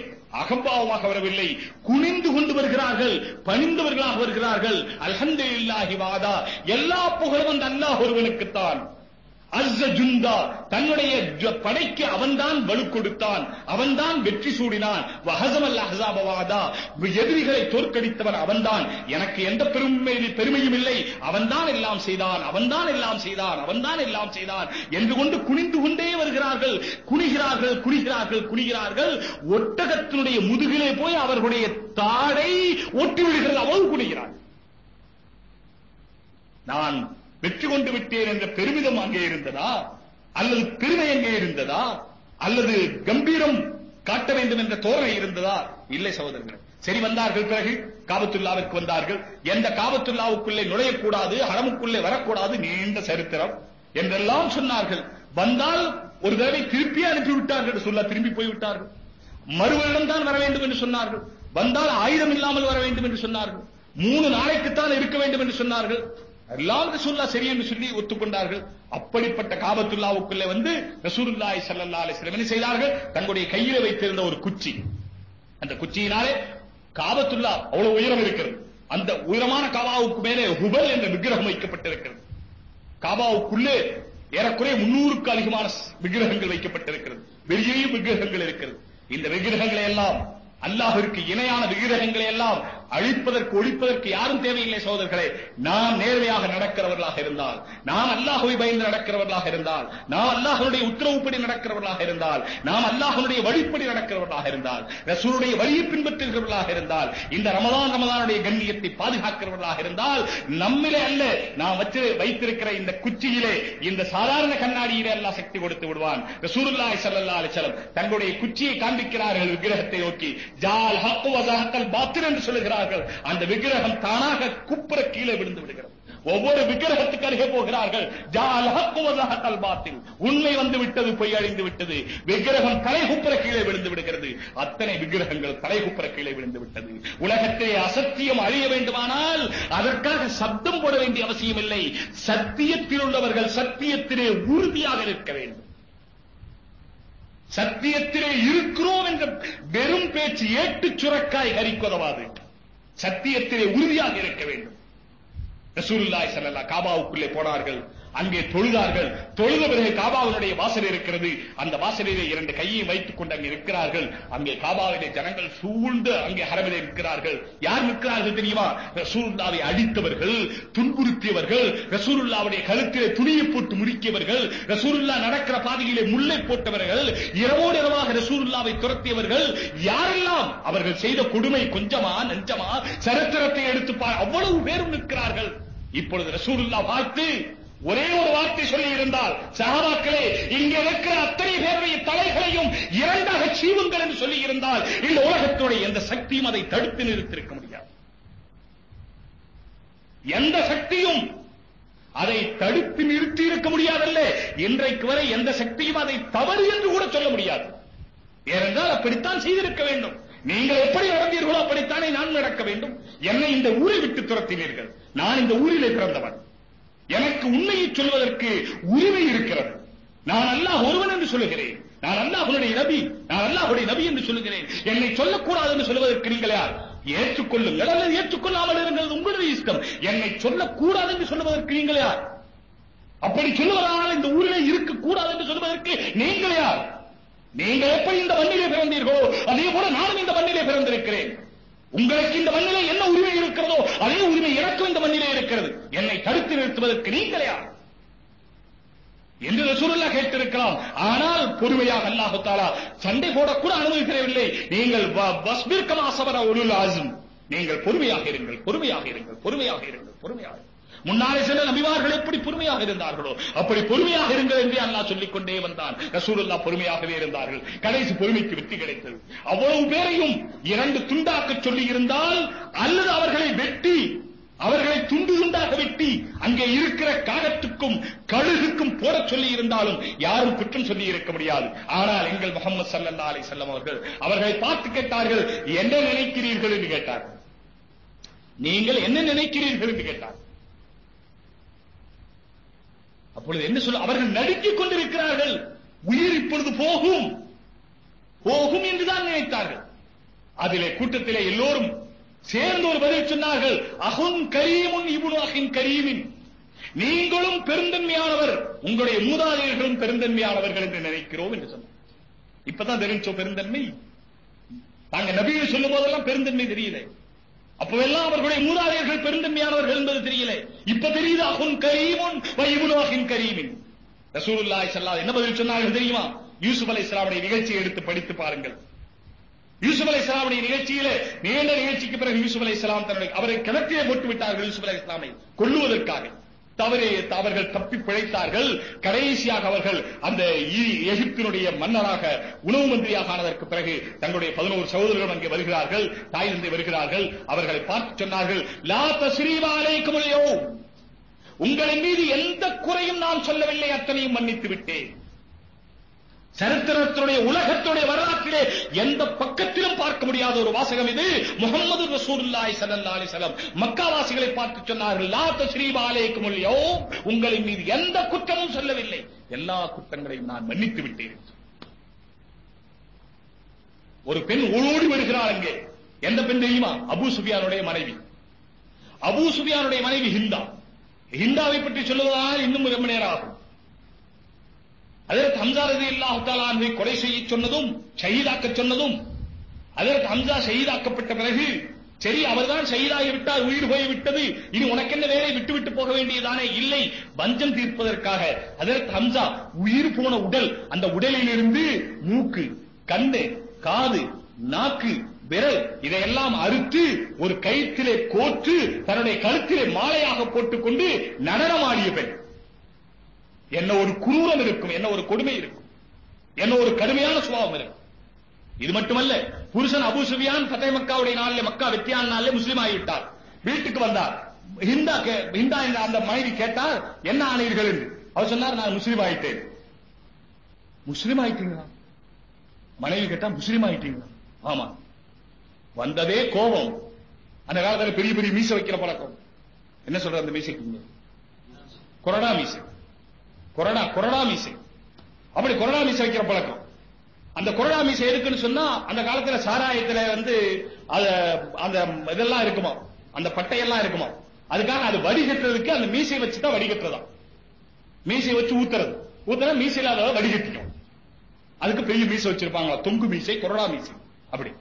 அகம்பாவமாக வரவில்லை குனிந்து கொண்டு வருகிறார்கள் பணிந்தவர்களாக வருகிறார்கள். அல்ஹம்துலில்லாஹி வாதா எல்லா புகழும் அந்த அல்லாஹ் ஒருவனுக்குத்தான். அஸ்ஸ ஜுந்தா தன்னுடைய ஜ- படைக்கு அவன்தான் வலு கொடுத்தான் அவன்தான் வெற்றி சூடினான். வஹசமல் அஹ்ஸாபவாதா எதிரிகளை தோற்கடித்தவன் அவன்தான். எனக்கு எந்த பெருமை பெருமையும் இல்லை. அவன்தான் எல்லாம் செய்தான் அவன்தான் எல்லாம் செய்தான் அவன்தான் எல்லாம் செய்தான் என்று கொண்டு குனிந்து கொண்டே வருகிறார்கள். குனிகிறார்கள் குனிகிறார்கள் குனிகிறார்கள். ஒட்டகத்தினுடைய முதுகிலே போய் அவர்களுடைய தாடை ஒட்டி விடுகிறது. அவ்வளவு குனிகிறார் நான் வெற்றி கொண்டு விட்டேன் என்ற பெருமிதம் அங்கே இருந்ததா? அல்லது பெருமை அங்கே இருந்ததா? அல்லது கம்பீரம் காட்ட வேண்டும் என்ற தோரணை இருந்ததா? இல்லை சகோதரர்கள். சரி வந்தார்கள் பிறகு காபத்துல்லாவிற்கு வந்தார்கள். எந்த காபத்துல்லாவுக்குள்ளே நுழையக்கூடாது ஹரமுக்குள்ளே வரக்கூடாது நீண்ட சரித்திரம் என்றெல்லாம் சொன்னார்கள். வந்தால் ஒரு தடவை திருப்பி அனுப்பி விட்டார்கள் சொல்ல திரும்பி போய் விட்டார்கள் மறுவரிடம் தான் வர வேண்டும் என்று சொன்னார்கள். வந்தால் ஆயுதம் இல்லாமல் வர வேண்டும் என்று சொன்னார்கள். மூணு நாளைக்குத்தான் இருக்க வேண்டும் என்று சொன்னார்கள். எல்லாம் ரசூல்லா சரி என்று சொல்லி ஒத்துக்கொண்டார்கள். அப்படிப்பட்ட காபத்துல்லாவுக்குள்ளே வந்து ரசூலுல்லாஹி சல்லல்லா அலிஸ்லம் என்ன செய்தார்கள்? தங்களுடைய கையில வைத்திருந்த ஒரு குச்சி. அந்த குச்சியினாலே காபத்துல்லா அவ்வளவு உயரம் இருக்கிறது. அந்த உயரமான காபாவுக்கு மேலே ஹுபல் என்ற விக்கிரகம் வைக்கப்பட்டிருக்கிறது. காபாவுக்குள்ளே ஏறக்குறைய முன்னூறுக்கு அதிகமான விக்கிரகங்கள் வைக்கப்பட்டிருக்கிறது. வெளியே விக்கிரகங்கள் இருக்கிறது. இந்த விக்கிரகங்களை எல்லாம் அல்லாஹிற்கு இணையான விக்கிரகங்களை எல்லாம் அழிப்பதற்கு ஒழிப்பதற்கு யாரும் தேவையில்லை சகோதரர்களே. நாம் நேர்மையாக நடக்கிறவர்களாக இருந்தால் நாம் அல்லாஹுவை பயந்து நடக்கிறவர்களாக இருந்தால் நாம் அல்லாஹனுடைய உத்தரவுப்படி நடக்கிறவர்களாக இருந்தால் நாம் அல்லாஹனுடைய வழிப்படி நடக்கிறவர்களாக இருந்தால் ரசூருடைய வழியை பின்பற்றுகிறவர்களாக இருந்தால் இந்த ரமதான் ரமதானுடைய கண்ணியத்தை பாதுகாக்கிறவர்களாக இருந்தால் நம்மிலே அல்ல நாம் வச்சு வைத்திருக்கிற இந்த குச்சியிலே இந்த சாதாரண கண்ணாடியிலே அல்லாஹ் சக்தி கொடுத்து விடுவான். ரசூலுல்லாஹி ஸல்லல்லாஹு அலைஹி வஸல்லம் தங்களுடைய குச்சியை காண்பிக்கிறார்கள் விக்கிரகத்தை நோக்கி. ஜால் ஹக்கு வஸஹக்கல் பாத்தில் என்று போகிறார்கள் அந்த விக்கிரகம் தானாக குப்புற கீழே விழுந்து விடுகிறது. ஒவ்வொரு விக்கிரகத்துக்கு அருகே போகிறார்கள். உண்மை வந்து விட்டது பொய் அழிந்து விட்டது. விக்கிரகம் தலைகுப்புற கீழே விழுந்து விடுகிறது. அத்தனை விக்கிரகங்கள் தலைகுப்புற கீழே விழுந்து விட்டது. உலகத்திலே அசத்தியம் அழிய வேண்டுமானால் அதற்காக சப்தம் போட வேண்டிய அவசியம் இல்லை சத்தியத்தில் உள்ளவர்கள் சத்தியத்திலே உறுதியாக இருக்க வேண்டும். சத்தியத்திலே இருக்கிறோம் என்ற வெறும் பேச்சு ஏட்டு சுரக்காய் கறிக்குதவாது சத்தியத்திலே உறுதியாக இருக்க வேண்டும். ரசூலுல்லாஹி ஸல்லல்லாஹு காபாவுக்குள்ளே போனார்கள். அங்கே தொழுதார்கள். தொழுத பிறகு காபாவினுடைய வாசல் இருக்கிறது. அந்த வாசலிலே இரண்டு கையை வைத்துக் கொண்டு அங்கே நிற்கிறார்கள். அங்கே காபாவிலே ஜனங்கள் சூழ்ந்து அங்கே ஹரமிலே நிற்கிறார்கள். யார் நிற்கிறார்கள் தெரியுமா? ரசூலுல்லாவை அடித்தவர்கள் துன்புறுத்தியவர்கள் ரசூலுல்லாவுடைய கழுத்திலே துணியை போட்டு முறிக்கியவர்கள் ரசூலுல்லா நடக்கிற பாதையிலே முல்லை போட்டவர்கள் இரவோடு இரவாக ரசூலுல்லாவை துரத்தியவர்கள் யாரெல்லாம் அவர்கள் செய்த கொடுமை கொஞ்சமா நஞ்சமா சரித்திரத்தை எடுத்து அவ்வளவு பேரும் நிற்கிறார்கள். இப்பொழுது ரசூலுல்லா பார்த்து ஒரே ஒரு வார்த்தை சொல்லி இருந்தால் சகாபாக்களே இங்க இருக்கிற அத்தனை பேருடைய தலைகளையும் இரண்டாக சீவுங்கள் என்று சொல்லி இருந்தால் இந்த உலகத்துடைய எந்த சக்தியும் அதை தடுத்து நிறுத்திருக்க முடியாது. எந்த சக்தியும் அதை தடுத்து நிறுத்தி இருக்க முடியாதல்ல. இன்றைக்கு வரை எந்த சக்தியும் அதை தவறு என்று கூட சொல்ல முடியாது. ஏனென்றால் அப்படித்தான் செய்திருக்க வேண்டும். நீங்கள் எப்படி நடந்தீர்களோ அப்படித்தானே நான் நடக்க வேண்டும். என்னை இந்த ஊரை விட்டு துரத்தினீர்கள். நான் இந்த ஊரிலே பிறந்தவன். எனக்கு உண்மையை சொல்வதற்கு உரிமை இருக்கிறது. நான் அல்லாஹ் ஒருவன் என்று சொல்லுகிறேன். நான் அல்லாஹுடைய நபி நான் அல்லாஹுடைய நபி என்று சொல்லுகிறேன். என்னை சொல்லக்கூடாது என்று சொல்வதற்கு நீங்கள் யார்? ஏற்றுக்கொள்ளுங்கள். அல்லது ஏற்றுக்கொள்ளாமல் இருங்கள். உங்களுடைய இஷ்டம். என்னை சொல்லக்கூடாது என்று சொல்வதற்கு நீங்கள் யார்? அப்படி சொல்லுவதால் இந்த ஊரிலே இருக்கக்கூடாது என்று சொல்வதற்கு நீங்கள் யார்? நீங்கள் எப்படி இந்த மண்ணிலே பிறந்தீர்களோ அதே போல நானும் இந்த மண்ணிலே பிறந்திருக்கிறேன். உங்களுக்கு இந்த மண்ணிலே என்ன உரிமை இருக்கிறதோ அதே உரிமை எனக்கும் இந்த மண்ணிலே இருக்கிறது. என்னை தடுத்து நிறுத்துவதற்கு நீங்கள் யார்? என்று ரசூலுல்லா கேட்டிருக்கலாம். ஆனால் பொறுமையாக அல்லாஹு தாலா சண்டை போடக்கூட அனுமதிக்கிறவில்லை நீங்கள் வஸ்பிர்கமா சபர உலுல் ஆசும். நீங்கள் பொறுமையாக இருங்கள் பொறுமையாக இருங்கள் பொறுமையாக இருங்கள் பொறுமையாக இருங்கள். முன்னாலே சென்ற நபிமார்கள் எப்படி பொறுமையாக இருந்தார்களோ அப்படி பொறுமையாக இருங்கள் என்று அல்லாஹ் சொல்லிக் கொண்டே வந்தான். ரசூலுல்லா பொறுமையாகவே இருந்தார்கள். கடைசி பொறுமைக்கு வெற்றி கிடைத்தது. அவ்வளவு பேரையும் இரண்டு துண்டாக்க சொல்லி இருந்தால் அல்லது அவர்களை வெட்டி அவர்களை துண்டு துண்டாக வெட்டி அங்கே இருக்கிற காகத்துக்கும் கழுகுக்கும் போடச் சொல்லி இருந்தாலும் யாரும் குற்றம் சொல்லி இருக்க முடியாது. ஆனால் எங்கள் முகமது சல்லா அலி செல்லம் அவர்கள் அவர்களை பார்த்து கேட்டார்கள் என்ன நினைக்கிறீர்கள்? என்று கேட்டார்கள். நீங்கள் என்ன நினைக்கிறீர்கள்? என்று கேட்டார்கள். அப்பொழுது என்ன சொல்ல அவர்கள் நடுக்கிக் கொண்டிருக்கிறார்கள். உயிர் இப்பொழுது போகும். போகும் என்றுதான் நினைத்தார்கள். அதிலே கூட்டத்திலே எல்லோரும் சேர்ந்து ஒரு பதில் சொன்னார்கள். அகும் கரீமுன் இபுனு அகின் கரீமின். நீங்களும் பெருந்தன்மையானவர். உங்களுடைய மூதாதையர்களும் பெருந்தன்மையானவர்கள் என்று நினைக்கிறோம் என்று சொன்னார். இப்பதான் தெரிஞ்சோம் பெருந்தன்மை? நாங்க நபியை சொல்லும் போதெல்லாம் பெருந்தன்மை தெரியல. அப்பவெல்லாம் அவர்களுடைய மூதாதையர்கள் பெருந்தன்மையானவர்கள் என்பது தெரியல. இப்ப தெரியுது? அகுன் கரீமுன் இபுனு கரீமின் ரசூலுல்லாய் சல்லா என்ன பதில் சொன்னார்கள் தெரியுமா? யூசுப் அலைஹிஸ்ஸலாமுடைய நிகழ்ச்சியை எடுத்து படித்து பாருங்கள். யூசுப் அலை இஸ்லாமுடைய நிகழ்ச்சியில நீண்ட நிகழ்ச்சிக்கு பிறகு யூசுப் அலை இஸ்லாம் தன்னுடைய அவரை கிணற்றிலே போட்டு விட்டார்கள் யூசுப் அலை இஸ்லாமை கொள்ளுவதற்காக அவர்கள் தப்பி பிழைத்தார்கள். கடைசியாக அவர்கள் அந்த எகிப்தினுடைய மன்னராக உணவு மந்திரியாக ஆனதற்கு பிறகு தங்களுடைய பதினோரு சகோதரர்கள் அங்கே வருகிறார்கள். தாய் தந்தை வருகிறார்கள். அவர்களை பார்த்து சொன்னார்கள் லா தஸ்ரீவா குமலையோ உங்களின் மீது எந்த குறையும் நான் சொல்லவில்லை அத்தனையும் மன்னித்து விட்டேன். சரித்திரத்தினுடைய உலகத்துடைய வரலாற்றிலே எந்த பக்கத்திலும் பார்க்க முடியாத ஒரு வாசகம் இது. முகமது ரசூலுல்லாஹி ஸல்லல்லாஹு அலைஹி வஸல்லம். மக்காவாசிகளை பார்த்து சொன்னார்கள் லா தஸ்ரீபா அலைக்கும் உங்களின் மீது எந்த குற்றமும் சொல்லவில்லை. எல்லா குற்றங்களையும் நான் மன்னித்து விட்டேன் ஒரு பெண் ஓடி வருகிறாள் அங்கே. எந்த பெண் தெரியுமா? அபு சுஃபியானுடைய மனைவி. அபு சுஃபியானுடைய மனைவி ஹிந்தா. ஹிந்தாவை பற்றி சொல்லுவதால் இன்னும் ரொம்ப நேரம் ஆகும். அதற்கு ஹம்சா ரதி அல்லாஹு கொலை செய்ய சொன்னதும் ஷஹீதாக்க சொன்னதும் அதற்கு ஹம்சா ஷஹீதாக்கப்பட்ட பிறகு சரி அவர்தான் ஷஹீதாகி விட்டார் உயிர் போய் விட்டது இனி உனக்கு என்ன வேலை விட்டு விட்டு போக வேண்டியதானே? இல்லை வஞ்சம் தீர்ப்பதற்காக. அதற்கு ஹம்சா உயிர் போன உடல் அந்த உடலிலிருந்து மூக்கு கண்ணு காது நாக்கு விரல் இதையெல்லாம் அறுத்து ஒரு கயிற்றிலே கோற்று தன்னுடைய கழுத்திலே மாலையாக போட்டுக்கொண்டு நடனமாடிய பெண் என்ன ஒரு குரூரம் இருக்கும் என்ன ஒரு கொடுமை இருக்கும் என்ன ஒரு கடுமையான சுபாவம் இருக்கும். இது மட்டுமல்ல புருஷன் அபு சுபியான் பத்தை மக்காவுடைய நாளில் மக்கா வெற்றியான நாளில் முஸ்லீம் ஆகிவிட்டார். வீட்டுக்கு வந்தார். ஹிந்தா கே- ஹிந்தா என்ற அந்த மனைவி கேட்டார் என்ன ஆனீர்கள் என்று? அவர் சொன்னார் நான் முஸ்லீம் ஆயிட்டேன். முஸ்லீம் ஆயிட்டீங்களா? மனைவி கேட்டா முஸ்லீம் ஆயிட்டீங்களா? ஆமா. வந்ததே கோபம். அந்த காலத்துல பெரிய பெரிய மீசை வைக்கிற பழக்கம். என்ன சொல்ற அந்த மீசைக்கு கொரடா மீசை. கொரடா கொரடா மீசை. அப்படி கொரடா மீசை வைக்கிற பழக்கம். அந்த கொரடா மீசை இருக்குன்னு சொன்னா அந்த காலத்துல சாராயத்துல வந்து அத அந்த இதெல்லாம் இருக்குமா? அந்த பட்டையெல்லாம் இருக்குமா? அதுக்காக அது வடிகட்டுறதுக்கு அந்த மீசை வச்சு தான் வடிகட்டுறதா மீசை வச்சு ஊத்துறது. ஊத்துனா மீசையில அதை வடிகட்டிக்கும். அதுக்கு பெரிய மீசை வச்சிருப்பாங்களா? தொங்கு மீசை கொரடா மீசை. அப்படி.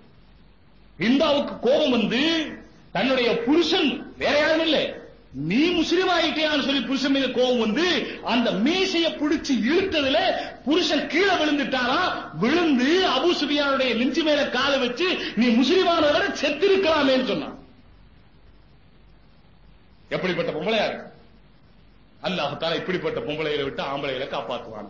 இந்தாவுக்கு கோபம் வந்து தன்னுடைய புருஷன் வேற யாரும் இல்லை. நீ முஸ்லீம் ஆயிட்டியான்னு சொல்லி புருஷன் மீது கோபம் வந்து அந்த மீசைய பிடிச்சு இழுத்ததுல புருஷன் கீழே விழுந்துட்டாரா விழுந்து அபு சுபியானுடைய நெஞ்சு மேல காலை வச்சு நீ முஸ்லிமானவரை செத்திருக்கலாமே சொன்னான். எப்படிப்பட்ட பொம்பளையா இருக்கு? அல்லாஹால இப்படிப்பட்ட பொம்பளைகளை விட்டு ஆம்பளைகளை காப்பாத்துவான்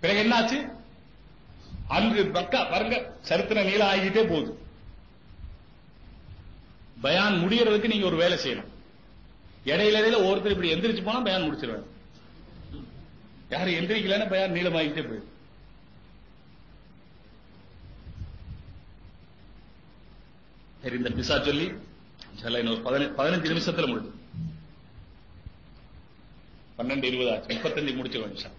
பிறகு என்னாச்சு? அன்று மக்கா பாருங்க சரித்திர நீளம் ஆகிட்டே போகுது. பயான் முடியறதுக்கு நீங்க ஒரு வேலை செய்யணும். இடையில இடையில ஒருத்தர் இப்படி எந்திரிச்சு போனா பயான் முடிச்சிருவாங்க யாரும் எந்திரிக்கலன்னா பயான் நீளமாகிட்டே போயிடும். சரி இந்த பிசா சொல்லி இன்னொரு பதினஞ்சு பதினஞ்சு நிமிஷத்துல முடிஞ்சு பன்னெண்டு இருபது ஆச்சு. முப்பத்தஞ்சு முடிச்சிருவோம் நிமிஷம்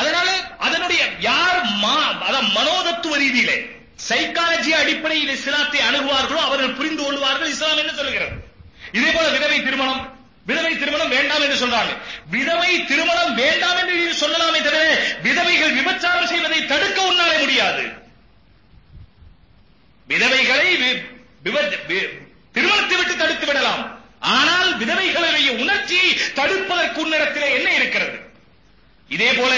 அதனால அதனுடைய யார் மனோதத்துவ ரீதியிலே சைக்காலஜி அடிப்படையில் இஸ்லாத்தை அணுகுவார்களோ அவர்கள் புரிந்து கொள்வார்கள். இஸ்லாம் என்ன சொல்கிறது இதே போல விதவை திருமணம் விதவை திருமணம் வேண்டாம் என்று சொல்றாங்க. விதவை திருமணம் வேண்டாம் என்று சொல்லலாமே தவிர விதவைகள் விபச்சாரம் செய்வதை தடுக்க உன்னாலே முடியாது. விதவைகளை திருமணத்தை விட்டு தடுத்து விடலாம். ஆனால் விதவைகளுடைய உணர்ச்சியை தடுப்பதற்கு உன்னிடத்திலே என்ன இருக்கிறது? இதே போல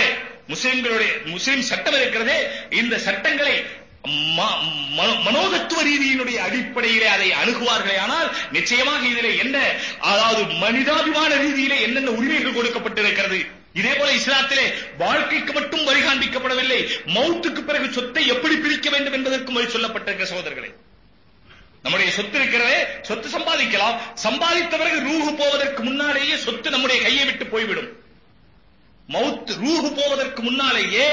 முஸ்லிம்களுடைய முஸ்லிம் சட்டம் இருக்கிறதே. இந்த சட்டங்களை மனோதத்துவ ரீதியினுடைய அடிப்படையிலே அதை அணுகுவார்களே ஆனால் நிச்சயமாக இதிலே என்ன அதாவது மனிதாபிமான ரீதியிலே என்னென்ன உரிமைகள் கொடுக்கப்பட்டிருக்கிறது. இதே போல இஸ்லாத்திலே வாழ்க்கைக்கு மட்டும் வழி காண்பிக்கப்படவில்லை. மௌத்துக்கு பிறகு சொத்தை எப்படி பிரிக்க வேண்டும் என்பதற்கும் வழி சொல்லப்பட்டிருக்கிற சகோதரர்களே. நம்முடைய சொத்து இருக்கிறதே சொத்து சம்பாதிக்கலாம். சம்பாதித்த பிறகு ரூஹு போவதற்கு முன்னாலேயே சொத்து நம்முடைய கையை விட்டு போய்விடும். மவுத் ரூஹு போவதற்கு முன்னாலேயே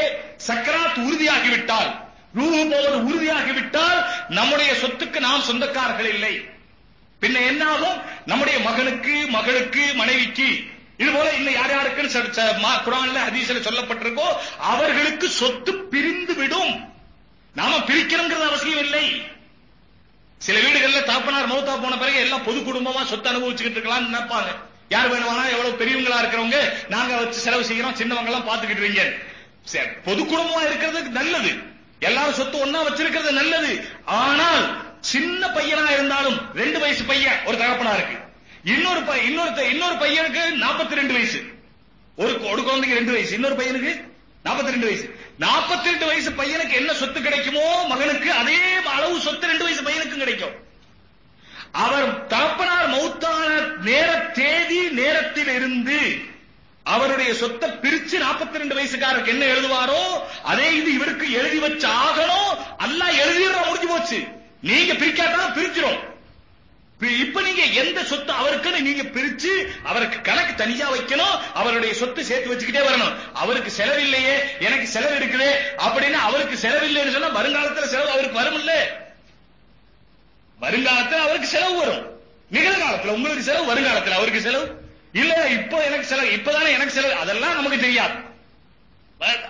சக்கராத் உறுதியாகிவிட்டால் ரூஹு போவது உறுதியாகிவிட்டால் நம்முடைய சொத்துக்கு நாம் சொந்தக்காரர்கள் இல்லை. பின்ன என்னாகும்? நம்முடைய மகனுக்கு மகளுக்கு மனைவிக்கு. இது போல இன்னும் யார் யாருக்குன்னு குரான்ல ச- ஹதீஸ்ல சொல்லப்பட்டிருக்கோ அவர்களுக்கு சொத்து பிரிந்து விடும் நாம பிரிக்கணுங்கிறது அவசியம் இல்லை. சில வீடுகள்ல தாப்பனார் மௌத்தா போன பிறகு எல்லாம் பொது குடும்பமா சொத்து அனுபவிச்சுக்கிட்டு இருக்கலாம்னு நினைப்பாங்க. யார் வேணுமானா எவ்வளவு பெரியவங்களா இருக்கிறவங்க நாங்க வச்சு செலவு செய்யறோம் சின்னவங்க எல்லாம் பாத்துக்கிட்டு இருக்கீங்க. சரி, பொது குடும்பமா இருக்கிறது நல்லது. எல்லாரும் சொத்து ஒன்னா வச்சிருக்கிறது நல்லது. ஆனால் சின்ன பையனா இருந்தாலும் ரெண்டு வயசு பையன் ஒரு தகப்பனா இருக்கு. இன்னொரு பை- இன்னொரு இன்னொரு பையனுக்கு 42 ரெண்டு வயசு. ஒரு ஒரு குழந்தைக்கு ரெண்டு வயசு. இன்னொரு பையனுக்கு 42 ரெண்டு வயசு. 42 ரெண்டு வயசு பையனுக்கு என்ன சொத்து கிடைக்குமோ மகனுக்கு அதே அளவு சொத்து ரெண்டு வயசு பையனுக்கும் கிடைக்கும். அவர் தகப்பனார் மௌத்தான நேர தேதி நேரத்தில் இருந்து அவருடைய சொத்தை பிரிச்சு 42 ரெண்டு வயசுக்காரருக்கு என்ன எழுதுவாரோ அதே இது இவருக்கு எழுதி வச்சு ஆகணும். அல்ல எழுதிடுற முடிஞ்சு போச்சு. நீங்க பிரிக்காதான் பிரிச்சிரும். இப்ப- நீங்க எந்த சொத்து அவருக்குன்னு நீங்க பிரிச்சு அவருக்கு கணக்கு தனியா வைக்கணும் அவருடைய சொத்து சேர்த்து வச்சுக்கிட்டே வரணும். அவருக்கு செலவில்லையே எனக்கு செலவு இருக்குது அப்படின்னு அவருக்கு செலவில்லைன்னு சொன்னா வருங்காலத்துல செலவு அவருக்கு வரும் இல்லை வருங்காலத்துல அவருக்கு செலவு வரும். நிகழ்காலத்துல உங்களுக்கு செலவு வருங்காலத்துல அவருக்கு செலவு? இல்ல இப்போ எனக்கு செலவு இப்பதானே எனக்கு செலவு? அதெல்லாம் நமக்கு தெரியாது.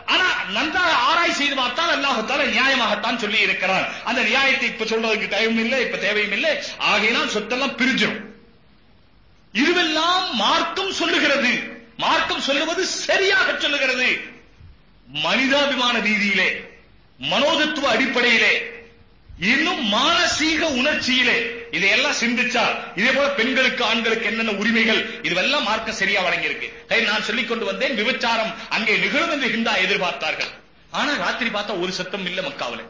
ஆனா நன்றாக ஆராய் செய்து பார்த்தால் அல்லாஹத்தால நியாயமாகத்தான் சொல்லி இருக்கிறார் அந்த நியாயத்தை இப்ப சொல்றதுக்கு டைம் இல்லை இப்ப தேவையும் இல்லை. ஆகையினால் சொத்தெல்லாம் பிரிஞ்சிடும் இதுவெல்லாம் மார்க்கம் சொல்லுகிறது. மார்க்கம் சொல்லுவது சரியாக சொல்லுகிறது. மனிதாபிமான ரீதியிலே மனோதத்துவ அடிப்படையிலே இன்னும் மானசீக உணர்ச்சியிலே இதையெல்லாம் சிந்திச்சா இதே போல பெண்களுக்கு ஆண்களுக்கு என்னென்ன உரிமைகள் இதுவெல்லாம் மார்க்க சரியா வழங்கியிருக்கு. சரி, நான் சொல்லிக் கொண்டு வந்தேன் விபச்சாரம் அங்கே நிகழும் என்று ஹிந்தா எதிர்பார்த்தார்கள். ஆனா ராத்திரி பார்த்தா ஒரு சத்தம் இல்ல மக்காவில.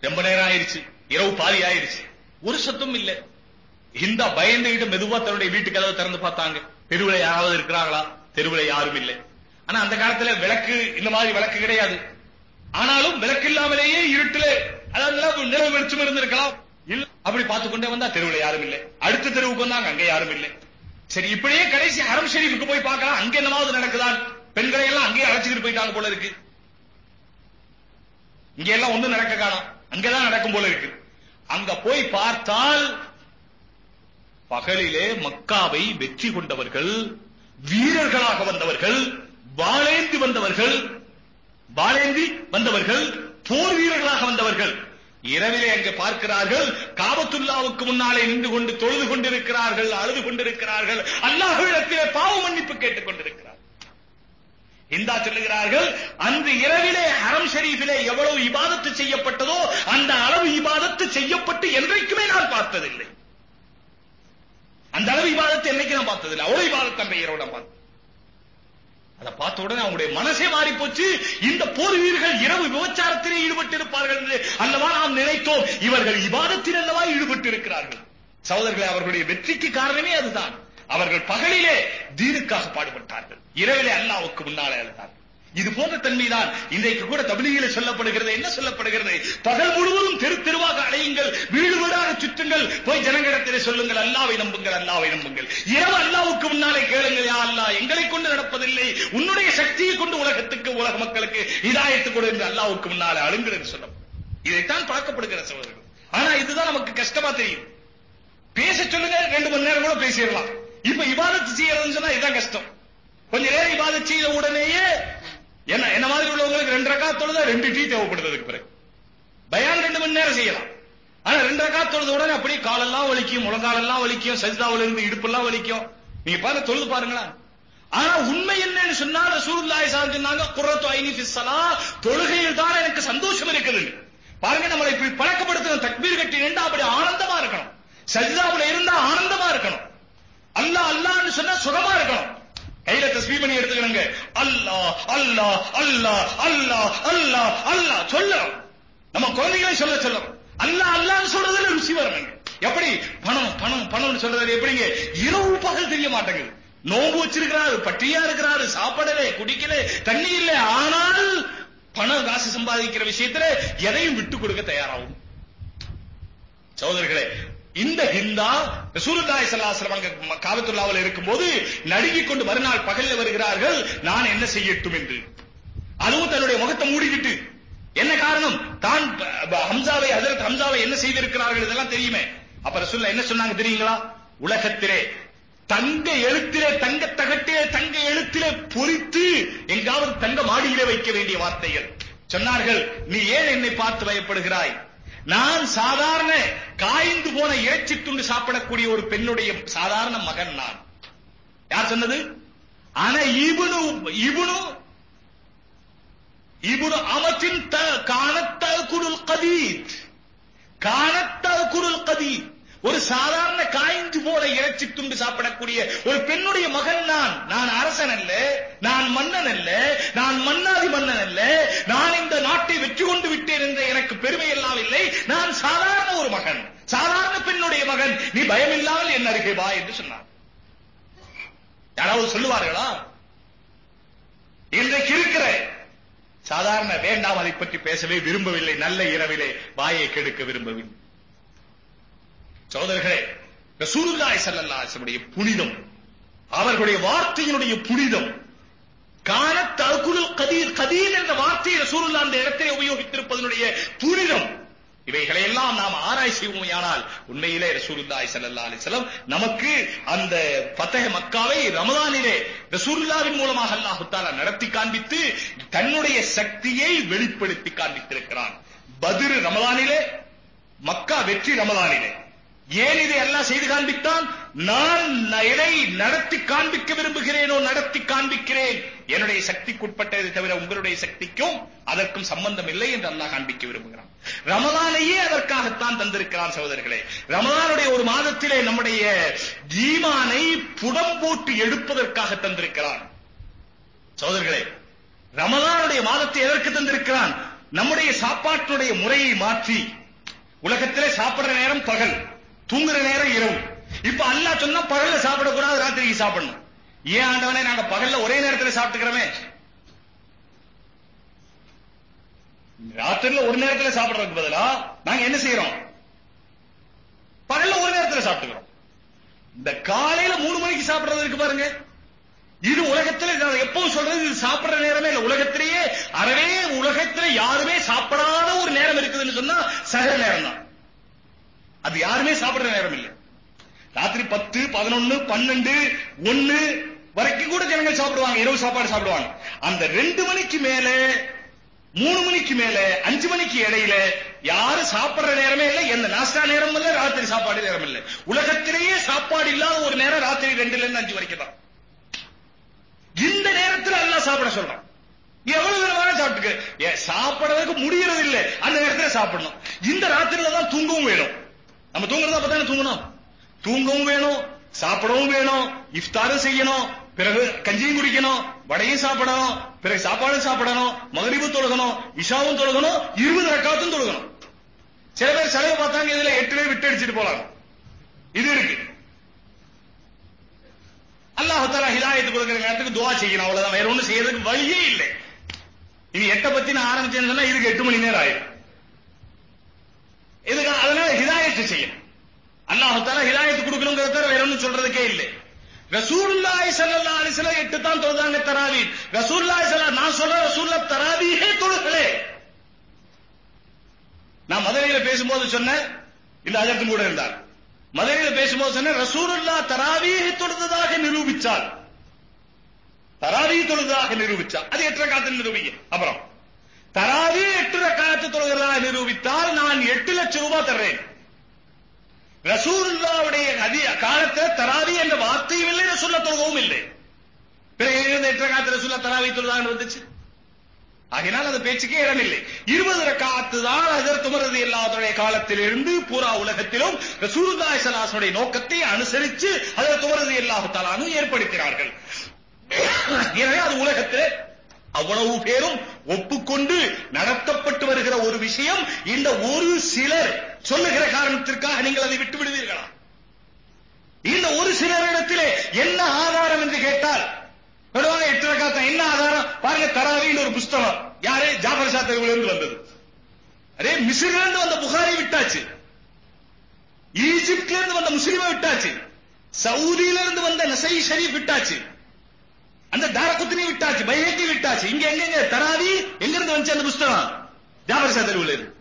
ரொம்ப நேரம் ஆயிருச்சு. இரவு பாதி ஆயிருச்சு. ஒரு சத்தம் இல்ல. ஹிந்தா பயந்துகிட்டு மெதுவா தன்னுடைய வீட்டு கதவை திறந்து பார்த்தாங்க. தெருவுல யாராவது இருக்கிறாங்களா? தெருவுல யாரும் இல்லை. ஆனா அந்த காலத்துல விளக்கு இந்த மாதிரி விளக்கு கிடையாது. ஆனாலும் விளக்கு இல்லாமலேயே இருட்டுல அதாவது நிலவு வெளிச்சம் இருந்திருக்கலாம். இல்ல அப்படி பார்த்து கொண்டே வந்தா தெருவுல யாரும் இல்லை. அடுத்த தெருவுக்கு வந்தாங்க அங்க யாரும் இல்லை. சரி இப்படியே கடைசி ஹரம் ஷெரீஃபுக்கு போய் பார்க்கலாம் அங்க என்னமாவது நடக்குதான். பெண்களை எல்லாம் அங்கேயே அழைச்சிட்டு போயிட்டாங்க போல இருக்கு. இங்க எல்லாம் ஒண்ணு நடக்க காணும். அங்கதான் நடக்கும் போல இருக்கு. அங்க போய் பார்த்தால் பகலிலே மக்காவை வெற்றி கொண்டவர்கள் வீரர்களாக வந்தவர்கள் வாழேந்தி வந்தவர்கள் வாழேந்தி வந்தவர்கள் போர் வீரர்களாக வந்தவர்கள். இரவிலே அங்கு பார்க்கிறார்கள் காபத்துல்லாவுக்கு முன்னாலே நின்று கொண்டு தொழுது கொண்டிருக்கிறார்கள் அழுது கொண்டிருக்கிறார்கள் அல்லாஹ்விடத்திலே பாவ மன்னிப்பு கேட்டுக் கொண்டிருக்கிறார்கள் இந்தா சொல்லுகிறார்கள் அன்று இரவிலே ஹரம் ஷரீஃபிலே எவ்வளவு இபாதத்து செய்யப்பட்டதோ அந்த அளவு இபாதத்து செய்யப்பட்டு என்றைக்குமே நான் பார்த்ததில்லை. அந்த அளவு இபாதத்தை என்னைக்கு நான் பார்த்ததில்லை. அவ்வளவு இபாதத்து பெயரோட பார்த்தேன் அதை பார்த்த உடனே அவங்களுடைய மனசே மாறி போச்சு இந்த போர் வீரர்கள் இரவு விபச்சாரத்திலே ஈடுபட்டு இருப்பார்கள் என்று அல்லவா நாம் நினைத்தோம். இவர்கள் இபாதத்தில் அல்லவா ஈடுபட்டு இருக்கிறார்கள் சகோதரர்களை அவர்களுடைய வெற்றிக்கு காரணமே அதுதான். அவர்கள் பகலிலே தீனுக்காக பாடுபட்டார்கள். இரவிலே அல்லாவுக்கு முன்னாலே அழுதார்கள். இது போன்ற தன்மைதான் இன்றைக்கு கூட தபிலியிலே சொல்லப்படுகிறது. என்ன சொல்லப்படுகிறது? பகல் முழுவதும் தெரு தெருவாக அலையுங்கள் வீடு வீடாக சுற்றுங்கள் போய் ஜனங்களிடத்திலே சொல்லுங்கள் அல்லாவை நம்புங்கள் அல்லாவை நம்புங்கள். இரவு அல்லாவுக்கு முன்னாலே கேளுங்கள் யா அல்லாஹ் எங்களை கொண்டு நடப்பதில்லை. உன்னுடைய சக்தியை கொண்டு உலகத்துக்கு உலக மக்களுக்கு இதாயத்து கொடு என்று அல்லாவுக்கு முன்னாலே அழுங்கள் என்று சொல்லும் இதைத்தான் பார்க்கப்படுகிற சோழர்கள் ஆனா இதுதான் நமக்கு கஷ்டமா தெரியும். பேச சொல்லுங்க ரெண்டு மணி நேரம் கூட பேசிடலாம். இப்ப இபாதத்து செய்யறதுன்னு சொன்னா இதான் கஷ்டம். கொஞ்ச நேரம் இபாதத் செய்த உடனேயே என்ன என்ன மாதிரி உள்ளவங்களுக்கு ரெண்டு ரக்கா தொழுதா ரெண்டு டீ தேவைப்படுறதுக்கு பிறகு? பயான் ரெண்டு மணி நேரம் செய்யலாம். ஆனா ரெண்டு ரக்கா தொழுத உடனே அப்படியே காலெல்லாம் வலிக்கும் முழங்காலெல்லாம் வலிக்கும் சஜிதாவுல இருந்து இடுப்பெல்லாம் வலிக்கும். நீங்க பாருங்க தொழுது பாருங்களா ஆனா உண்மை என்னன்னு சொன்னா ரசூலுல்லாஹி ஸல்லல்லாஹு சொன்னாங்க குர்ரத்து ஐனி ஃபிஸ் ஸலா தொழுகையில் தான் எனக்கு சந்தோஷம் இருக்குது பாருங்க நம்மளை இப்படி பழக்கப்படுத்தணும் தக்பீர் கட்டி நின்றா அப்படி ஆனந்தமா இருக்கணும். சஜிதாவுல இருந்தா ஆனந்தமா இருக்கணும். அல்லாஹ் அல்லாஹ்னு சொன்னா சுகமா இருக்கணும் கையில தஸ்பீ பண்ணி எடுத்துக்கிறங்க. அல்லா அல்லா அல்லா அல்லா அல்லா அல்லா. சொல்லணும் நம்ம குழந்தைகளே சொல்ல சொல்லணும் அல்லா அல்லான்னு சொல்றதுல ருசி வரணுங்க எப்படி? பணம் பணம் பணம்னு சொல்றது எப்படிங்க? இரவு பகல் தெரிய மாட்டேங்குது. நோம்பு வச்சிருக்கிறாரு பட்டியா இருக்கிறாரு சாப்பிடல குடிக்கல தண்ணி இல்ல ஆனால் பணம் காசு சம்பாதிக்கிற விஷயத்துல எதையும் விட்டு கொடுக்க தயாராகும். சகோதரர்களே இந்த ஹிந்தா ரசூலுல்லாஹி ஸல்லல்லாஹு அலைஹி வஸல்லம் காபத்துல்லாவில் இருக்கும்போது நடுங்கிக் கொண்டு மறுநாள் பகல்ல வருகிறார்கள் நான் என்ன செய்யட்டும் என்று. அதுவும் தன்னுடைய முகத்தை மூடிக்கிட்டு. என்ன காரணம்? தான் ஹம்சாவை ஹஜரத் ஹம்சாவை என்ன செய்திருக்கிறார்கள் இதெல்லாம் தெரியுமே. அப்ப ரசூல்லா என்ன சொன்னாங்க தெரியுங்களா? உலகத்திலே தங்க எழுத்திலே தங்க தகட்டிலே தங்க எழுத்திலே பொறித்து எங்காவது தங்க மாடியிலே வைக்க வேண்டிய வார்த்தைகள். சொன்னார்கள் நீ ஏன் என்னை பார்த்து பயப்படுகிறாய்? நான் சாதாரண காய்ந்து போன இறைச்சி துண்டு சாப்பிடக்கூடிய ஒரு பெண்ணுடைய சாதாரண மகன் நான். யார் சொன்னது? ஆனா இபுனு இபுனு இபுனு அமத்தின் த காணத்த கதீத். காணத்த குருள் கதீத். ஒரு சாதாரண காய்ந்து போல இறைச்சி துண்டு சாப்பிடக்கூடிய ஒரு பெண்ணுடைய மகன் நான். நான் அரசன் அல்ல நான் மன்னன் அல்ல நான் மன்னாதி மன்னன் அல்ல நான் இந்த நாட்டை வெற்றி கொண்டு விட்டேன் என்ற எனக்கு பெருமை எல்லாம் இல்லை. நான் சாதாரண ஒரு மகன் சாதாரண பெண்ணுடைய மகன். நீ பயமில்லாமல் என் அருகே வா என்று சொன்னான். யாராவது சொல்லுவார்களா? இன்றைக்கு இருக்கிற சாதாரண வேண்டாம் அதை பற்றி பேசவே விரும்பவில்லை நல்ல இரவிலே வாயை கெடுக்க விரும்பவில்லை. சகோதரர்களே ரசூலுல்லாஹி ஸல்லல்லாஹு அலைஹி வஸல்லம் புனிதம் அவர்களுடைய வார்த்தையினுடைய புனிதம் கானத் தகுல் கதீர் கதீர் என்ற வார்த்தையை ரசூலுல்லாஹ் அந்த இடத்திலே உபயோகித்திருப்பதனுடைய புனிதம். இவைகளை எல்லாம் நாம் ஆராய் செய்வோமையானால் உண்மையிலே ரசூலுல்லாஹி ஸல்லல்லாஹு அலைஹி வஸல்லம் நமக்கு அந்த ஃபதஹ் மக்காவை ரமதானிலே ரசூலுல்லாஹ்வின் மூலமாக அல்லாஹ் தஆலா நடத்தி காண்பித்து தன்னுடைய சக்தியை வெளிப்படுத்தி காண்பித்திருக்கிறான். பத்ர் ரமதானிலே மக்கா வெற்றி ரமதானிலே. ஏன் இதை எல்லாம் செய்து காண்பித்தான்? நான் எதை நடத்தி காண்பிக்க விரும்புகிறேனோ நடத்தி காண்பிக்கிறேன். என்னுடைய சக்திக்குட்பட்டதை தவிர உங்களுடைய சக்திக்கும் அதற்கும் சம்பந்தம் இல்லை என்று அல்லாஹ் காண்பிக்க விரும்புகிறான். ரமலானையே அதற்காகத்தான் தந்திருக்கிறான் சகோதரர்களே. ரமலானுடைய ஒரு மாதத்திலே நம்முடைய ஈமானை புடம் போட்டு எடுப்பதற்காக தந்திருக்கிறான். சகோதரர்களே ரமலானுடைய மாதத்தை எதற்கு தந்திருக்கிறான்? நம்முடைய சாப்பாட்டுடைய முறையை மாற்றி உலகத்திலே சாப்பிடுற நேரம் பகல். தூங்குற நேரம் இரவு. இப்ப அல்லாஹ் சொன்னா பகல்ல சாப்பிடக்கூடாது ராத்திரிக்கு சாப்பிடணும். ஏன் ஆண்டவனே நாங்க பகல்ல ஒரே நேரத்துல சாப்பிட்டுக்கிறோமே? ராத்திரில ஒரு நேரத்துல சாப்பிடுறதுக்கு பதிலா நாங்க என்ன செய்யறோம் பகல்ல ஒரு நேரத்துல சாப்பிட்டுக்கிறோம். இந்த காலையில மூணு மணிக்கு சாப்பிடுறது இருக்கு பாருங்க. இது உலகத்துல நான் எப்பவும் சொல்றது இது சாப்பிடுற நேரமே இல்ல. உலகத்திலேயே அறவே உலகத்துல யாருமே சாப்பிடாத ஒரு நேரம் இருக்குதுன்னு சொன்னா சகல நேரம் தான் அது யாருமே சாப்பிடுற நேரம் இல்ல. ராத்திரி பத்து பதினொன்னு பன்னெண்டு ஒன்னு வரைக்கும் கூட ஜனங்கள் சாப்பிடுவாங்க. இரவு சாப்பாடு சாப்பிடுவாங்க. அந்த ரெண்டு மணிக்கு மேல மூணு மணிக்கு மேல அஞ்சு மணிக்கு இடையில யாரும் சாப்பிடுற நேரமே இல்லை. எந்த நாஸ்டா நேரம் இல்ல ராத்திரி சாப்பாடு நேரம் இல்லை. உலகத்திலேயே சாப்பாடு இல்லாத ஒரு நேரம் ராத்திரி ரெண்டுல இருந்து அஞ்சு வரைக்கும் தான். இந்த நேரத்துல எல்லாம் சாப்பிட சொல்றான் எவ்வளவு நேரம் சாப்பிட்டுக்க. ஏ, சாப்பிடறதுக்கு முடியறது இல்லை அந்த நேரத்துல சாப்பிடணும். இந்த ராத்திரியில தான் தூங்கவும் வேணும். நம்ம தூங்குறதா அப்பதானே தூங்கணும். தூங்கவும் வேணும் சாப்பிடவும் வேணும் இஃப்தாரும் செய்யணும் பிறகு கஞ்சியும் குடிக்கணும் வடையும் சாப்பிடணும் பிறகு சாப்பாடும் சாப்பிடணும் மகரிபும் தொழுகணும் இஷாவும் தொழுகணும் இருபது ரக்காத்தும் தொழுகணும். சில பேர் செலவு பார்த்தாங்க இதுல எட்டு பேர் விட்டு அடிச்சுட்டு போலாம் இது இருக்கு. அல்லாஹ் ஹிதாயத்து ஹிதாயத் கொடுக்கிற நேரத்துக்கு துவா செய்யணும் அவ்வளவுதான். வேற ஒண்ணும் செய்யறதுக்கு வழியே இல்லை. இது எட்டை பத்தி நான் ஆரம்பிச்சேன்னு சொன்னா இதுக்கு எட்டு மணி நேரம் ஆயிடும். இதுக்கு அதனால ஹிதாயத்து செய்யணும். அல்லாஹால ஹிதாயத்து கொடுக்கணுங்கிறத தவிர வேற ஒன்றும் சொல்றதுக்கே இல்லை. ரசூலுல்லாஹி ஸல்லல்லாஹு அலைஹி வஸல்லம் எட்டு தான் தொழுதாங்க தராவி ரசூலுல்லாஹி ஸல்லல்லாஹு நான் சொல்ற ரசூலுல்லாஹ் தராவியே தொழுகலே. நான் மதுரையில பேசும்போது சொன்னேன் இந்த அஜத்தும் கூட இருந்தார். மதுரையில பேசும்போது சொன்னேன் ரசூலுல்லா தராவீஹ் தொழுததாக நிரூபிச்சார். தராவீஹ் தொழுததாக நிரூபிச்சார். அது எட்டரை காலத்தில் நிரூபிக்க அப்புறம். தராவி எட்டு ரக்காத்து தொழுகிறதா நிரூபித்தால் நான் எட்டு லட்சம் ரூபாய் தர்றேன். ரசூல்லாவுடைய அதி தராவி என்ற வார்த்தையும் இல்லை ரசூல்ல தொழுகவும் இல்லை. பிறகு எட்டு ரக்காத்து ரசூல்லா தராவி தொழுதான் வந்துச்சு? ஆகினால் அந்த பேச்சுக்கே இடமில்லை. இருபது ரக்காத்து தான் அதற்கு உமரது எல்லாத்துடைய காலத்திலிருந்து பூரா உலகத்திலும் ரசூலுல்லாஹி நோக்கத்தை அனுசரித்து அதற்கு உமரது இல்லாத தஆலானு ஏற்படுத்தினார்கள். எனவே அது உலகத்திலே அவ்வளவு பேரும் ஒப்புக்கொண்டு நடத்தப்பட்டு வருகிற ஒரு விஷயம் இந்த ஒரு சிலர் சொல்லுகிற காரணத்திற்காக நீங்கள் அதை விட்டு விடுவீர்களா? இந்த ஒரு சிலரிடத்திலே என்ன ஆதாரம் என்று கேட்டால் வருவாங்க எட்டு ரக்காத்தம் என்ன ஆதாரம்? பாருங்க தராவின்னு ஒரு புஸ்தகம். யாரு? ஜாபர் சாத்தர்கள் இருந்து வந்தது. அதே மிஸ்ரில இருந்து வந்த புகாரி விட்டாச்சு. ஈஜிப்ட்ல இருந்து வந்த முஸ்லிமை விட்டாச்சு. சவுதியில இருந்து வந்த நசை ஷரீப் விட்டாச்சு. அந்த தாரகுத்தினி விட்டாச்சு பைஹக்கி விட்டாச்சு. இங்க எங்க தராவி எங்க இருந்து வந்துச்சு அந்த புஸ்தகம்? ஜாபர் சாதர்வுல இருந்து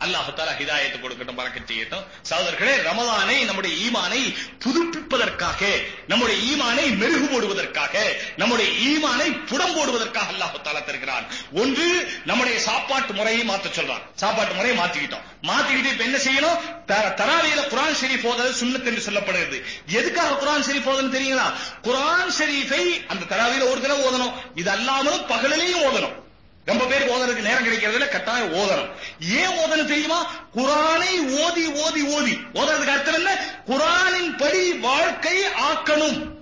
அல்லாஹ் ஹிதாயத்தை கொடுக்கட்டும் பறக்கச் செய்யட்டும். சகோதரர்களே ரமதானை நம்முடைய ஈமானை புதுப்பிப்பதற்காக நம்முடைய ஈமானை மெருகு போடுவதற்காக நம்முடைய ஈமானை புடம் போடுவதற்காக அல்லாஹ் தஆலா தருகிறான் ஒன்று நம்முடைய சாப்பாட்டு முறையை மாத்த சொல்றான் சாப்பாட்டு முறையை மாத்திக்கிட்டோம் மாத்திக்கிட்டு இப்ப என்ன செய்யணும்? த- தராவியில குரான் ஷரீஃப் ஓதுறது சுண்ணத் என்று சொல்லப்படுகிறது. எதுக்காக குரான் ஷரீஃப் ஓதணும் தெரியுங்களா? குரான் ஷரீஃபை அந்த தராவியில ஒரு தடவை ஓதணும். இது அல்லாமலும் பகலிலையும் ஓதணும். ரொம்ப பேர் ஓதுறதுக்கு நேரம் கிடைக்கிறதுல கட்டாயம் ஓதணும் ஏன் ஓதணும் தெரியுமா? குரானை ஓதி ஓதி ஓதி. ஓதுறதுக்கு அர்த்தம் என்ன? குரானின் படி வாழ்க்கை ஆக்கணும்.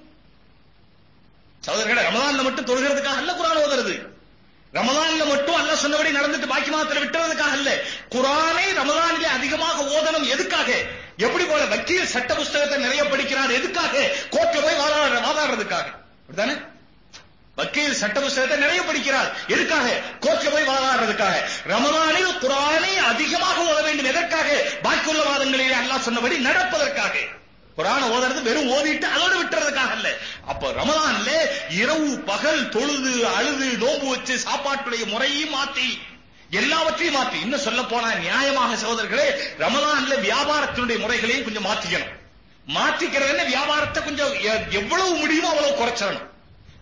சகோதரர்களை ரமதான்ல மட்டும் தொழுகிறதுக்காக அல்ல குரான் ஓதுறது. ரமதான்ல மட்டும் அல்ல சொன்னபடி நடந்துட்டு பாக்கி மாத்திர விட்டுறதுக்காக அல்ல. குரானை ரமதானிலே அதிகமாக ஓதணும் எதுக்காக? எப்படி போல வக்கீல் சட்ட புஸ்தகத்தை நிறைய படிக்கிறார் எதுக்காக? கோர்ட்ல போய் வாதாடுறதுக்காக. அப்படித்தானே? வக்கீல் சட்ட புஸ்தகத்தை நிறைய படிக்கிறார். எதுக்காக? கோர்ட்ல போய் வாதாடுறதுக்காக ரமதானில் குரானை அதிகமாக ஓத வேண்டும். எதற்காக? பாக்கியுள்ள வாதங்களிலே அல்லாஹ் சொன்னபடி நடப்பதற்காக. குரான ஓதுறது வெறும் ஓதிட்டு அதோடு விட்டுறதுக்காக இல்ல அப்ப ரமலான்ல இரவு பகல் தொழுது அழுது நோம்பு வச்சு சாப்பாட்டுடைய முறையும் மாத்தி எல்லாவற்றையும் மாத்தி. இன்னும் சொல்ல போனா நியாயமாக சகோதரர்களே ரமலான்ல வியாபாரத்தினுடைய முறைகளையும் கொஞ்சம் மாத்திக்கணும். மாத்திக்கிறது என்ன? வியாபாரத்தை கொஞ்சம் எவ்வளவு முடியுமோ அவ்வளவு குறைச்சிடணும்.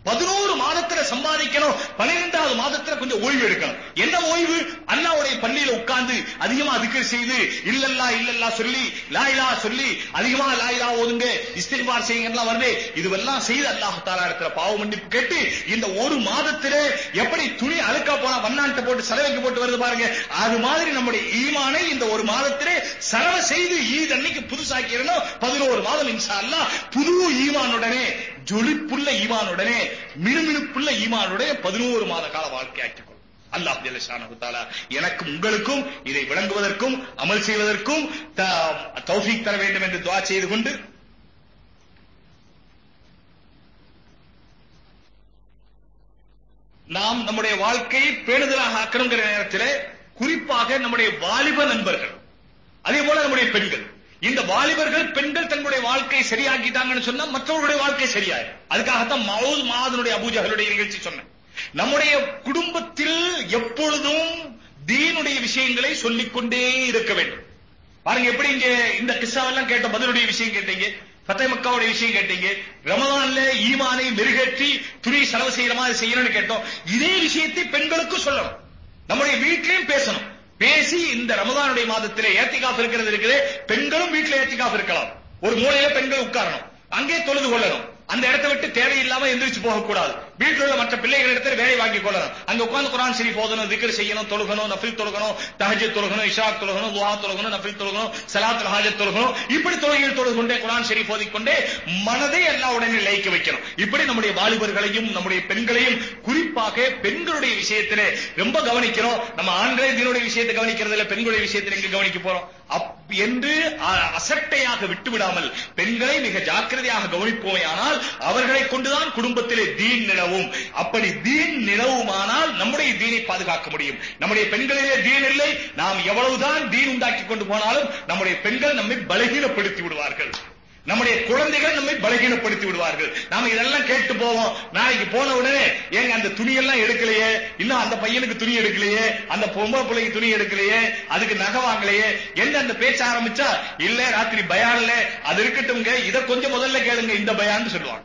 பதினோரு மாதத்துல சம்பாதிக்கணும். பன்னிரெண்டாவது மாதத்துல கொஞ்சம் ஓய்வு எடுக்கணும். என்ன ஓய்வு? அண்ணாவுடைய பள்ளியில உட்கார்ந்து அதிகமா அதுக்கு செய்து இல்லல்லா இல்லல்லா சொல்லி லாயிலா சொல்லி அதிகமா லாயிலா ஓதுங்க இஸ்திக்பார் செய்யுங்கலாம் வருது. இதுவெல்லாம் செய்து அல்லாஹ் தாலா இடத்துல பாவ மன்னிப்பு கேட்டு இந்த ஒரு மாதத்திலே எப்படி துணி அழுக்கா போனா வண்ணாண்ட போட்டு செலவைக்கு போட்டு வருது பாருங்க. அது மாதிரி நம்முடைய ஈமானை இந்த ஒரு மாதத்திலே செலவு செய்து ஈத் அன்னைக்கு புதுசாக்கிறனும் பதினோரு மாதம் இன்ஷா அல்லா புது ஈமானுடனே ஜொலிப்புள்ள ஈமானுடனே மினுமினுப்புள்ள ஈமானுடைய பதினோரு மாத கால வாழ்க்கை ஆக்கிக் அல்லாஹ் ஜல்லஷானஹு குத்தாலா எனக்கும் உங்களுக்கும் இதை விளங்குவதற்கும் அமல் செய்வதற்கும் தௌஃபீக் தர வேண்டும் என்று துவா செய்து கொண்டு நாம் நம்முடைய வாழ்க்கையை பேணுதலாக ஆக்கணுங்கிற நேரத்தில் குறிப்பாக நம்முடைய வாலிப நண்பர்கள் அதே போல நம்முடைய பெண்கள் இந்த வாலிபர்கள் பெண்கள் தங்களுடைய வாழ்க்கையை சரியாக்கிட்டாங்கன்னு சொன்னா மற்றவர்களுடைய வாழ்க்கை சரியாயிரும். அதுக்காகத்தான் மவுஸ் மாதனுடைய அபூஜகளுடைய நிகழ்ச்சி சொன்னேன். நம்முடைய குடும்பத்தில் எப்பொழுதும் தீனுடைய விஷயங்களை சொல்லிக்கொண்டே இருக்க வேண்டும். பாருங்க எப்படி இங்க இந்த கிஸ்ஸாவெல்லாம் கேட்ட பதிலுடைய விஷயம் கேட்டீங்க பத்தை மக்காவுடைய விஷயம் கேட்டீங்க ரமதான்ல ஈமானை மெருகேற்றி துணி செலவு செய்யற மாதிரி செய்யணும்னு கேட்டோம். இதே விஷயத்தை பெண்களுக்கும் சொல்லணும். நம்முடைய வீட்டிலையும் பேசணும். பேசி இந்த ரமதானுடைய மாதத்திலே ஏத்திகாப் இருக்கிறது இருக்குது. பெண்களும் வீட்டுல ஏத்திகாப் இருக்கலாம். ஒரு மூலையில பெண்கள் உட்காரணும். அங்கே தொழுது கொள்ளணும். அந்த இடத்தை விட்டு தேவையில்லாம எந்திரிச்சு போகக்கூடாது. வீட்டில் உள்ள மற்ற பிள்ளைகளிடத்தில் வேலை வாங்கி கொள்ளணும். அங்க உட்கார்ந்து குரான் சரி போதணும் திக்ர் செய்யணும் தொழுகணும் நஃபில் தொழுகணும் தஹஜத் தொழுகணும் இஷாக் தொழுகணும் துஹா தொழுகணும் நஃபில் தொழுகணும் சலாத் ஹாஜத் தொழுகணும். இப்படி தொழுகையில் தொழுது கொண்டே குரான் ஷரீஃப் ஓதிக்கொண்டே மனதை எல்லாவுடனே லயிக்க வைக்கணும். இப்படி நம்முடைய வாலிபர்களையும் நம்முடைய பெண்களையும் குறிப்பாக பெண்களுடைய விஷயத்திலே ரொம்ப கவனிக்கிறோம். நம்ம ஆண்களே இதனுடைய விஷயத்தை கவனிக்கிறதுல பெண்களுடைய விஷயத்தில் எங்க கவனிக்க போறோம்? என்று அசட்டையாக விட்டு விடாமல் பெண்களை மிக ஜாக்கிரதையாக கவனிப்போமே ஆனால் அவர்களை கொண்டுதான் குடும்பத்திலே தீன் நிலவும். அப்படி தீன் நிலவுமானால் நம்முடைய தீனை பாதுகாக்க முடியும். நம்முடைய பெண்களிலே தீன் இல்லை. நாம் எவ்வளவுதான் தீன் உண்டாக்கி கொண்டு போனாலும் நம்முடைய பெண்கள் நம்மை பலகீனப்படுத்தி விடுவார்கள். நம்முடைய குழந்தைகள் நம்மை பலகீனப்படுத்தி விடுவார்கள். நாம இதெல்லாம் கேட்டு போவோம். நாளைக்கு போன உடனே ஏங்க அந்த துணியெல்லாம் எடுக்கலையே? இன்னும் அந்த பையனுக்கு துணி எடுக்கலையே? அந்த பொம்பளை பிள்ளைக்கு துணி எடுக்கலையே? அதுக்கு நகை வாங்கலையே? என்ன அந்த பேச்ச ஆரம்பிச்சா? இல்ல ராத்திரி பயம் இல்ல அது இருக்கட்டும்ங்க. இதை கொஞ்சம் முதல்ல கேளுங்க இந்த பயான்னு சொல்லுவாங்க.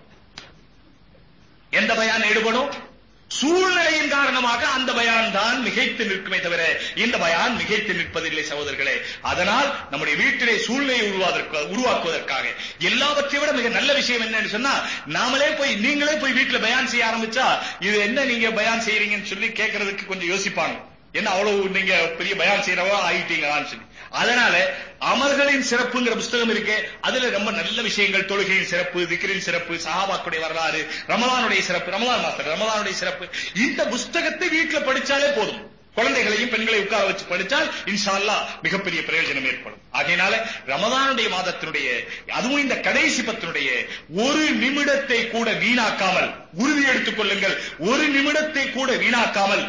எந்த பயான் ஈடுபடும்? சூழ்நிலையின் காரணமாக அந்த பயான் தான் மிகைத்து நிற்குமே தவிர இந்த பயான் மிகைத்து நிற்பதில்லை சகோதரர்களே. அதனால் நம்முடைய வீட்டிலே சூழ்நிலையை உருவாதற்கு உருவாக்குவதற்காக எல்லாவற்றை விட மிக நல்ல விஷயம் என்னன்னு சொன்னா நாமளே போய் நீங்களே போய் வீட்டுல பயான் செய்ய ஆரம்பிச்சா இது என்ன நீங்க பயான் செய்யறீங்கன்னு சொல்லி கேட்கறதுக்கு கொஞ்சம் யோசிப்பாங்க. என்ன அவ்வளவு நீங்க பெரிய பயான் செய்யறவா ஆயிட்டீங்களான்னு சொல்லி. அதனால அமர்களின் சிறப்புங்கிற புஸ்தகம் இருக்கு அதுல ரொம்ப நல்ல விஷயங்கள் தொழுகையின் சிறப்பு திக்ரின் சிறப்பு சஹாபாக்குடைய வரலாறு ரமலானுடைய சிறப்பு ரமலான் மாஸ்டர் ரமலானுடைய சிறப்பு. இந்த புஸ்தகத்தை வீட்டுல படிச்சாலே போதும். குழந்தைகளையும் பெண்களை உட்கார வச்சு படித்தால் இன்ஷால்லா மிகப்பெரிய பிரயோஜனம் ஏற்படும். அதனால ரமதானுடைய மாதத்தினுடைய அதுவும் இந்த கடைசி பத்தினுடைய ஒரு நிமிடத்தை கூட வீணாக்காமல் உறுதி எடுத்துக் கொள்ளுங்கள். ஒரு நிமிடத்தை கூட வீணாக்காமல்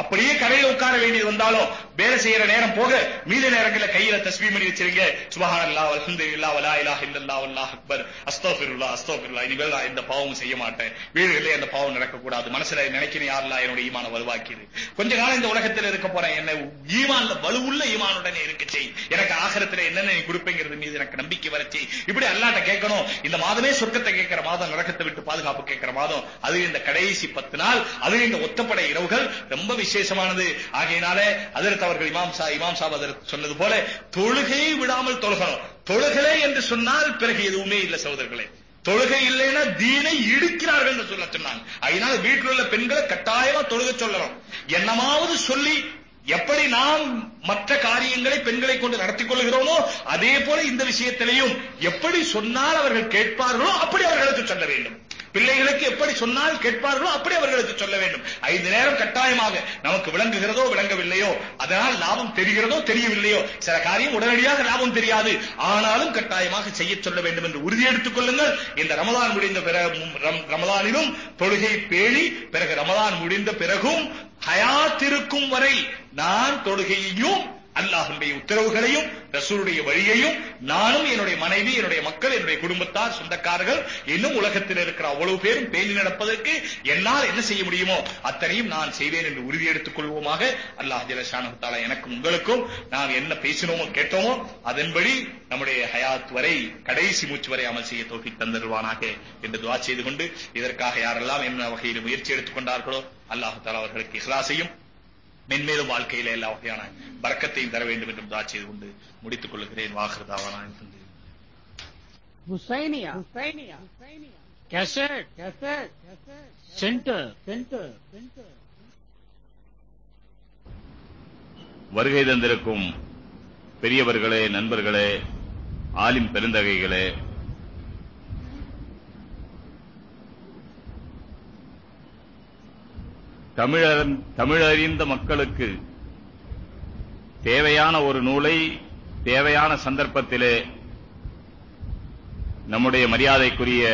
அப்படியே கடையில உட்கார வேண்டியது வந்தாலும் வேலை செய்யற நேரம் போக மீத நேரங்கள்ல கையில தஸ்பீ பண்ணி வச்சிருங்க. சுபஹானல்லாஹ் அல்ஹம்துலில்லாஹ் வலா இலாஹ இல்லல்லாஹ் வல்லாஹ் அக்பர். அஸ்தக்ஃபிருல்லாஹ் அஸ்தக்ஃபிருல்லாஹ் இனிமேல் நான் இந்த பாவம் செய்ய மாட்டேன். வீடுகளிலே அந்த பாவம் நடக்க கூடாது மனசுல நினைக்கிறேன் யாரெல்லாம் என்னோட ஈமான வலுவாக்கியது. கொஞ்ச காலம் இந்த உலகத்தில் இருக்க போறேன். என்ன ஈமான்ல வலுவுள்ள ஈமானுடனே இருக்க செய். எனக்கு ஆகரத்துல என்னென்ன நீ கொடுப்பேங்கிறது மீது எனக்கு நம்பிக்கை வர செய். இப்படி அல்லாட்ட கேட்கணும். இந்த மாதமே சொர்க்கத்தை கேட்கிற மாதம் நரகத்தை விட்டு பாதுகாப்பு கேட்கிற மாதம். அது இந்த கடைசி பத்து நாள். அது இந்த ஒத்தப்படை இரவுகள். ரொம்பவே விசேஷமானது. ஆகையினால அதற்கு அவர்கள் இமாம் சா இமாம் சாப் அதற்கு சொன்னது போல தொழுகையை விடாமல் தொழுகணும். தொழுகலை என்று சொன்னால் பிறகு எதுவுமே இல்லை சகோதரர்களே. தொழுகை இல்லைன்னா தீனை இடுக்கிறார்கள் என்று சொல்ல சொன்னாங்க. அதனால வீட்டில் உள்ள பெண்களை கட்டாயமா தொழுக சொல்லணும். என்னமாவது சொல்லி எப்படி நாம் மற்ற காரியங்களை பெண்களை கொண்டு நடத்திக் கொள்கிறோமோ அதே போல இந்த விஷயத்திலையும் எப்படி சொன்னால் அவர்கள் கேட்பார்களோ அப்படி அவர்களுக்கு சொல்ல வேண்டும். பிள்ளைகளுக்கு எப்படி சொன்னால் கேட்பார்களோ அப்படி அவர்களுக்கு சொல்ல வேண்டும். ஐந்து நேரம் கட்டாயமாக நமக்கு விளங்குகிறதோ விளங்கவில்லையோ அதனால் லாபம் தெரிகிறதோ தெரியவில்லையோ சில காரியம் உடனடியாக லாபம் தெரியாது. ஆனாலும் கட்டாயமாக செய்ய சொல்ல வேண்டும் என்று உறுதி எடுத்துக் கொள்ளுங்கள். இந்த ரமதான் முடிந்த பிறகு ரமதானிலும் தொழுகை பேணி பிறகு ரமதான் முடிந்த பிறகும் ஹயாத்திருக்கும் வரை நான் தொழுகையையும் அல்லாஹுடைய உத்தரவுகளையும் ரசூருடைய வழியையும் நானும் என்னுடைய மனைவி என்னுடைய மக்கள் என்னுடைய குடும்பத்தார் சொந்தக்காரர்கள் இன்னும் உலகத்தில் இருக்கிற அவ்வளவு பேரும் பேணி நடப்பதற்கு என்னால் என்ன செய்ய முடியுமோ அத்தனையும் நான் செய்வேன் என்று உறுதி எடுத்துக் கொள்வோமாக அல்லாஹ் ஜலஷானு எனக்கும் உங்களுக்கும் நாம் என்ன பேசினோமோ கேட்டோமோ அதன்படி நம்முடைய ஹயாத் வரை கடைசி மூச்சு வரை அமல் செய்ய தோக்கி தந்தருவானாக என்று துவா செய்து கொண்டு இதற்காக யாரெல்லாம் என்ன வகையில் முயற்சி எடுத்துக் கொண்டார்களோ அல்லாஹு தாலா அவர்களுக்கு இஹ்லாசையும் மென்மேலும் வாழ்க்கையில எல்லா வகையான பறக்கத்தையும் தர வேண்டும் என்றும் துவா செய்து கொண்டு முடித்துக் கொள்ளுகிறேன் வாகிருதாவானா என்று
Husainia. Husainia. Cassette. Cassette. Center. Center. Center.
வருகை தந்திருக்கும் பெரியவர்களே நண்பர்களே ஆலிம் பெருந்தகைகளே தமிழர் தமிழறிந்த மக்களுக்கு தேவையான ஒரு நூலை தேவையான சந்தர்ப்பத்திலே நம்முடைய மரியாதைக்குரிய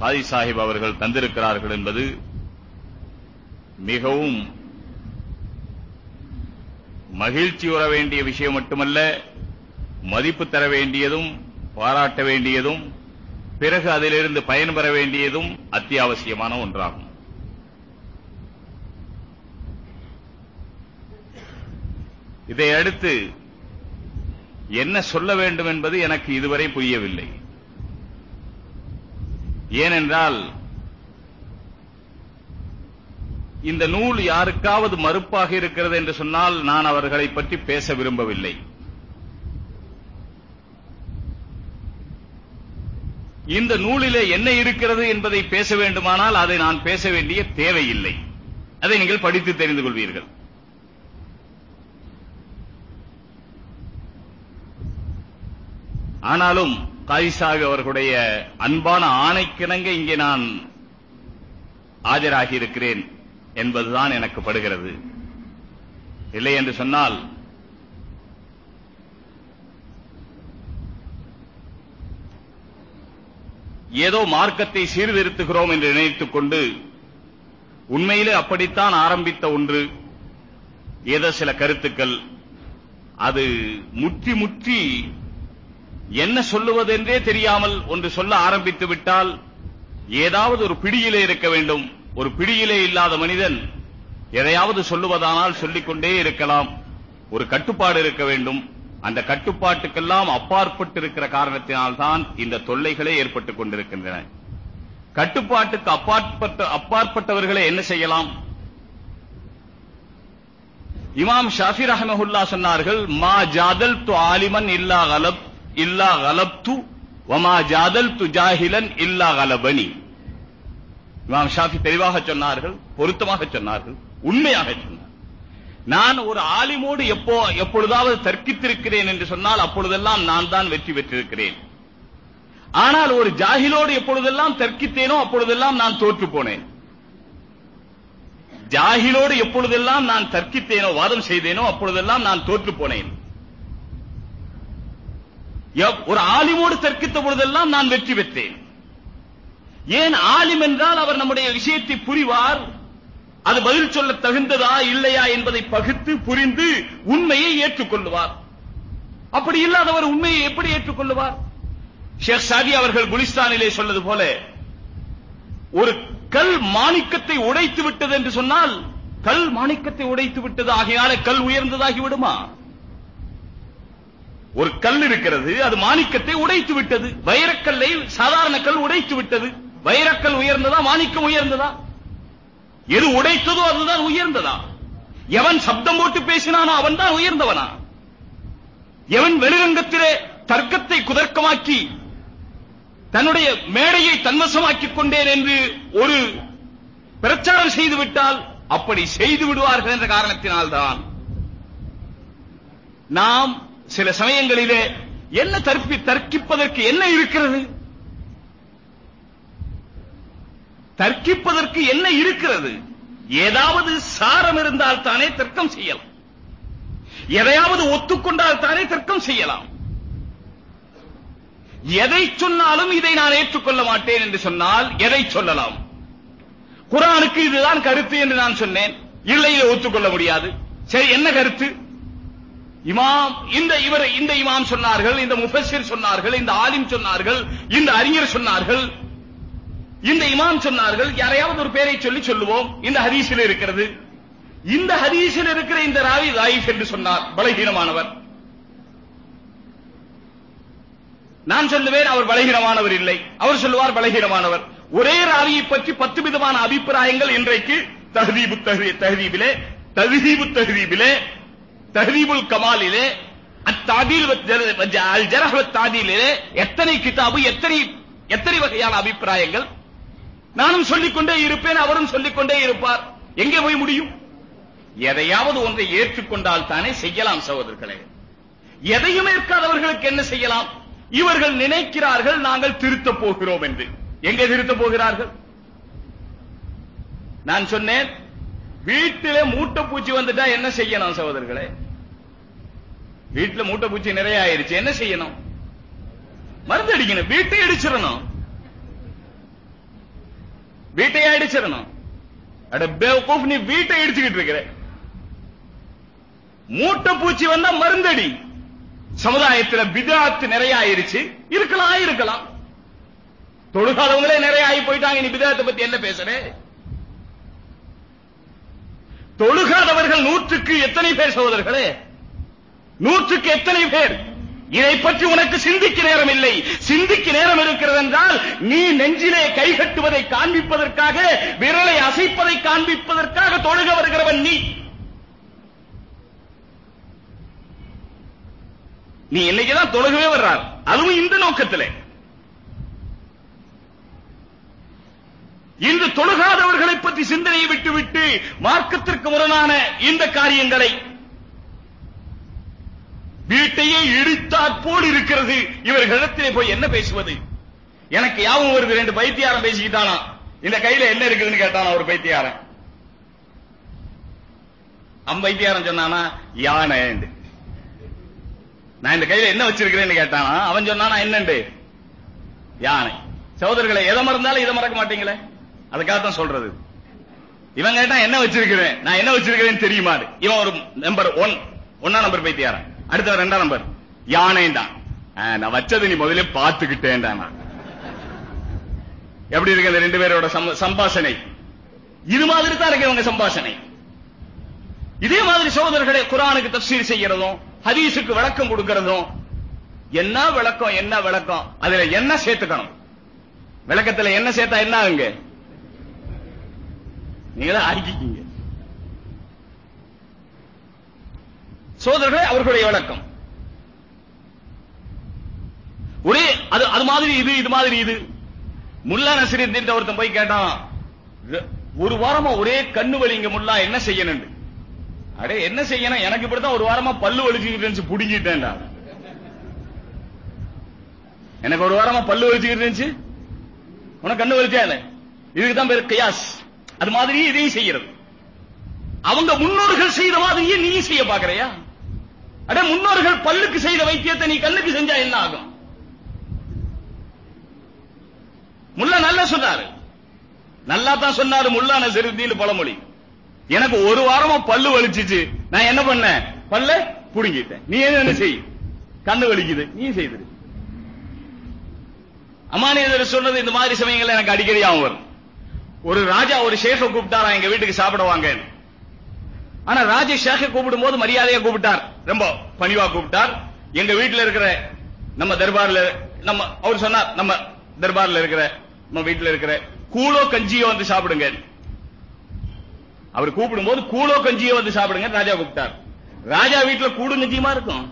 காதி சாஹிப் அவர்கள் தந்திருக்கிறார்கள் என்பது மிகவும் மகிழ்ச்சி உற வேண்டிய விஷயம் மட்டுமல்ல மதிப்பு தர வேண்டியதும் பாராட்ட வேண்டியதும் பிறகு அதிலிருந்து பயன்பெற வேண்டியதும் அத்தியாவசியமான ஒன்றாகும். இதையடுத்து என்ன சொல்ல வேண்டும் என்பது எனக்கு இதுவரை புரியவில்லை. ஏனென்றால் இந்த நூல் யாருக்காவது மறுப்பாக இருக்கிறது என்று சொன்னால் நான் அவர்களை பற்றி பேச விரும்பவில்லை. இந்த நூலிலே என்ன இருக்கிறது என்பதை பேச வேண்டுமானால் அதை நான் பேச வேண்டிய தேவையில்லை. அதை நீங்கள் படித்து தெரிந்து கொள்வீர்கள். ஆனாலும் காயிசாவி அவர்களுடைய அன்பான ஆணைக்கிணங்க இங்கே நான் ஆஜராகி இருக்கிறேன் என்பதுதான் எனக்கு படுகிறது. இல்லை என்று சொன்னால் ஏதோ மார்க்கத்தை சீர்திருத்துகிறோம் என்று நினைத்துக் கொண்டு உண்மையிலே அப்படித்தான் ஆரம்பித்த ஒன்று ஏதோ சில கருத்துக்கள் அது முற்றி முற்றி என்ன சொல்லுவதென்றே தெரியாமல் ஒன்று சொல்ல ஆரம்பித்து விட்டால் ஏதாவது ஒரு பிடியிலே இருக்க வேண்டும். ஒரு பிடியிலே இல்லாத மனிதன் எதையாவது சொல்லுவதானால் சொல்லிக்கொண்டே இருக்கலாம். ஒரு கட்டுப்பாடு இருக்க வேண்டும். அந்த கட்டுப்பாட்டுக்கெல்லாம் அப்பாற்பட்டு இருக்கிற காரணத்தினால்தான் இந்த தொல்லைகளே ஏற்பட்டுக் கொண்டிருக்கின்றன.
கட்டுப்பாட்டுக்கு அப்பாற்பட்ட அப்பாற்பட்டவர்களை என்ன செய்யலாம்? இமாம் ஷாஃபி ரஹமஹுல்லா சொன்னார்கள் மா ஜாதல் து ஆலிமன் இல்லா கலப். இல்லா கலப்து வமா ஜாதல் து ஜாஹிலன் இல்லா கலபனி இமாம் ஷாஃபி தெளிவாக சொன்னார்கள் பொருத்தமாக சொன்னார்கள் உண்மையாக சொன்னார் நான் ஒரு ஆலிமோடு எப்போ எப்பொழுதாவது தர்க்கித்திருக்கிறேன் என்று சொன்னால் அப்பொழுதெல்லாம் நான் தான் வெற்றி பெற்றிருக்கிறேன். ஆனால் ஒரு ஜாகிலோடு எப்பொழுதெல்லாம் தர்க்கித்தேனோ அப்பொழுதெல்லாம் நான் தோற்று போனேன். ஜாகிலோடு எப்பொழுதெல்லாம் நான் தர்க்கித்தேனோ வாதம் செய்தேனோ அப்பொழுதெல்லாம் நான் தோற்று போனேன். ஒரு ஆலிமோடு தர்க்கித்த பொழுதெல்லாம் நான் வெற்றி பெற்றேன். ஏன் ஆலிம் என்றால் அவர் நம்முடைய விஷயத்தை புரிவார் அது பதில் சொல்ல தகுந்ததா இல்லையா என்பதை பகுத்து புரிந்து உண்மையை ஏற்றுக்கொள்ளுவார். அப்படி இல்லாதவர் உண்மையை எப்படி ஏற்றுக்கொள்ளுவார்? ஷேக் சாதி அவர்கள் குலிஸ்தானிலே சொன்னது போல ஒரு கல் மாணிக்கத்தை உடைத்து விட்டது என்று சொன்னால் கல் மாணிக்கத்தை உடைத்து விட்டது ஆகையால கல் உயர்ந்ததாகி விடுமா? ஒரு கல் இருக்கிறது அது மாணிக்கத்தை உடைத்து விட்டது. வைரக்கல்லை சாதாரண கல் உடைத்து விட்டது. வைரக்கல் உயர்ந்ததா மாணிக்கம் உயர்ந்ததா? எது உடைத்ததோ அதுதான் உயர்ந்ததா? எவன் சப்தம் போட்டு பேசினானோ அவன் தான் உயர்ந்தவனா? எவன் வெளிரங்கத்திலே தர்க்கத்தை குதர்க்கமாக்கி தன்னுடைய மேடையை தன்வசமாக்கிக் கொண்டேன் என்று ஒரு பிரச்சாரம் செய்து விட்டால் அப்படி செய்து விடுவார்கள் என்ற காரணத்தினால்தான் நாம் சில சமயங்களிலே என்ன தற்பி தர்க்கிப்பதற்கு என்ன இருக்கிறது? தர்க்கிப்பதற்கு என்ன இருக்கிறது? ஏதாவது சாரம் இருந்தால் தானே தர்க்கம் செய்யலாம். எதையாவது ஒத்துக்கொண்டால் தானே தர்க்கம் செய்யலாம். எதை சொன்னாலும் இதை நான் ஏற்றுக்கொள்ள மாட்டேன் என்று சொன்னால் எதை சொல்லலாம்? குரானுக்கு இதுதான் கருத்து என்று நான் சொன்னேன். இல்லை இதை ஒத்துக்கொள்ள முடியாது. சரி என்ன கருத்து? இமாம் இந்த இவர் இந்த இமாம் சொன்னார்கள் இந்த முஃபஸ்ஸிர் சொன்னார்கள் இந்த ஆலிம் சொன்னார்கள் இந்த அறிஞர் சொன்னார்கள். இந்த இமாம் சொன்னார்கள் யாரையாவது ஒரு பேரை சொல்லி சொல்லுவோம் இந்த ஹதீஸில் இருக்கிறது. இந்த ஹதீஸில் இருக்கிற இந்த ராவி தாயிஃப் என்று சொன்னார் பலகீனமானவர். நான் சொல்லுவேன் அவர் பலகீனமானவர் இல்லை. அவர் சொல்லுவார் பலகீனமானவர். ஒரே ராவியை பற்றி பத்து விதமான அபிப்பிராயங்கள் இன்றைக்கு தஹதீபு தஹ்ரீ- தஹதீபிலே தஹதீபு தஹதீபிலே தஹதீபுல் கமாலிலே அத்தாதீல் அல் ஜரஹ் தாதீலிலே எத்தனை கிதாபு எத்தனை எத்தனை வகையான அபிப்பிராயங்கள் நானும் சொல்லிக்கொண்டே இருப்பேன் அவரும் சொல்லிக்கொண்டே இருப்பார் எங்கே போய் முடியும் எதையாவது ஒன்றை ஏற்றுக்கொண்டால் தானே செய்யலாம் சகோதரர்களே எதையும் ஏற்காதவர்களுக்கு என்ன செய்யலாம் இவர்கள் நினைக்கிறார்கள் நாங்கள் திருத்தப் போகிறோம் என்று எங்கே திருத்தப் போகிறார்கள் நான் சொன்னேன் வீட்டிலே மூட்டை பூச்சி வந்துட்டா என்ன செய்யணும் சகோதரர்களே? வீட்டுல மூட்டை பூச்சி நிறைய ஆயிருச்சு என்ன செய்யணும்? மருந்து அடிக்கணும் வீட்டை அடிச்சிடணும் வீட்டையே அடிச்சிடணும் அட பேவகூஃப் நீ வீட்டை அடிச்சுக்கிட்டு இருக்கிற. மூட்டை பூச்சி வந்தா மருந்தடி. சமுதாயத்துல பிதாத்து நிறைய ஆயிருச்சு இருக்கலாம் இருக்கலாம். தொழுகாதவங்களே நிறைய ஆகி போயிட்டாங்க நீ பிதாத்தை பத்தி என்ன பேசுறேன் தொழுகாதவர்கள் நூற்றுக்கு எத்தனை பேர் சகோதரர்களே? நூற்றுக்கு எத்தனை பேர்? இதை பற்றி உனக்கு சிந்திக்க நேரம் இல்லை. சிந்திக்க நேரம் இருக்கிறது என்றால் நீ நெஞ்சிலே கை கட்டுவதை காண்பிப்பதற்காக விரலை அசைப்பதை காண்பிப்பதற்காக தொழுக வருகிறவன் நீ. நீ இன்னைக்குதான் தொழுகவே வர்றார். அதுவும் இந்த நோக்கத்திலே. இன்று தொழுகாதவர்களை பற்றி சிந்தனையை விட்டுவிட்டு மார்க்கத்திற்கு முரணான இந்த காரியங்களை வீட்டையே இடித்தாற் போல் இருக்கிறது. இவர்களிடத்திலே போய் என்ன பேசுவது? எனக்கு யாவும் வருது ரெண்டு பைத்தியாரம் பேசிக்கிட்டானா? இந்த கையில என்ன இருக்குதுன்னு கேட்டானா ஒரு பைத்தியாரன் அம்பைத்தியாரன் சொன்னானா யானை நான் இந்த கையில என்ன வச்சிருக்கிறேன்னு கேட்டானா அவன் சொன்னானா என்னண்டு? யானை. சகோதரர்களை எதை மறந்தாலும் இதை மறக்க மாட்டீங்களே? அதுக்காக தான் சொல்றது. இவன் கேட்டா என்ன வச்சிருக்கிறேன்? நான் என்ன வச்சிருக்கிறேன்னு தெரியுமா? இவன் ஒரு நம்பர் ஒன். ஒன்னா நம்பர் பைத்தியாரன் அடுத்த ரெண்டாம் நம்பர். யானை தான் நான் வச்சது நீ முதல்ல பார்த்துக்கிட்டேன் நான் எப்படி இருக்கு அந்த ரெண்டு பேரோட சம்ப- சம்பாஷணை? இது மாதிரி தான் இருக்கு இவங்க சம்பாஷணை. இதே மாதிரி சகோதரர்களே குரானுக்கு தப்சீர் செய்யறதும் ஹதீஸுக்கு விளக்கம் கொடுக்கறதும் என்ன விளக்கம் என்ன விளக்கம்? அதுல என்ன சேர்த்துக்கணும்? விளக்கத்துல என்ன சேர்த்தா என்ன ஆகுங்க? நீங்களே ஆக்கிக்கிங்க சோதரர்களே அவர்களுடைய விளக்கம் ஒரே அது அது மாதிரி இது இது மாதிரி இது. முல்லா நசீருddin ஒருத்தன் போய் கேட்டான் ஒரு வாரமா ஒரே கண்ணு வலிங்க முல்லா என்ன செய்யணும் அடே என்ன செய்யணும்? எனக்கு இப்படித்தான் ஒரு வாரமா பல்லு வலிச்சுக்கிட்டு இருந்துச்சு புடுங்கிட்டேன்டா. எனக்கு ஒரு வாரமா பல்லு வலிச்சுக்கிட்டு இருந்துச்சு? உனக்கு கண்ணு வலிச்சா இல்ல இதுக்கு தான் பேர் கியாஸ். அது மாதிரி இதையும் செய்யறது அவங்க முன்னோர்கள் செய்த மாதிரியே நீ செய்ய பாக்குறியா அட முன்னோர்கள் பல்லுக்கு செய்த வைத்தியத்தை நீ கண்ணுக்கு செஞ்சா என்ன ஆகும்? முல்லா நல்லா சொன்னாரு. நல்லா தான் சொன்னாரு முல்லா நசருத்தீன் பழமொழி. எனக்கு ஒரு வாரமா பல்லு வலிச்சுச்சு. நான் என்ன பண்ணேன்? பல்ல புடுங்கிட்டேன். நீ என்ன செய்? கண்ணு வலிக்குது. நீ செய்து அமானியர் சொன்னது இந்த மாதிரி சமயங்கள்ல எனக்கு அடிக்கடி ஆகும் வரும். ஒரு ராஜா ஒரு ஷேக கூப்பிட்டாரா எங்க வீட்டுக்கு சாப்பிடுவாங்க ஆனா ராஜா ஷேக கூப்பிடும் போது மரியாதையா கூப்பிட்டார். ரொம்ப பணிவா கூப்பிட்டார். எங்க வீட்டுல இருக்கிற நம்ம தர்பார்ல நம்ம அவர் சொன்னார் நம்ம தர்பார்ல இருக்கிற நம்ம வீட்டுல இருக்கிற கூலோ கஞ்சியோ வந்து சாப்பிடுங்க. அவர் கூப்பிடும் போது கூலோ கஞ்சியோ வந்து சாப்பிடுங்க ராஜா கூப்பிட்டார். ராஜா வீட்டுல கூடு கஞ்சியுமா இருக்கும்.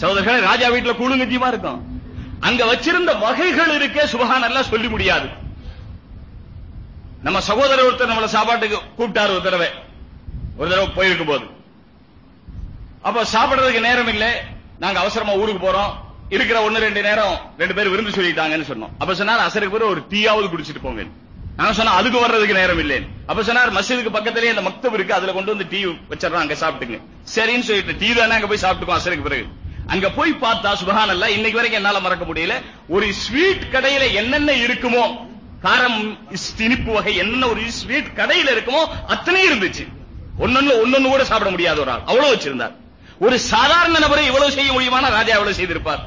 சகோதரர்களே ராஜா வீட்டுல கூடு கஞ்சியுமா இருக்கும். அங்க வச்சிருந்த வகைகள் இருக்கே சுபகான் எல்லாம் சொல்லி முடியாது. நம்ம சகோதரர் ஒருத்தர் நம்மளை சாப்பாட்டுக்கு கூப்பிட்டாரு ஒரு தடவை. ஒரு தடவை போயிருக்கும் போது. அப்ப சாப்பிடுறதுக்கு நேரம் இல்லை. நாங்க அவசரமா ஊருக்கு போறோம். இருக்கிற ஒண்ணு ரெண்டு நேரம் ரெண்டு பேரும் விருந்து சொல்லிட்டாங்கன்னு சொன்னோம். அப்ப சொன்னார் அசருக்கு பிறகு ஒரு டீயாவது குடிச்சிட்டு போங்க. நாங்க சொன்னா அதுக்கு வர்றதுக்கு நேரம் இல்லை. அப்ப சொன்னார் மசிதுக்கு பக்கத்திலேயே அந்த மக்தப் இருக்கு. அதுல கொண்டு வந்து டீ வச்சிடறோம் அங்க சாப்பிட்டுங்க சரின்னு சொல்லிட்டு டீ தானே அங்க போய் சாப்பிட்டுக்கோம் அசருக்கு பிறகு. அங்க போய் பார்த்தா சுபஹானல்லாஹ் இன்னைக்கு வரைக்கும் என்னால மறக்க முடியல. ஒரு ஸ்வீட் கடையில என்னென்ன இருக்குமோ காரம் இனிப்பு வகை என்ன ஒரு ஸ்வீட் கடையில் இருக்குமோ அத்தனை இருந்துச்சு. ஒன்னொன்னு ஒன்னொன்னு கூட சாப்பிட முடியாத ஒரு ஆள். அவ்வளவு வச்சிருந்தார். ஒரு சாதாரண நபரை இவ்வளவு செய்ய முடியுமான ராஜா எவ்வளவு செய்திருப்பார்.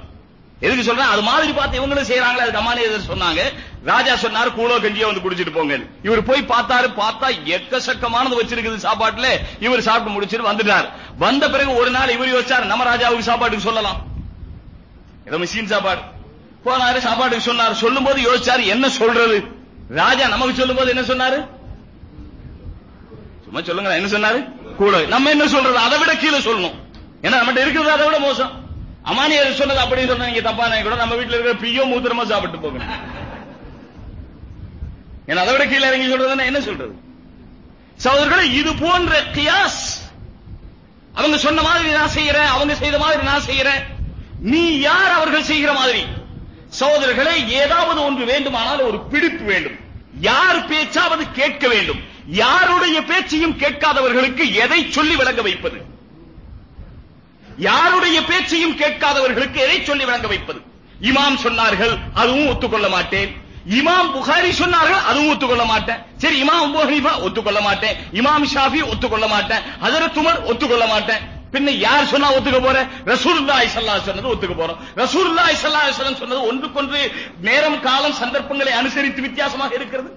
எதுக்கு சொல்றேன்? அது மாதிரி பார்த்து இவங்களும் செய்யறாங்களே அது கமானியர் சொன்னாங்க. ராஜா சொன்னாரு கூழோ கஞ்சியோ வந்து குடிச்சிட்டு போங்க இவர் போய் பார்த்தாரு பார்த்தா எக்கச்சக்கமானது வச்சிருக்குது சாப்பாட்டுல. இவர் சாப்பிட்டு முடிச்சிட்டு வந்துட்டார். வந்த பிறகு ஒரு நாள் இவர் யோசிச்சார் நம்ம ராஜாவுக்கு சாப்பாட்டுக்கு சொல்லலாம். ஏதோ மிஷின் சாப்பாடு. போனாரு சாப்பாட்டுக்கு சொன்னாரு. சொல்லும் போது யோசிச்சாரு என்ன சொல்றது? ராஜா நமக்கு சொல்லும் போது என்ன சொன்னாரு? சும்மா சொல்லுங்க என்ன சொன்னாரு? கூட. நம்ம என்ன சொல்றது? அதை விட கீழே சொல்லணும். ஏன்னா நம்மகிட்ட இருக்கிறது அதை விட மோசம். அமானியர் சொன்னது அப்படி சொன்னா நீங்க தப்பா கூட நம்ம வீட்டுல இருக்கிற பியோ மூத்திரமா சாப்பிட்டு போகணும் ஏன்னா அதை விட கீழே இறங்கி சொல்றதுன்னா என்ன சொல்றது? சகோதரர்களே இது போன்ற கியாஸ். அவங்க சொன்ன மாதிரி நான் செய்யறேன் அவங்க செய்த மாதிரி நான் செய்யறேன். நீ யார் அவர்கள் செய்கிற மாதிரி? சகோதரர்களே ஏதாவது ஒன்று வேண்டுமானால் ஒரு பிடிப்பு வேண்டும். யார் பேச்சாவது கேட்க வேண்டும். யாருடைய பேச்சையும் கேட்காதவர்களுக்கு எதை சொல்லி விளங்க வைப்பது? யாருடைய பேச்சையும் கேட்காதவர்களுக்கு எதை சொல்லி விளங்க வைப்பது? இமாம் சொன்னார்கள் அதுவும் ஒத்துக்கொள்ள மாட்டேன். இமாம் புகாரி சொன்னார்கள் அதுவும் ஒத்துக்கொள்ள மாட்டேன். சரி இமாம் ஹனீஃபா ஒத்துக்கொள்ள மாட்டேன். இமாம் ஷாஃபி ஒத்துக்கொள்ள மாட்டேன். ஹஜரத் உமர் ஒத்துக்கொள்ள மாட்டேன். பின்ன யார் சொன்னா ஒத்துக்க போற? ரசூலுல்லாஹி ஸல்லல்லாஹு சொன்னது ஒத்துக்க போறோம். ரசூலுல்லாஹி ஸல்லல்லாஹு அலைஹி சொன்னது ஒன்றுக்கொன்று நேரம் காலம் சந்தர்ப்பங்களை அனுசரித்து வித்தியாசமாக இருக்கிறது.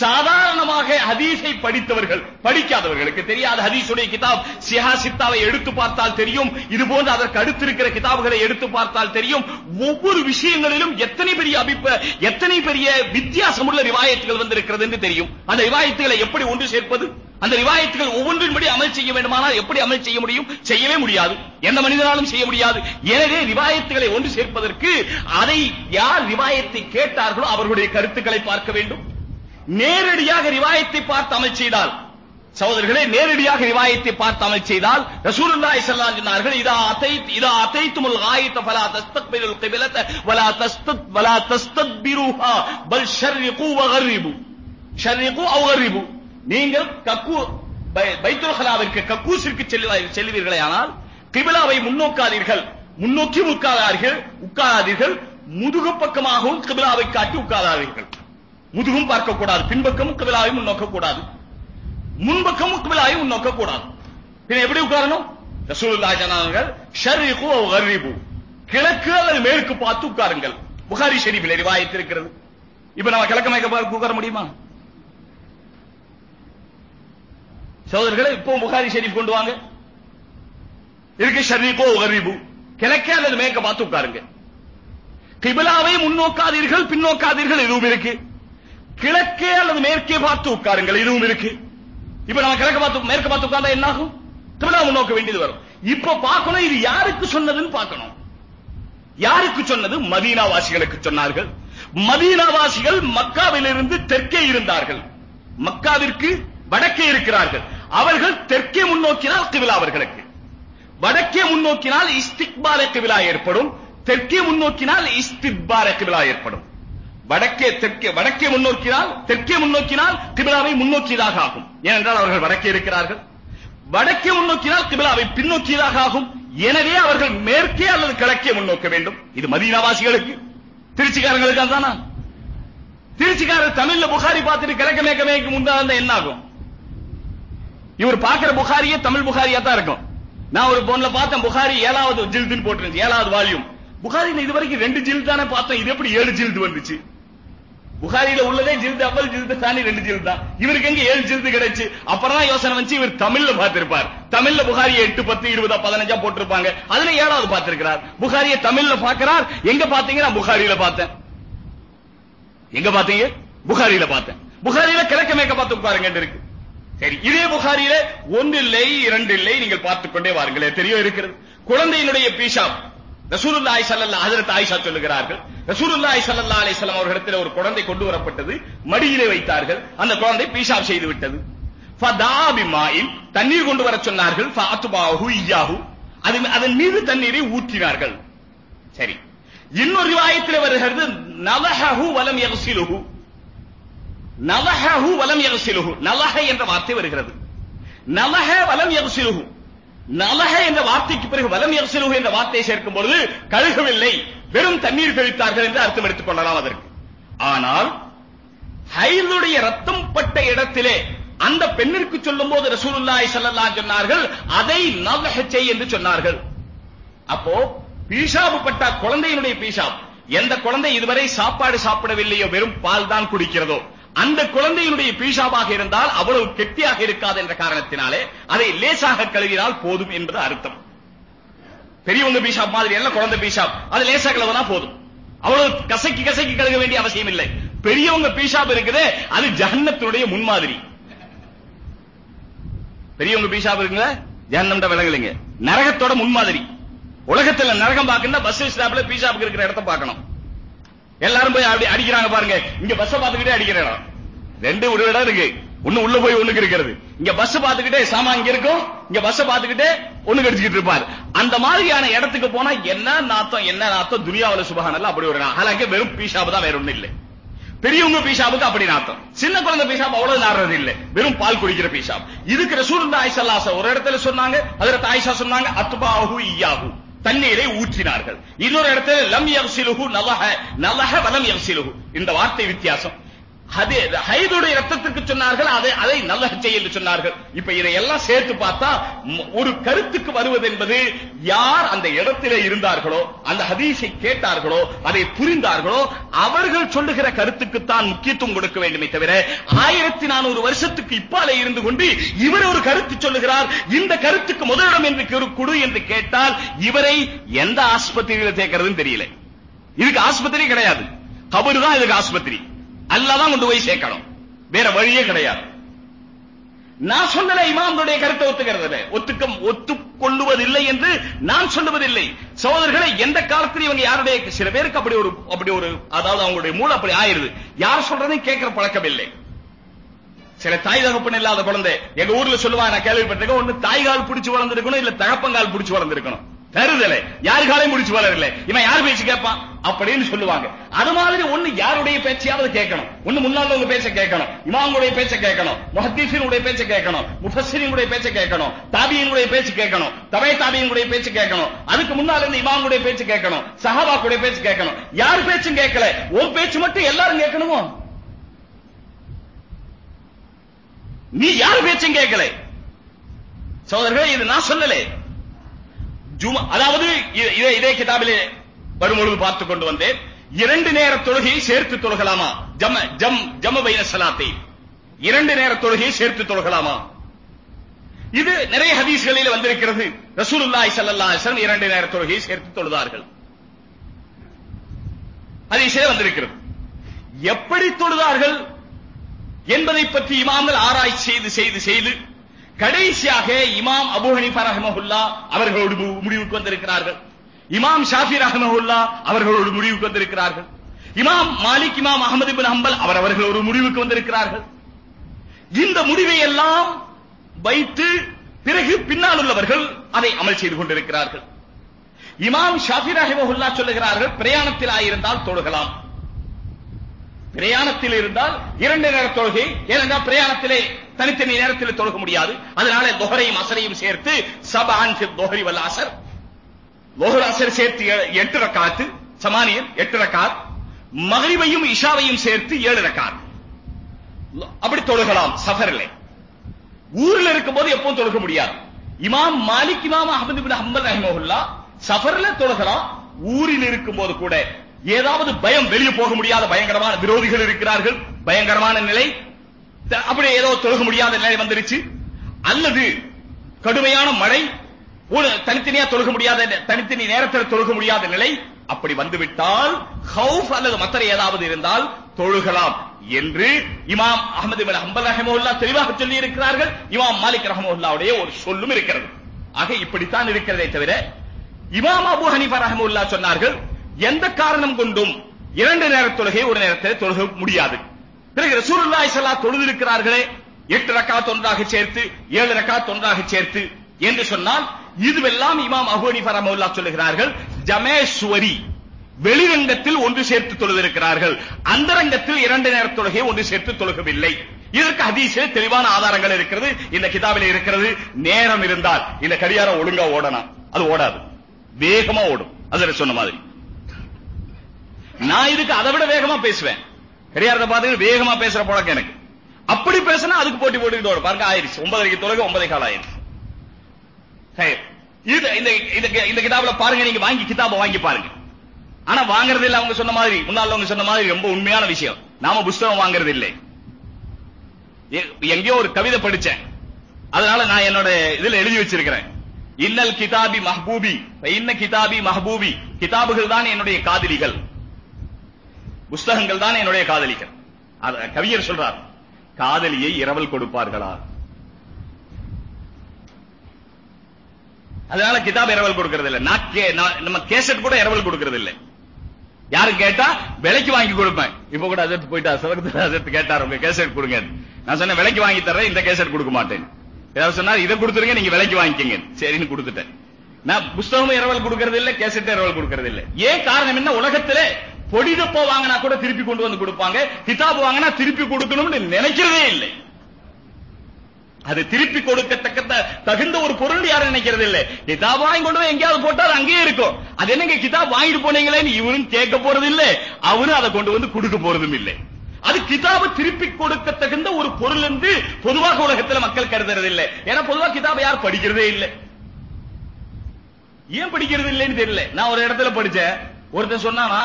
சாதாரணமாக ஹதீஸை படித்தவர்கள் படிக்காதவர்களுக்கு தெரியாத ஹதீஸுடைய கிதாப் சிஹா சித்தாவை எடுத்து பார்த்தால் தெரியும் இது போன்று அதற்கு அடுத்திருக்கிற கிதாபுகளை எடுத்து பார்த்தால் தெரியும். ஒவ்வொரு விஷயங்களிலும் எத்தனை பெரிய அபிப்ப எத்தனை பெரிய வித்தியாசம் உள்ள ரிவாயத்துகள் வந்திருக்கிறது என்று தெரியும். அந்த ரிவாயத்துகளை எப்படி ஒன்று சேர்ப்பது? அந்த ரிவாயத்துகள் ஒவ்வொன்றின்படி அமல் செய்ய வேண்டுமானால் எப்படி அமல் செய்ய முடியும்? செய்யவே முடியாது. எந்த மனிதனாலும் செய்ய முடியாது. எனவே ரிவாயத்துகளை ஒன்று சேர்ப்பதற்கு அதை யார் ரிவாயத்தை கேட்டார்களோ அவர்களுடைய கருத்துக்களை பார்க்க வேண்டும். நேரடியாக ரிவாயத்தை பார்த்து அமல் செய்தால். சகோதரர்களே நேரடியாக ரிவாயத்தை பார்த்து அமல் செய்தால் ரசூலுல்லாஹி ஸல்லல்லாஹு அலைஹி சொன்னார்கள் இதா அதைத் இதா அதைத்துமுல் காயித ஃபலா தஸ்தக்பிலுல் கிப்லத வலா தஸ்தத் வலா தஸ்தத்பிருஹா பல் ஷர்ரிகு வ வகர்ரிபு. ஷர்ரிகு அவ் கர்ரிபு நீங்கள் கக்கு பைத்துல் ஹலாவிற்கு கக்கூசிற்கு செல்வீர்களே ஆனால் கிபிலாவை முன்னோக்காதீர்கள். முன்னோக்கி உட்காராதீர்கள் உட்காராதீர்கள். முதுகு பக்கமாகவும் கிபிலாவை காட்டி உட்காராதீர்கள். முதுகும் பார்க்க கூடாது பின்பக்கமும் கிபிலாவை முன்னோக்க கூடாது முன்பக்கமும் கிபிலாவை முன்னோக்க கூடாது எப்படி உட்காரணும்? ரசூலுல்லாஹி சொன்னார்கள் ஷர்ரிகு அவ் கிழக்கு அல்லது மேற்கு பார்த்து உட்காருங்கள். புகாரி ஷெரீஃபில் ரிவாயத் இருக்கிறது. இப்ப நம்ம கிழக்கு மேற்க உட்கார முடியுமா? சகோதரர்களே இப்போ புகாரி ஷெரீஃப் கொண்டு வாங்க. இருக்கு ஷர்ரிகோ கரீபு கிழக்கே அல்லது மேற்க பார்த்து உட்காருங்க. கிபிலாவை முன்னோக்காதீர்கள் பின்னோக்காதீர்கள் எதுவும் இருக்கு. கிழக்கே அல்லது மேற்கே பார்த்து உட்காருங்கள் இதுவும் இருக்கு. இப்ப நம்ம கிழக்க பார்த்து மேற்க பார்த்து உட்கார்ந்தா என்ன ஆகும் திருவிழா முன்னோக்க வேண்டியது வரும். இப்ப பார்க்கணும் இது யாருக்கு சொன்னதுன்னு பார்க்கணும். யாருக்கு சொன்னது? மதீனாவாசிகளுக்கு சொன்னார்கள். மதீனாவாசிகள் மக்காவிலிருந்து தெற்கே இருந்தார்கள். மக்காவிற்கு வடக்கே இருக்கிறார்கள். அவர்கள் தெற்கே முன்னோக்கினால் கிபிலா அவர்களுக்கு. வடக்கே முன்னோக்கினால் இஸ்திக்பார கிபிலா ஏற்படும். தெற்கே முன்னோக்கினால் இஸ்திக்பால கிபிலா ஏற்படும். வடக்கே தெற்கே வடக்கே முன்னோக்கினால் தெற்கே முன்னோக்கினால் கிபிலாவை முன்னோக்கியதாக ஆகும். ஏனென்றால் அவர்கள் வடக்கே இருக்கிறார்கள். வடக்கே முன்னோக்கினால் கிபிலாவை பின்னோக்கியதாக ஆகும். எனவே அவர்கள் மேற்கே அல்லது கிழக்கே முன்னோக்க வேண்டும். இது மதீனாவாசிகளுக்கு திருச்சிக்காரங்களுக்கு அதுதானா? திருச்சிக்காரர் தமிழ்ல புகாரி பார்த்துட்டு கிழக்க மேற்க மேய்க்கு முந்தா என்ன ஆகும் இவர் பார்க்கிற புகாரியே தமிழ் புகாரியா தான் இருக்கும். நான் ஒரு பொண்ணுல பார்த்தேன் புகாரி ஏழாவது ஜில்துன்னு போட்டிருந்துச்சு ஏழாவது வால்யூம். புகாரில இது வரைக்கும் ரெண்டு ஜில் தானே பார்த்தோம் இது எப்படி ஏழு ஜில்து வந்துச்சு? புகாரியில உள்ளதே ஜில்து அவ்வளவு ஜில்து தானி ரெண்டு ஜில்து. தான் இவருக்கு எங்க ஏழு ஜில்து கிடைச்சு? அப்புறம் தான் யோசனை வந்து இவர் தமிழ்ல பார்த்திருப்பார். தமிழ்ல புகாரி எட்டு பத்து இருபதா பதினஞ்சா போட்டிருப்பாங்க. அதுல ஏழாவது பார்த்திருக்கிறார். புகாரிய தமிழ்ல பார்க்கிறார். எங்க பாத்தீங்க நான் புகாரியில பார்த்தேன். எங்க பாத்தீங்க புகாரியில பார்த்தேன். புகாரியில கிழக்க மேக்க பார்த்து பாருங்க இருக்கு. சரி இதே புகாரியில ஒன்று இல்லை இரண்டு இல்லை நீங்கள் பார்த்துக் கொண்டே வாருங்களே தெரிய இருக்கிறது. குழந்தையினுடைய பீஷாப். ரசூலுல்லாஹி ஸல்லல்லாஹு ஹஜரத் ஆயிஷா சொல்லுகிறார்கள். ரசூலுல்லாஹி ஸல்லல்லாஹு அலைஹி வஸல்லம் அவர்களிடத்தில் ஒரு குழந்தை கொண்டு வரப்பட்டது. மடியிலே வைத்தார்கள். அந்த குழந்தை பீஷாப் செய்து விட்டது. ஃபதா பிமாயின் தண்ணீர் கொண்டு வர சொன்னார்கள். ஃபாத்துபாஹு இய்யாஹு அது அதன் மீது தண்ணீரை ஊற்றினார்கள். சரி. இன்னொரு ரிவாயத்தில் வருகிறது நலஹஹு வலம் யக்ஸிலுஹு நலஹஹு வலம் யக்ஸிலுஹு நலஹ என்ற வார்த்தை வருகிறது. நலஹ வலம் யக்ஸிலுஹு நலக என்ற வார்த்தைக்கு பிறகு வலம் யக்ஸிலுஹு என்ற வார்த்தையை சேர்க்கும் பொழுது கழுகவில்லை. வெறும் தண்ணீர் கழித்தார்கள் என்று அர்த்தம் எடுத்துக் கொள்ளலாம் அதற்கு. ஆனால் ஹைலுடைய ரத்தம் பட்ட இடத்திலே அந்த பெண்ணிற்கு சொல்லும் போது ரசூலுல்லாய் ஸல்லல்லாஹு சொன்னார்கள் அதை நலக செய் என்று சொன்னார்கள். அப்போ பீஷாபு பட்டா குழந்தையினுடைய பீஷாப். எந்த குழந்தை இதுவரை சாப்பாடு சாப்பிடவில்லையோ வெறும் பால் தான் குடிக்கிறதோ? அந்த குழந்தையினுடைய பீஷாபாக இருந்தால் அவ்வளவு கெட்டியாக இருக்காது என்ற காரணத்தினாலே அதை லேசாக கழுவினால் போதும் என்பது அர்த்தம். பெரியவங்க பீஷாப் மாதிரி எல்லாம் குழந்தை பீஷாப். அது லேசா கழுவினா போதும். அவ்வளவு கசக்கி கசக்கி கழுக வேண்டிய அவசியம் இல்லை. பெரியவங்க பீஷாப் இருக்குது அது ஜஹன்னத்தினுடைய முன்மாதிரி. பெரியவங்க பீஷாப் இருக்குங்க ஜன்னம்ட விலங்குலைங்க நரகத்தோட முன்மாதிரி. உலகத்துல நரகம் பார்க்கணும்னா பஸ் ஸ்டாப்ல பீஷாப் இருக்கிற இடத்த பார்க்கணும். எல்லாரும் போய் அப்படி அடிக்கிறாங்க பாருங்க. இங்க பஸ் பாத்துக்கிட்டே அடிக்கிற இடம் ரெண்டு ஒரு இடம் இருக்கு. ஒண்ணு உள்ள போய் ஒண்ணுக்கு இருக்கிறது. இங்க பஸ் பாத்துக்கிட்டே சாமா இங்க இருக்கும். இங்க பஸ் பாத்துக்கிட்டே ஒண்ணு கடிச்சிட்டு இருப்பாரு. அந்த மாதிரியான இடத்துக்கு போனா என்ன நாத்தம் என்ன நாத்தம்? துனியாவுல சுபகானல்ல அப்படி ஒரு ஹாலாங்க வெறும் பீஷாப் தான் வேற ஒண்ணு இல்ல. பெரியவங்க பீஷாபுக்கு அப்படி நாத்தம். சின்ன குழந்தை பீஷாப் அவ்வளவு நாடுறது இல்ல. வெறும் பால் குடிக்கிற பீஷாப். இதுக்கு ரசூலுல்லாஹி ஸல்லல்லாஹு ஒரு இடத்துல சொன்னாங்க அதுல ஆயிஷா சொன்னாங்க அத்பாஹு இய்யாஹு தண்ணீரை ஊற்றினார்கள். இன்னொரு இடத்துல லம் யக்ஸிலுஹு நலஹ நலஹ வலம் யக்ஸிலுஹு இந்த வார்த்தை வித்தியாசம். ஹைதுடைய ரத்தத்துக்கு சொன்னார்கள் அதை அதை நல்ல செய் என்று சொன்னார்கள். இப்ப இதையெல்லாம் சேர்த்து பார்த்தா ஒரு கருத்துக்கு வருவது என்பது யார் அந்த இடத்திலே இருந்தார்களோ அந்த ஹதீஸை கேட்டார்களோ அதை புரிந்தார்களோ அவர்கள் சொல்லுகிற கருத்துக்குத்தான் முக்கியத்துவம் கொடுக்க வேண்டுமே தவிர ஆயிரத்தி நானூறு வருஷத்துக்கு இப்பாலே இருந்து கொண்டு இவர் ஒரு கருத்து சொல்லுகிறார் இந்த கருத்துக்கு முதலிடம் என்று கரு- கொடு என்று கேட்டால் இவரை எந்த ஆஸ்பத்திரியில சேர்க்கிறதுன்னு தெரியல. இதுக்கு ஆஸ்பத்திரி கிடையாது. கபரு தான் இதுக்கு ஆஸ்பத்திரி. அல்லாதான் கொண்டு போய் சேர்க்கணும். வேற வழியே கிடையாது. நான் சொல்லல இமாம்களுடைய கருத்தை ஒத்துக்கிறது இல்லை ஒத்துக்க ஒத்துக்கொள்ளுவதில்லை என்று நான் சொல்லுவதில்லை. சகோதரர்களை எந்த காலத்திலும் இவங்க யாருடைய சில பேருக்கு அப்படி ஒரு அப்படி ஒரு அதாவது அவங்களுடைய மூளை அப்படி ஆயிருது யார் சொல்றதையும் கேட்கிற பழக்கம் இல்லை. சில தாய் தகப்பன் இல்லாத குழந்தை. எங்க ஊர்ல சொல்லுவாங்க நான் கேள்விப்பட்டிருக்கேன் ஒண்ணு தாய் கால் பிடிச்சு வளர்ந்திருக்கணும் இல்ல தகப்பங்கால் பிடிச்சு வளர்ந்திருக்கணும். தருதலை. யாருக்காலையும் காலையும் பிடிச்சு வளரல இவன் யார் பேச்சு கேட்பான்? அப்படின்னு சொல்லுவாங்க. அது மாதிரி ஒண்ணு யாருடைய பேச்சையாவது கேட்கணும். ஒண்ணு முன்னாள் உங்க பேச்ச கேட்கணும். இமாமுடைய பேச்ச கேட்கணும். முஹத்தீஸினுடைய பேச்ச கேட்கணும். முஃபஸ்ஸிரினுடைய பேச்ச கேட்கணும். தாபியினுடைய பேச்சு கேட்கணும். தவை தாபியினுடைய பேச்சு கேட்கணும். அதுக்கு முன்னால இருந்து இமாமுடைய பேச்சு கேட்கணும். சஹாபாக்குடைய பேச்சு கேட்கணும். யார் பேச்சும் கேட்கல. ஒரு பேச்சு மட்டும் எல்லாரும் கேட்கணுமோ? நீ யார் பேச்சும் கேட்கல? சோதரர்களே இது நான் சொல்லலை. ஜுமா அதாவது இ- இதே இதே கிதாபிலே வரும்பொழுது பார்த்து கொண்டு வந்தேன். இரண்டு நேர தொழுகையை சேர்த்து தொழுகலாமா? ஜம ஜம் ஜம பைன சலாத்தை. இரண்டு நேர தொழுகையை சேர்த்து தொழுகலாமா? இது நிறைய ஹதீஸ்களில் வந்திருக்கிறது. ரசூலுல்லாஹி ஸல்லல்லாஹு அலைஹி வஸல்லம் இரண்டு நேர தொழுகையை சேர்த்து தொழுதார்கள். ஹதீஸே வந்திருக்கிறது. எப்படி தொழுதார்கள் என்பதை பற்றி இமாம்கள் ஆராய்ச்சி செய்து செய்து செய்து கடைசியாக இமாம் அபூ ஹனீஃபா அவர்களோடு முடிவுக்கு வந்திருக்கிறார்கள். இமாம் ஷாஃபி ரஹமஹுல்லா அவர்களோடு முடிவுக்கு வந்திருக்கிறார்கள். இமாம் மாலிக் இமாம் அகமது பின் ஹம்பல் அவர் அவர்கள் ஒரு முடிவுக்கு வந்திருக்கிறார்கள். இந்த முடிவை எல்லாம் வைத்து பிறகு பின்னால் உள்ளவர்கள் அதை அமல் செய்து கொண்டிருக்கிறார்கள். இமாம் ஷாஃபி ரஹிமஹுல்லா சொல்லுகிறார்கள் பிரயாணத்தில் ஆயிருந்தால் தொழுகலாம். பிரயாணத்தில் இருந்தால் இரண்டு நேர தொழுகை ஏனென்றால் பிரயாணத்திலே தனித்தனி நேரத்தில் தொழுக முடியாது. அதனால தொகரையும் அசரையும் சேர்த்து சபான் தொகரி வல்ல அசர். லோகர் அசர் சேர்த்து எட்டு ரக்காத்து சமானியன் எட்டு ரக்காத். மகிழ்வையும் இஷாவையும் சேர்த்து ஏழு ரக்காத். அப்படி தொழுகலாம் சஃபரிலே. ஊர்ல இருக்கும்போது எப்பவும் தொழுக முடியாது. இமாம் மாலிக் இமாம் அஹமது பின் ஹம்பல் ரஹிமஹுல்லா சஃபர்ல தொழுகலாம். ஊரில் இருக்கும்போது கூட ஏதாவது பயம் வெளியே போக முடியாத பயங்கரமான விரோதிகள் இருக்கிறார்கள். பயங்கரமான நிலை. அப்படி ஏதோ தொழுக முடியாத நிலை வந்துருச்சு. அல்லது கடுமையான மழை. ஒரு தனித்தனியா தொழுக முடியாத தனித்தனி நேரத்தில் தொழுக முடியாத நிலை. அப்படி வந்துவிட்டால் ஹவுஃப் அல்லது மத்தர ஏதாவது இருந்தால் தொழுகலாம் என்று இமாம் அகமது பின் ஹம்பல் ரஹிமஹுல்லா தெளிவாக சொல்லி இருக்கிறார்கள் இமாம் மாலிக் ரஹிமஹுல்லாவுடைய ஒரு சொல்லும் இருக்கிறது. ஆக இப்படித்தான் இருக்கிறதே தவிர இமாம் அபு ஹனிஃபா ரஹமுல்லா சொன்னார்கள் எந்த காரணம் கொண்டும் இரண்டு நேர தொழுகை ஒரு நேரத்தில் தொழுக முடியாது. பிறகு ரசூலுல்லாஹி ஸல்லல்லாஹு தொழுதிருக்கிறார்களே எட்டு ரக்காத் ஒன்றாக சேர்த்து ஏழு ரக்காத் ஒன்றாக சேர்த்து என்று சொன்னால் இதுவெல்லாம் இமாம் அபூ ஹனீஃபா சொல்லுகிறார்கள் ஜமேஸ்வரி வெளிரங்கத்தில் ஒன்று சேர்த்து தொழுதிருக்கிறார்கள். அந்தரங்கத்தில் இரண்டு நேர தொழுகை ஒன்று சேர்த்து தொழுகவில்லை. இதற்கு ஹதீஸில் தெளிவான ஆதாரங்கள் இருக்கிறது. இந்த கிதாபில் இருக்கிறது. நேரம் இருந்தால் இந்த கடியாரம் ஒழுங்கா ஓடணும் அது ஓடாது. வேகமா ஓடும். அதுல சொன்ன மாதிரி. நான் இதுக்கு அதை விட வேகமா பேசுவேன். கடியாரத்தை பார்த்து வேகமா பேசுற பழக்கம் எனக்கு. அப்படி பேசினா அதுக்கு போட்டி போட்டுக்கிட்டு பாருங்க ஆயிருச்சு ஒன்பதரைக்கு தொலைக ஒன்பதை கால ஆயிடுச்சு. இது இந்த இந்த கிதாபுல பாருங்க நீங்க வாங்கி கிதாபை வாங்கி பாருங்க. ஆனா வாங்குறது இல்ல அவங்க சொன்ன மாதிரி. முன்னாள் அவங்க சொன்ன மாதிரி ரொம்ப உண்மையான விஷயம். நாம புஸ்தகம் வாங்குறது இல்லை. எங்கேயோ ஒரு கவிதை படிச்சேன். அதனால நான் என்னோட இதுல எழுதி வச்சிருக்கிறேன். இன்னல் கிதாபி மஹபூபி இன்ன கிதாபி மஹபூபி. கிதாபுகள் தான் என்னுடைய காதலிகள். புஸ்தகங்கள் தான் என்னுடைய காதலிகள். கவிஞர் சொல்றார் காதலியை இரவல் கொடுப்பார்களா? அதனால கிதாப் இரவல் கொடுக்கறது இல்ல நான் கே- நம்ம கேசட் கூட இரவல் கொடுக்கறது இல்ல யாரும் கேட்டா விலைக்கு வாங்கி கொடுப்பேன். இப்ப கூட அதற்கு போயிட்டா சிவகத்தில் அதற்கு கேட்டார் உங்க கேசட் கொடுங்க. நான் சொன்னேன் விலைக்கு வாங்கி தர்றேன் இந்த கேசட் கொடுக்க மாட்டேன். ஏதாவது சொன்னார் இதை கொடுத்துருங்க நீங்க விலைக்கு வாங்கிக்கங்க. சரின்னு கொடுத்துட்டேன். நான் புஸ்தகமும் இரவல் கொடுக்கறது இல்ல கேசட் இரவல் கொடுக்கறது இல்ல ஏன் காரணம் என்ன? உலகத்திலே பொடிதப்போ வாங்கினா கூட திருப்பி கொண்டு வந்து கொடுப்பாங்க. கிதாப் வாங்கினா திருப்பி கொடுக்கணும்னு நினைக்கிறதே இல்லை. அது திருப்பி கொடுக்கத்தக்க தகுந்த ஒரு பொருள் யாரும் நினைக்கிறது இல்ல. கிதாப் வாங்கி கொண்டு போய் எங்கேயாவது போட்டா அது அங்கேயே இருக்கும். அது என்னங்க கிதாப் வாங்கிட்டு போனீங்களேன்னு இவரும் கேட்க போறது இல்ல. அவரும் அதை கொண்டு வந்து கொடுக்க போறதும் இல்லை. அது கிதாபு திருப்பி கொடுக்க தகுந்த ஒரு பொருள் என்று பொதுவாக உலகத்தில் மக்கள் கருதுறது இல்லை. ஏன்னா பொதுவா கிதாப யார் படிக்கிறதே இல்லை. ஏன் படிக்கிறது இல்லைன்னு தெரியல. நான் ஒரு இடத்துல படிச்சேன் ஒருத்தன் சொன்னானா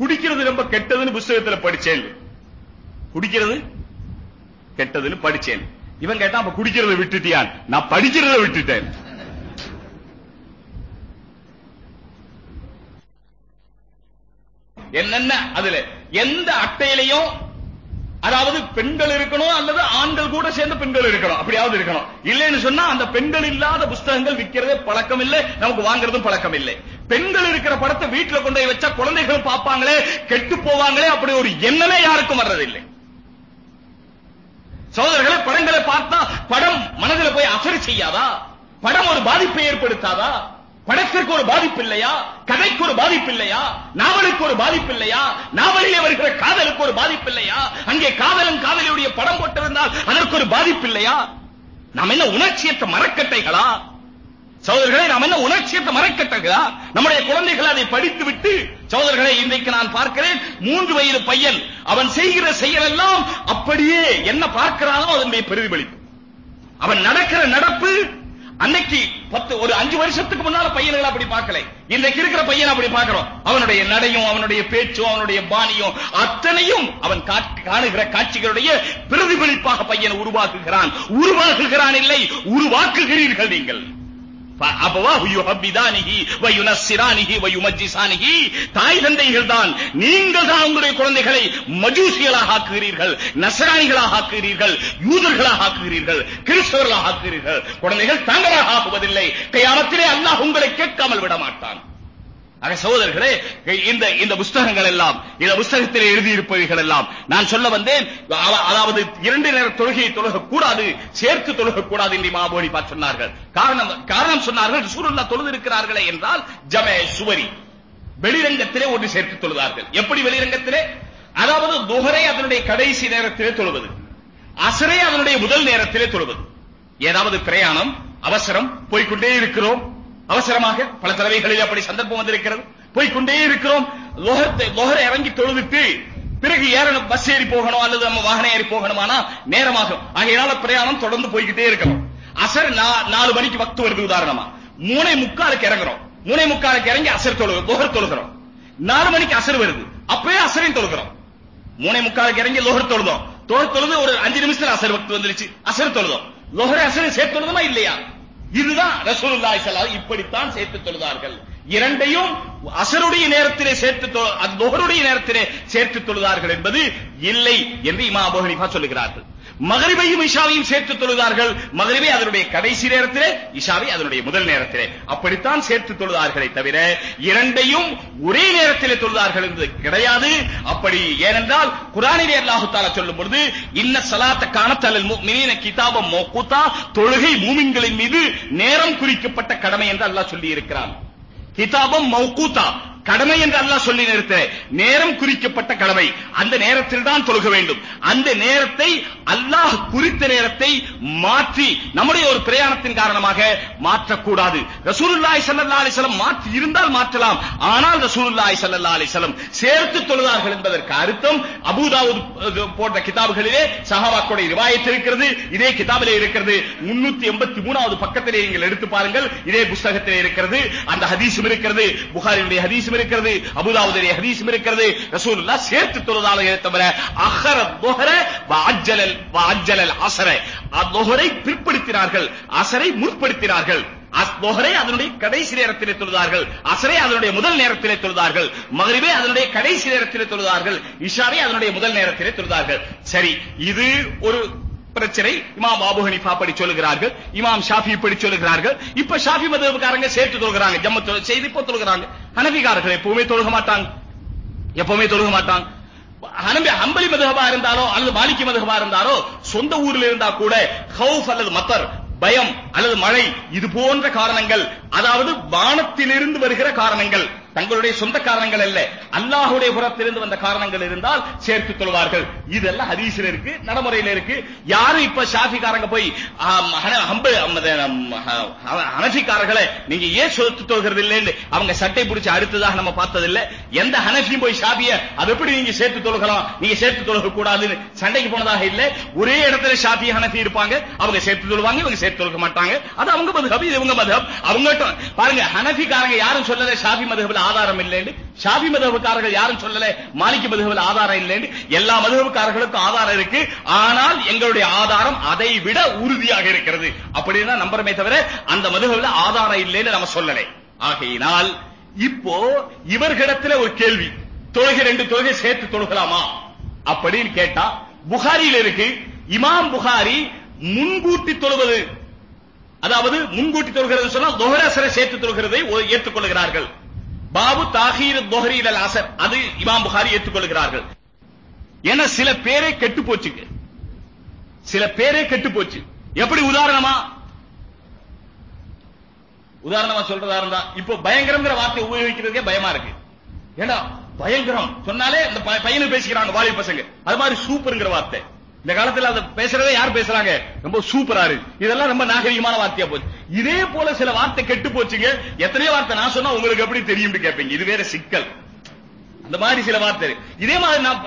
குடிக்கிறது ரொம்ப கெட்டதுன்னு புஸ்தகத்துல படிச்சேன். குடிக்கிறது கெட்டதுன்னு படிச்சேன். இவன் கேட்டா அப்ப குடிக்கிறத விட்டுட்டியான் நான் படிக்கிறத விட்டுட்டேன். என்னென்ன அதுல எந்த அட்டையிலையும் அதாவது பெண்கள் இருக்கணும் அல்லது ஆண்கள் கூட சேர்ந்து பெண்கள் இருக்கணும் அப்படியாவது இருக்கணும். இல்லைன்னு சொன்னா அந்த பெண்கள் இல்லாத புஸ்தகங்கள் விக்கிறதே பழக்கம் இல்லை நமக்கு வாங்குறதும் பழக்கம் இல்லை பெண்கள் இருக்கிற படத்தை வீட்டுல கொண்டு போய் வச்சா குழந்தைகள் பார்ப்பாங்களே கெட்டு போவாங்களே அப்படி ஒரு எண்ணமே யாருக்கும் வர்றதில்லை. சோதரர்களை படங்களை பார்த்தா படம் மனதில் போய் அசரி செய்யாதா? படம் ஒரு பாதிப்பை ஏற்படுத்தாதா? படத்திற்கு ஒரு பாதிப்பு இல்லையா? கதைக்கு ஒரு பாதிப்பு இல்லையா? நாவலுக்கு ஒரு பாதிப்பு இல்லையா? நாவலிலே வருகிற காதலுக்கு ஒரு பாதிப்பு இல்லையா? அங்கே காதலன் காதலியுடைய படம் போட்டிருந்தால் அதற்கு ஒரு பாதிப்பு இல்லையா? நாம் என்ன உணர்ச்சியற்ற மரக்கட்டைகளா? சகோதரர்களை நாம் என்ன உணர்ச்சியத்தை மரக்கட்டைகளா நம்முடைய குழந்தைகள் அதை படித்து விட்டு சகோதரர்களை இன்றைக்கு நான் பார்க்கிறேன் மூன்று வயது பையன் அவன் செய்கிற செயலெல்லாம் அப்படியே என்ன பார்க்கிறானோ அதனுடைய பிரதிபலிப்பு. அவன் நடக்கிற நடப்பு அன்னைக்கு பத்து ஒரு அஞ்சு வருஷத்துக்கு முன்னால பையன்கள் அப்படி பார்க்கல. இன்றைக்கு இருக்கிற பையன் அப்படி பார்க்கிறோம். அவனுடைய நடையும் அவனுடைய பேச்சும் அவனுடைய பாணியும் அத்தனையும் அவன் காணுகிற காட்சிகளுடைய பிரதிபலிப்பாக பையன் உருவாக்குகிறான். உருவாக்குகிறான் இல்லை உருவாக்குகிறீர்கள் நீங்கள். தாய் தந்தைகள் தான் நீங்கள் தான் உங்களுடைய குழந்தைகளை மஜூசியலாக ஆக்குகிறீர்கள் நசராணிகளாக ஆக்குகிறீர்கள் யூதர்களாக ஆக்குகிறீர்கள் கிறிஸ்தவர்களாக ஆக்குகிறீர்கள். குழந்தைகள் தாங்களாக ஆக்குவதில்லை. கையாமத்திலே அல்லாஹ் உங்களை கேட்காமல் விட மாட்டான் சகோதரர்களே இந்த இந்த புஸ்தகங்கள் எல்லாம் இந்த புஸ்தகத்தில் எழுதியிருப்பவைகள் எல்லாம் நான் சொல்ல வந்தேன். அதாவது இரண்டு நேர தொழுகையை தொழுக கூடாது சேர்த்து தொழுக கூடாது என்று மாபோனி பார்த்து சொன்னார்கள். காரணம் காரணம் சொன்னார்கள் சூருல்லா தொழுது இருக்கிறார்களே என்றால் ஜமே சுவரி. வெளிரங்கத்திலே ஒன்று சேர்த்து தொழுதார்கள். எப்படி வெளிரங்கத்திலே? அதாவது துகரை அதனுடைய கடைசி நேரத்திலே தொழுவது. அசரை அதனுடைய முதல் நேரத்திலே தொழுவது. ஏதாவது பிரயாணம் அவசரம் போய்க்கொண்டே இருக்கிறோம். அவசரமாக பல தலைவைகளில் அப்படி சந்தர்ப்பம் வந்திருக்கிறது. போய்க்கொண்டே இருக்கிறோம். லோகத்தை லோகரை இறங்கி தொழுதுட்டு பிறகு ஏறணும் பஸ் ஏறி போகணும் அல்லது நம்ம வாகனம் ஏறி போகணுமானா நேரமாகும். ஆகையினால பிரயாணம் தொடர்ந்து போய்கிட்டே இருக்கணும். அசர் நா- நாலு மணிக்கு வக்து வருது உதாரணமா. மூணை முக்காலுக்கு இறங்குறோம். மூணை முக்காலுக்கு இறங்கி அசர் தொழு லோகர் தொழுகிறோம். நாலு மணிக்கு அசர் வருது. அப்பவே அசரையும் தொழுகிறோம். மூணை முக்காலுக்கு இறங்கி லோகர் தொழுதோம். தொழு தொழுது ஒரு அஞ்சு நிமிஷத்துல அசர் வக்து வந்துருச்சு. அசர் தொழுதோம். லோகர் அசரை சேர்த்து தொழுதுமா இல்லையா? இதுதான் ரசூலுல்லாஹி ஸல்லல்லாஹு இப்படித்தான் சேர்த்து தொழுதார்கள். இரண்டையும் அசருடைய நேரத்திலே சேர்த்து தொழு- அது நேரத்திலே சேர்த்து தொழுதார்கள் என்பது இல்லை என்று இமாம் அபூ ஹனீஃபா சொல்லுகிறார்கள். மகரிபையும் இஷாவையும் சேர்த்து தொழுதார்கள். மகரிபை அதனுடைய கடைசி நேரத்திலே இஷாவை அதனுடைய முதல் நேரத்திலே. அப்படித்தான் சேர்த்து தொழுதார்களே தவிர இரண்டையும் ஒரே நேரத்திலே தொழுதார்கள் என்பது கிடையாது. அப்படி ஏனென்றால் குரானிலே அல்லாஹு தாலா சொல்லும் பொழுது இன்ன சலாத்த காணத்தல் முஃமினீன கிதாபம் மௌகூதா தொழுகை மூமின்களின் மீது நேரம் குறிக்கப்பட்ட கடமை என்று அல்லாஹ் சொல்லி இருக்கிறான் கிதாபம் மௌகூதா கடமை என்று அல்லாஹ் சொல்லி நிறுத்த நேரம் குறிக்கப்பட்ட கடமை. அந்த நேரத்தில் தான் தொழுக வேண்டும். அந்த நேரத்தை அல்லாஹ் குறித்த நேரத்தை மாற்றி நம்முடைய ஒரு பிரயாணத்தின் காரணமாக மாற்றக்கூடாது. ரசூலுல்லாஹி ஸல்லல்லாஹு அலைஹி வஸல்லம் மாற்றி இருந்தால் மாற்றலாம். ஆனால் ரசூலுல்லாஹி ஸல்லல்லாஹு அலைஹி வஸல்லம் சேர்த்து தொழுதார்கள் என்பதற்கு அர்த்தம். அபூதாவூத் போன்ற கிதாபுகளிலே சஹாபாக்களுடைய ரிவாயத் இருக்கிறது. இதே கிதாபிலே இருக்கிறது. 383வது பக்கத்திலே நீங்கள் எடுத்து பாருங்கள். இதே புஸ்தகத்திலே இருக்கிறது. அந்த ஹதீஸும் இருக்கிறது. புகாரியுடைய ஹதீஸும் இருக்கிறது அபூதாவுடைய ஹதீஸும் இருக்கிறது ரசூலுல்லா சேர்த்து தொழுதாலே தவிர அஹர துஹர வாஜ்ஜலல் வாஜ்ஜலல் அசர அத்ஹரை பிற்படுத்தினார்கள் அசரை முற்படுத்தினார்கள். அஸ்போகரை அதனுடைய கடைசி நேரத்திலே தொழுதார்கள் அசரை அதனுடைய முதல் நேரத்திலே தொழுதார்கள் மகரிபை அதனுடைய கடைசி நேரத்திலே தொழுதார்கள் இஷாவை அதனுடைய முதல் நேரத்திலே தொழுதார்கள். சரி இது ஒரு பிரச்சனை இமாம் அபூ ஹனீஃபா அப்படி சொல்லுகிறார்கள் இமாம் ஷாஃபி இப்படி சொல்லுகிறார்கள். இப்ப ஷாஃபி மதகுகாரங்க சேர்த்து தொழுகிறாங்க ஜம்ம செய்து இப்ப தொழுகிறாங்க. ஹனபிகாரர்கள் எப்பவுமே தொழுக மாட்டாங்க. எப்பவுமே தொழுக மாட்டாங்க. ஹனபி ஹம்பலி மதுஹபா இருந்தாலோ அல்லது மாலிக்கி மதுஹபா இருந்தாலோ சொந்த ஊரில் இருந்தா கூட ஹவுஃப் அல்லது மத்தர் பயம் அல்லது மழை இது போன்ற காரணங்கள் அதாவது வானத்திலிருந்து வருகிற காரணங்கள் தங்களுடைய சொந்த காரணங்கள் அல்ல. அல்லாஹுடைய புறத்திலிருந்து வந்த காரணங்கள் இருந்தால் சேர்த்து கொள்வார்கள். இதெல்லாம் ஹதீஸ்ல இருக்கு நடைமுறையில இருக்கு. யாரும் இப்ப ஷாஃபிகாரங்க போய் ஹனஃபிக்காரர்களை நீங்க ஏன் சொத்து தொழுகிறது இல்லைன்னு அவங்க சட்டை பிடிச்சி அடுத்ததாக நம்ம பார்த்தது இல்ல எந்த ஹனஃபியும் போய் ஷாஃபிய அது எப்படி நீங்க சேர்த்து தொழுகலாம்? நீங்க சேர்த்து தொழுக கூடாதுன்னு சண்டைக்கு போனதாக இல்ல. ஒரே இடத்துல ஷாஃபி ஹனஃபி இருப்பாங்க. அவங்க சேர்த்து தொழுவாங்க இவங்க சேர்த்து தொழுக மாட்டாங்க. அது அவங்க மதுஹப் இது இவங்க மதுஹப். அவங்க பாருங்க ஹனஃபிக்காரங்க யாரும் சொல்லல ஷாஃபி மதுஹப்ல ஆதாரம் இல்லைன்னு ஷாபி மதுஹப்காரர்கள் யாரும் சொல்லல மாலிகி மதுஹப்ல ஆதாரம் இல்லைன்னு. எல்லா மதுஹப்காரர்களுக்கும் ஆதாரம் இருக்கு. ஆனால் எங்களுடைய ஆதாரம் அதை விட உறுதியாக இருக்கிறது. அப்படின்னு நம்புறமே தவிர அந்த மதுஹப்ல ஆதாரம் இல்லைன்னு நம்ம சொல்லலை. ஆகையினால் இப்போ இவர்களிடத்துல ஒரு கேள்வி. தொழுகை ரெண்டு தொழுகை சேர்த்து தொழுகலாமா? அப்படின்னு கேட்டா புகாரியில் இருக்கு. இமாம் புகாரி முன்கூட்டி தொழுவது. அதாவது முன்கூட்டி தொழுகிறது சொன்னா தொஹரசரை சேர்த்து தொழுகிறதை ஏற்றுக்கொள்கிறார்கள். பாபு தாகீர் தொஹரீல் அல் அசர் அது இமாம் புகாரி ஏற்றுக்கொள்கிறார்கள். ஏன்னா சில பேரே கெட்டு போச்சுங்க சில பேரே கெட்டு போச்சு. எப்படி உதாரணமா? உதாரணமா சொல்றதா இருந்தா இப்போ பயங்கரங்கிற வார்த்தை உபயோகிக்கிறதுக்கே பயமா இருக்கு. ஏண்டா பயங்கரம். சொன்னாலே இந்த ப- பையனு பேசிக்கிறாங்க வாலிப பசங்க. அது மாதிரி சூப்பர்ங்கிற வார்த்தை. இந்த காலத்துல அதை பேசுறதே யார் பேசுறாங்க? ரொம்ப சூப்பரா இருக்கு. இதெல்லாம் ரொம்ப நாகரிகமான வார்த்தையா போச்சு. இதே போல சில வார்த்தை கெட்டு போச்சுங்க. எத்தனையோ வார்த்தை நான் சொன்னா உங்களுக்கு எப்படி தெரியும்னு கேட்பீங்க இது வேற சிக்கல். அந்த மாதிரி சில வார்த்தை இதே மாதிரி நான்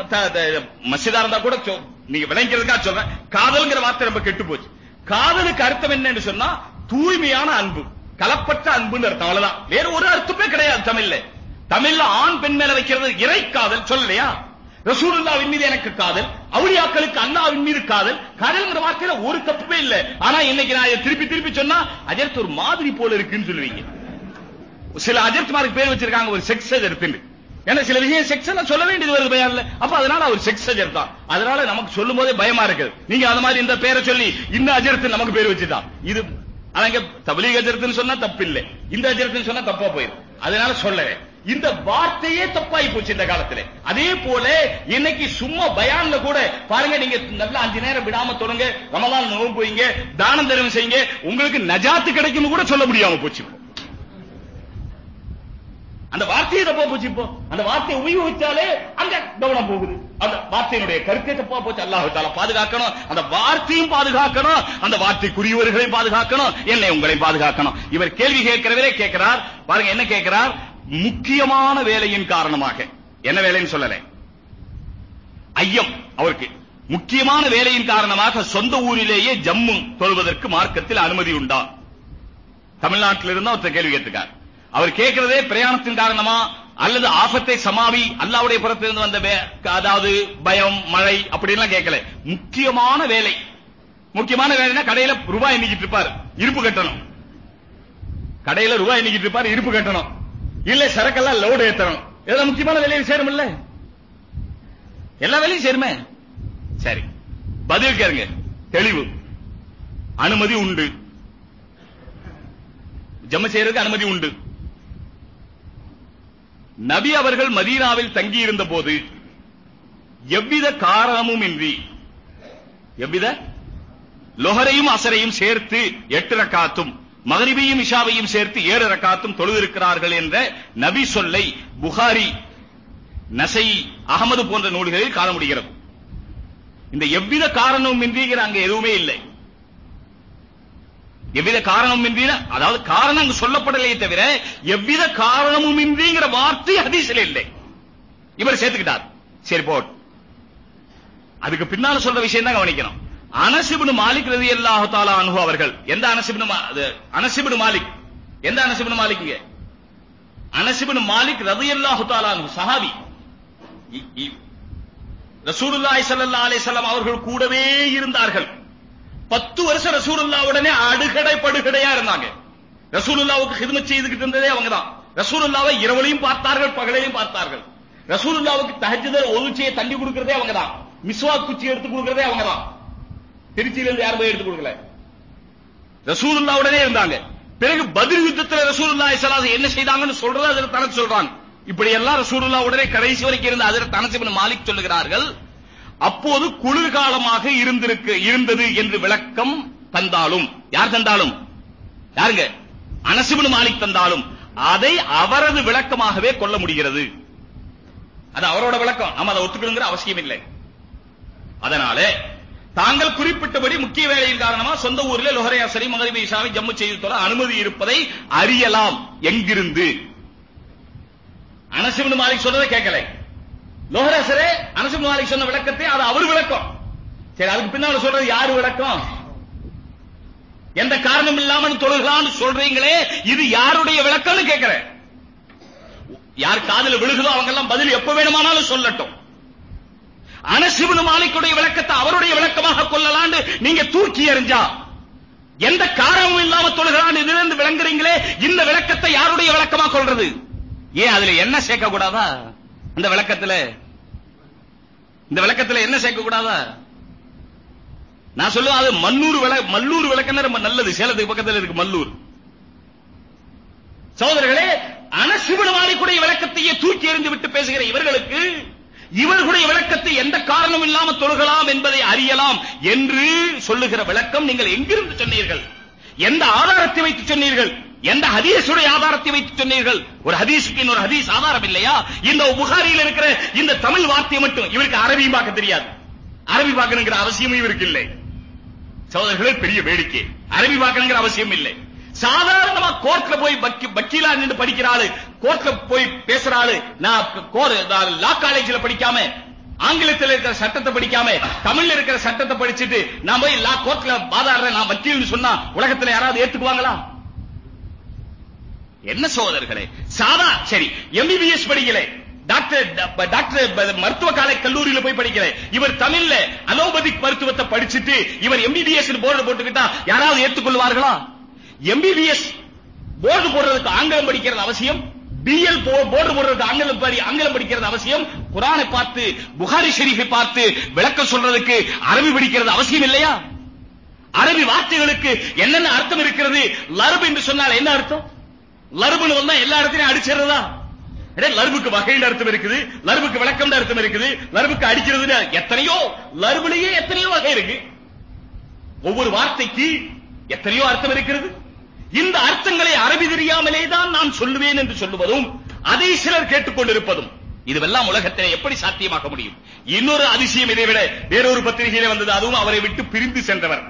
மசிதா இருந்தா கூட சொ- நீங்க விளங்கிறதுக்காக சொல்றேன். காதல்ங்கிற வார்த்தை ரொம்ப கெட்டு போச்சு. காதலுக்கு அர்த்தம் என்னன்னு சொன்னா தூய்மையான அன்பு. கலப்பற்ற அன்புன்னு அர்த்தம். அவ்வளவுதான். வேற ஒரு அர்த்தமே கிடையாது தமிழ்ல. தமிழ்ல ஆண் பெண் மேல வைக்கிறது இறை காதல். சொல்லலையா? ரசூலுல்லாவின் மீது எனக்கு காதல் அவுளியாக்களுக்கு அல்லாஹ்வின் மீது காதல் காதல்ங்கிற வார்த்தையில ஒரு தப்புமே இல்ல. ஆனா இன்னைக்கு நான் திருப்பி திருப்பி சொன்னா அஜர்த் ஒரு மாதிரி போல இருக்குன்னு சொல்லுவீங்க. சில அஜர்த்மாருக்கு பேர் வச்சிருக்காங்க ஒரு செக்ஸ் அஜர்த்துன்னு ஏன்னா சில விஷயம் செக்ஸ் எல்லாம் சொல்ல வேண்டியது வருது பயம் இல்ல. அப்ப அதனால அவர் செக்ஸ் அஜர் தான். அதனால நமக்கு சொல்லும் போதே பயமா இருக்குது நீங்க அந்த மாதிரி இந்த பேரை சொல்லி இந்த அஜர்த்து நமக்கு பேர் வச்சுதான். இது அவங்க தபலீக் அஜர்த்துன்னு சொன்னா தப்பு இல்லை இந்த அஜர்த்துன்னு சொன்னா தப்பா போயிடும் அதனால சொல்லவே இந்த வார்த்தையே தப்பாகி போச்சு இந்த காலத்துல. அதே போல இன்னைக்கு சும்மா பயான்ல கூட பாருங்க நீங்க நல்லா அஞ்சு நேரம் விடாம தொடங்க ரமலான் நோவு போயிங்க தானம் தர்மம் செய்யுங்க உங்களுக்கு நஜாத்து கிடைக்கும்னு கூட சொல்ல முடியாம போச்சு அந்த வார்த்தையை தப்பா போச்சு இப்போ. அந்த வார்த்தையை உபயோகிச்சாலே அங்க கவனம் போகுது. அந்த வார்த்தையினுடைய கருத்தை தப்பா போச்சு. அல்லாஹ் தாலா பாதுகாக்கணும். அந்த வார்த்தையும் பாதுகாக்கணும். அந்த வார்த்தைக்குரியவர்களையும் பாதுகாக்கணும். என்னை உங்களையும் பாதுகாக்கணும். இவர் கேள்வி கேட்கிறவரே கேட்கிறார். பாருங்க என்ன கேட்கிறார்? முக்கியமான வேலையின் காரணமாக. என்ன வேலைன்னு சொல்லல. ஐயம் அவருக்கு. முக்கியமான வேலையின் காரணமாக சொந்த ஊரிலேயே ஜம்மு தொழுவதற்கு மார்க்கத்தில் அனுமதி உண்டா? தமிழ்நாட்டில் இருந்து ஒருத்தர் கேள்வி கேட்டிருக்கார். அவர் கேட்கிறதே பிரயாணத்தின் காரணமா? அல்லது ஆபத்தை சமாவி அல்லாவுடைய புறத்திலிருந்து வந்த வே- அதாவது பயம் மழை அப்படின்லாம் கேட்கல. முக்கியமான வேலை. முக்கியமான வேலைன்னா கடையில ரூபாய் எண்ணிக்கிட்டு இருப்பார். இருப்பு கட்டணும். கடையில ரூபாய் எண்ணிக்கிட்டு இருப்பார் இருப்பு கட்டணும். இல்ல சரக்கெல்லாம் லோடு ஏத்தணும். இதெல்லாம் முக்கியமான வேலையில் சேரும் இல்ல? எல்லா வேலையும் சேருமே? சரி. பதில் கேளுங்க. தெளிவு. அனுமதி உண்டு. ஜம்ம செய்யறதுக்கு அனுமதி உண்டு. நபி அவர்கள் மதீனாவில் தங்கியிருந்த போது எவ்வித காரணமும் இன்றி எவ்வித? லொஹரையும் அசரையும் சேர்த்து எட்டு ரக்காத்தும் மகரிபையும் இஷாவையும் சேர்த்து ஏழு ரக்காத்தும் தொழுதிருக்கிறார்கள் என்ற நபி சொல்லை புகாரி நசை அகமது போன்ற நூல்களில் காண முடிகிறது. இந்த எவ்வித காரணமும் இன்றிங்கிற அங்க எதுவுமே இல்லை. எவ்வித காரணமும் இன்றி அதாவது காரணம் அங்கு சொல்லப்படலையே தவிர எவ்வித காரணமும் இன்றிங்கிற வார்த்தை ஹதீஸ்ல இல்லை. இவர் சேர்த்துக்கிட்டார். சரி போட். அதுக்கு பின்னால சொல்ற விஷயம் தான் கவனிக்கணும். அனசிபின் மாலிக் ரதி அல்லாஹு தாலா அனுகு அவர்கள். எந்த அனசிபின் அனசிபின் மாலிக். எந்த அனசிபின் மாலிக் அனசிபின் மாலிக் ரதி அல்லாஹு தாலா அனுகு சஹாபி ரசூலுல்லாஹி ஸல்லல்லாஹு அலைஹி வஸல்லம் அவர்கள் கூடவே இருந்தார்கள். பத்து வருஷம் ரசூலுல்லாவுடனே அடுகடை படுகடையா இருந்தாங்க. ரசூலுல்லாவுக்கு ஹிதமத் செய்துகிட்டு இருந்ததே அவங்கதான் ரசூலுல்லாவை இரவுலையும் பார்த்தார்கள் பகலையும் பார்த்தார்கள். ரசூலுல்லாவுக்கு தஹஜ்ஜுத ஒதுச்சியை தள்ளி கொடுக்கிறதே அவங்கதான் மிஸ்வாக் குச்சி எடுத்து கொடுக்கிறதே அவங்க தான். இருந்து யாரும் போய் எடுத்து கொடுக்கல? ரசூலுல்லாவுடனே இருந்தாங்க. பிறகு பதில் யுத்தத்தில் ரசூலுல்லா ஸல்லல்லாஹு என்ன செய்தாங்கன்னு சொல்றது அதுல தனக்கு சொல்றாங்க இப்படி எல்லாம் ரசூலுல்லா உடனே கடைசி வரைக்கும் இருந்த அதில் தனசிபின் மாலிக் சொல்லுகிறார்கள். அப்போது குளிர்காலமாக இருந்திருக்கு இருந்தது என்று விளக்கம் தந்தாலும். யார் தந்தாலும்? யாருங்க? அனசிபின் மாலிக் தந்தாலும். அதை அவரது விளக்கமாகவே கொள்ள முடிகிறது. அது அவரோட விளக்கம். நம்ம அதை ஒத்துக்கணுங்கிற அவசியம் இல்லை. அதனால தாங்கள் குறிப்பிட்டபடி முக்கிய வேலையின் காரணமா சொந்த ஊரில் லொஹரை அசரி மகரிபி இஷாவை ஜம்மு செய்து தொழ அனுமதி இருப்பதை அறியலாம். எங்கிருந்து? அனசிபின் மாலிக் சொல்றதை கேட்கல. லோஹரசரே அனசிபின் மாலிக் சொன்ன விளக்கத்தை அது அவர் விளக்கம். சரி அதுக்கு பின்னால சொல்றது யாரு விளக்கம்? எந்த காரணம் இல்லாமல் தொழுகிறான்னு சொல்றீங்களே இது யாருடைய விளக்கம்னு கேட்கிறேன். யார் காதல விழுகுதோ அவங்க எல்லாம் பதில் எப்ப வேணுமானாலும் சொல்லட்டும். அனசிபுனு மாலிக்குடைய விளக்கத்தை அவருடைய விளக்கமாக கொள்ளலான்னு நீங்க தூக்கி எறிஞ்சா எந்த காரணமும் இல்லாம தொழுகிறான் இதிலிருந்து விளங்குறீங்களே இந்த விளக்கத்தை யாருடைய விளக்கமா கொள்றது? ஏன் அதுல என்ன சேர்க்க கூடாதா இந்த விளக்கத்துல? இந்த விளக்கத்துல என்ன சேர்க்க கூடாதா நான் சொல்லுவேன் அது மல்லூர் விள மல்லூர் விளக்கம்னா ரொம்ப நல்லது. சேலத்துக்கு பக்கத்துல இருக்கு மல்லூர். சகோதரர்களே அனசிவன் மாலிக்குடைய விளக்கத்தையே தூக்கி எறிந்து விட்டு பேசுகிற இவர்களுக்கு இவர்களுடைய விளக்கத்தை எந்த காரணம் இல்லாம தொழுகலாம் என்பதை அறியலாம் என்று சொல்லுகிற விளக்கம் நீங்கள் எங்கிருந்து சொன்னீர்கள்? எந்த ஆதாரத்தை வைத்து சொன்னீர்கள்? எந்த ஹதீஸுடைய ஆதாரத்தை வைத்து சொன்னீர்கள்? ஒரு ஹதீஸுக்கு இன்னொரு ஹதீஸ் ஆதாரம் இல்லையா? இந்த புகாரியில் இருக்கிற இந்த தமிழ் வார்த்தையை மட்டும் இவருக்கு அரபியும் பார்க்க தெரியாது. அரபி பார்க்கணுங்கிற அவசியமும் இவருக்கு இல்லை. சகோதரர்களே பெரிய வேடிக்கை. அரபி பார்க்கணுங்கிற அவசியம் இல்லை. சாதாரணமா கோர்ட்ல போய் வக்கீலா நின்று படிக்கிற ஆளு கோர்ட்ல போய் பேசுற ஆளு நான் லா காலேஜ்ல படிக்காம ஆங்கிலத்தில் இருக்கிற சட்டத்தை படிக்காம தமிழ்ல இருக்கிற சட்டத்தை படிச்சுட்டு நான் போய் லா கோர்ட்ல வாதாடுறேன் நான் வக்கீல்னு சொன்னா உலகத்துல யாராவது ஏத்துக்குவாங்களா? என்ன சோதர்களே சாதா சரி எம்பிபிஎஸ் படிக்கல. டாக்டர் டாக்டர் மருத்துவ காலை கல்லூரியில போய் படிக்கல. இவர் தமிழ்ல அலோபதிக் மருத்துவத்தை படிச்சுட்டு இவர் எம்பிபிஎஸ் போர்டு போட்டுக்கிட்டா யாராவது ஏத்துக்கொள்வார்களா? எம்பிபிஎஸ் போர்டு போடுறதுக்கு ஆங்கிலம் படிக்கிறது அவசியம்? பிஎல் போர்டு போடுறது ஆங்கிலம் படி ஆங்கிலம் படிக்கிறது அவசியம். குரானை பார்த்து புகாரி ஷெரீஃபை பார்த்து விளக்கம் சொல்றதுக்கு அரபி படிக்கிறது அவசியம் இல்லையா? அரபி வார்த்தைகளுக்கு என்னென்ன அர்த்தம் இருக்கிறது? லர்பு என்று சொன்னால் என்ன அர்த்தம்? லர்புன்னு வந்தா எல்லா இடத்துலயும் அடிச்சிடுறதா? அடே, லர்புக்கு வகையின் அர்த்தம் இருக்குது. லர்புக்கு விளக்கம் அர்த்தம் இருக்குது. லர்புக்கு அடிக்கிறது எத்தனையோ லர்புலயே எத்தனையோ வகை இருக்கு. ஒவ்வொரு வார்த்தைக்கு எத்தனையோ அர்த்தம் இருக்கிறது? இந்த அர்த்தங்களை அரபி தெரியாமலே தான் நான் சொல்லுவேன் என்று சொல்லுவதும் அதை சிலர் கேட்டுக்கொண்டிருப்பதும். இதுவெல்லாம் உலகத்திலே எப்படி சாத்தியமாக்க முடியும்? இன்னொரு அதிசயம் இதை விட வேறொரு பத்திரிகையில வந்தது அதுவும் அவரை விட்டு பிரிந்து சென்றவர்.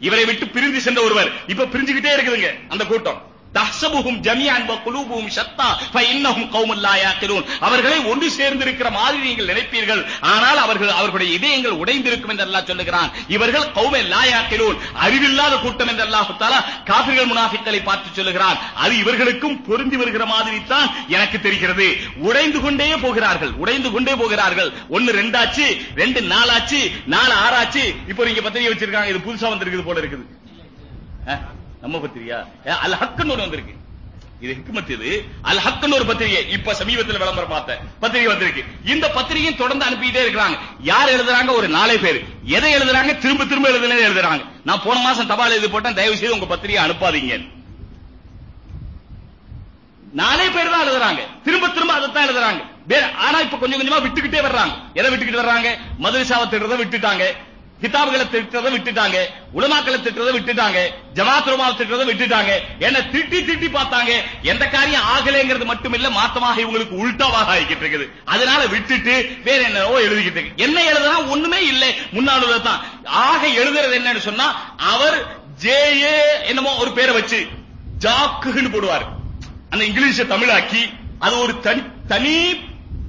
இவரை விட்டு பிரிந்து சென்ற ஒருவர். இப்ப பிரிஞ்சுகிட்டே இருக்குதுங்க அந்த கூட்டம். தஹ்சபுஹும் ஜமியன் வ குலூபுஹும் ஷத்தா ஃபஇன்னஹும் கௌமுல் லா யாக்கிலூன் அவர்களை ஒன்று சேர்ந்திருக்கிற மாதிரி நீங்கள் நினைப்பீர்கள். ஆனால் அவர்கள் அவர்களுடைய இதயங்கள் உடைந்திருக்கும் என்று அல்லாஹ் சொல்லுகிறான். இவர்கள் கௌமே லா யாக்கிலூன் அறிவில்லாத கூட்டம் என்று அல்லாஹ் தஆலா காஃபிர்கள் முனாஃபிக்களை பார்த்து சொல்லுகிறான். அது இவர்களுக்கும் பொருந்தி வருகிற மாதிரி தான் எனக்கு தெரிகிறது. உடைந்து கொண்டே போகிறார்கள். உடைந்து கொண்டே போகிறார்கள். ஒன்னு ரெண்டாச்சு ரெண்டு நாலாச்சு நாலு ஆறாச்சு. இப்போ நீங்க பத்திரிகை வச்சிருக்காங்க. இது புதுசா வந்திருக்குது போல இருக்குது. நம்ம பத்திரியா? அல் ஹக்குன்னு ஒண்ணு வந்திருக்கு. இது ஹிக்மத் இது. அல் ஹக்குன்னு ஒரு பத்திரிகை. இப்ப சமீபத்தில் விளம்பரம் பார்த்தேன். பத்திரிகை வந்திருக்கு. இந்த பத்திரிகையும் தொடர்ந்து அனுப்பிட்டே இருக்கிறாங்க. யார் எழுதுறாங்க? ஒரு நாலே பேர். எதை எழுதுறாங்க? திரும்ப திரும்ப எழுதுனே எழுதுறாங்க. நான் போன மாசம் தபால் எழுதி போட்டேன். தயவு செய்து உங்க பத்திரிகை அனுப்பாதீங்க. நாலே பேர் தான் எழுதுறாங்க. திரும்ப திரும்ப அதைத்தான் எழுதுறாங்க. ஆனா இப்ப கொஞ்சம் கொஞ்சமா விட்டுக்கிட்டே வர்றாங்க. எதை விட்டுக்கிட்டு வர்றாங்க? மதுரசாவை திட்டுறதை விட்டுட்டாங்க. கிதாபுகளை திட்டுறதை விட்டுட்டாங்க உலமாக்களை திட்டுறதை விட்டுட்டாங்க ஜமாத் உலமாவை திட்டுறதை விட்டுட்டாங்க. என்ன திட்டி திட்டி பார்த்தாங்க. எந்த காரியம் ஆகலைங்கிறது மட்டும் இல்ல மாத்தமாக இவங்களுக்கு உள்டாவாக ஆகிக்கிட்டு இருக்குது. அதனால விட்டுட்டு வேற என்னவோ எழுதிக்கிட்டு இருக்கு. என்ன எழுதுனா ஒண்ணுமே இல்லை. முன்னாள் தான். ஆக எழுதுறது என்னன்னு சொன்னா அவர் ஜே என்னமோ ஒரு பேரை வச்சு ஜாக்குன்னு போடுவார். அந்த இங்கிலீஷ தமிழாக்கி அது ஒரு தனி தனி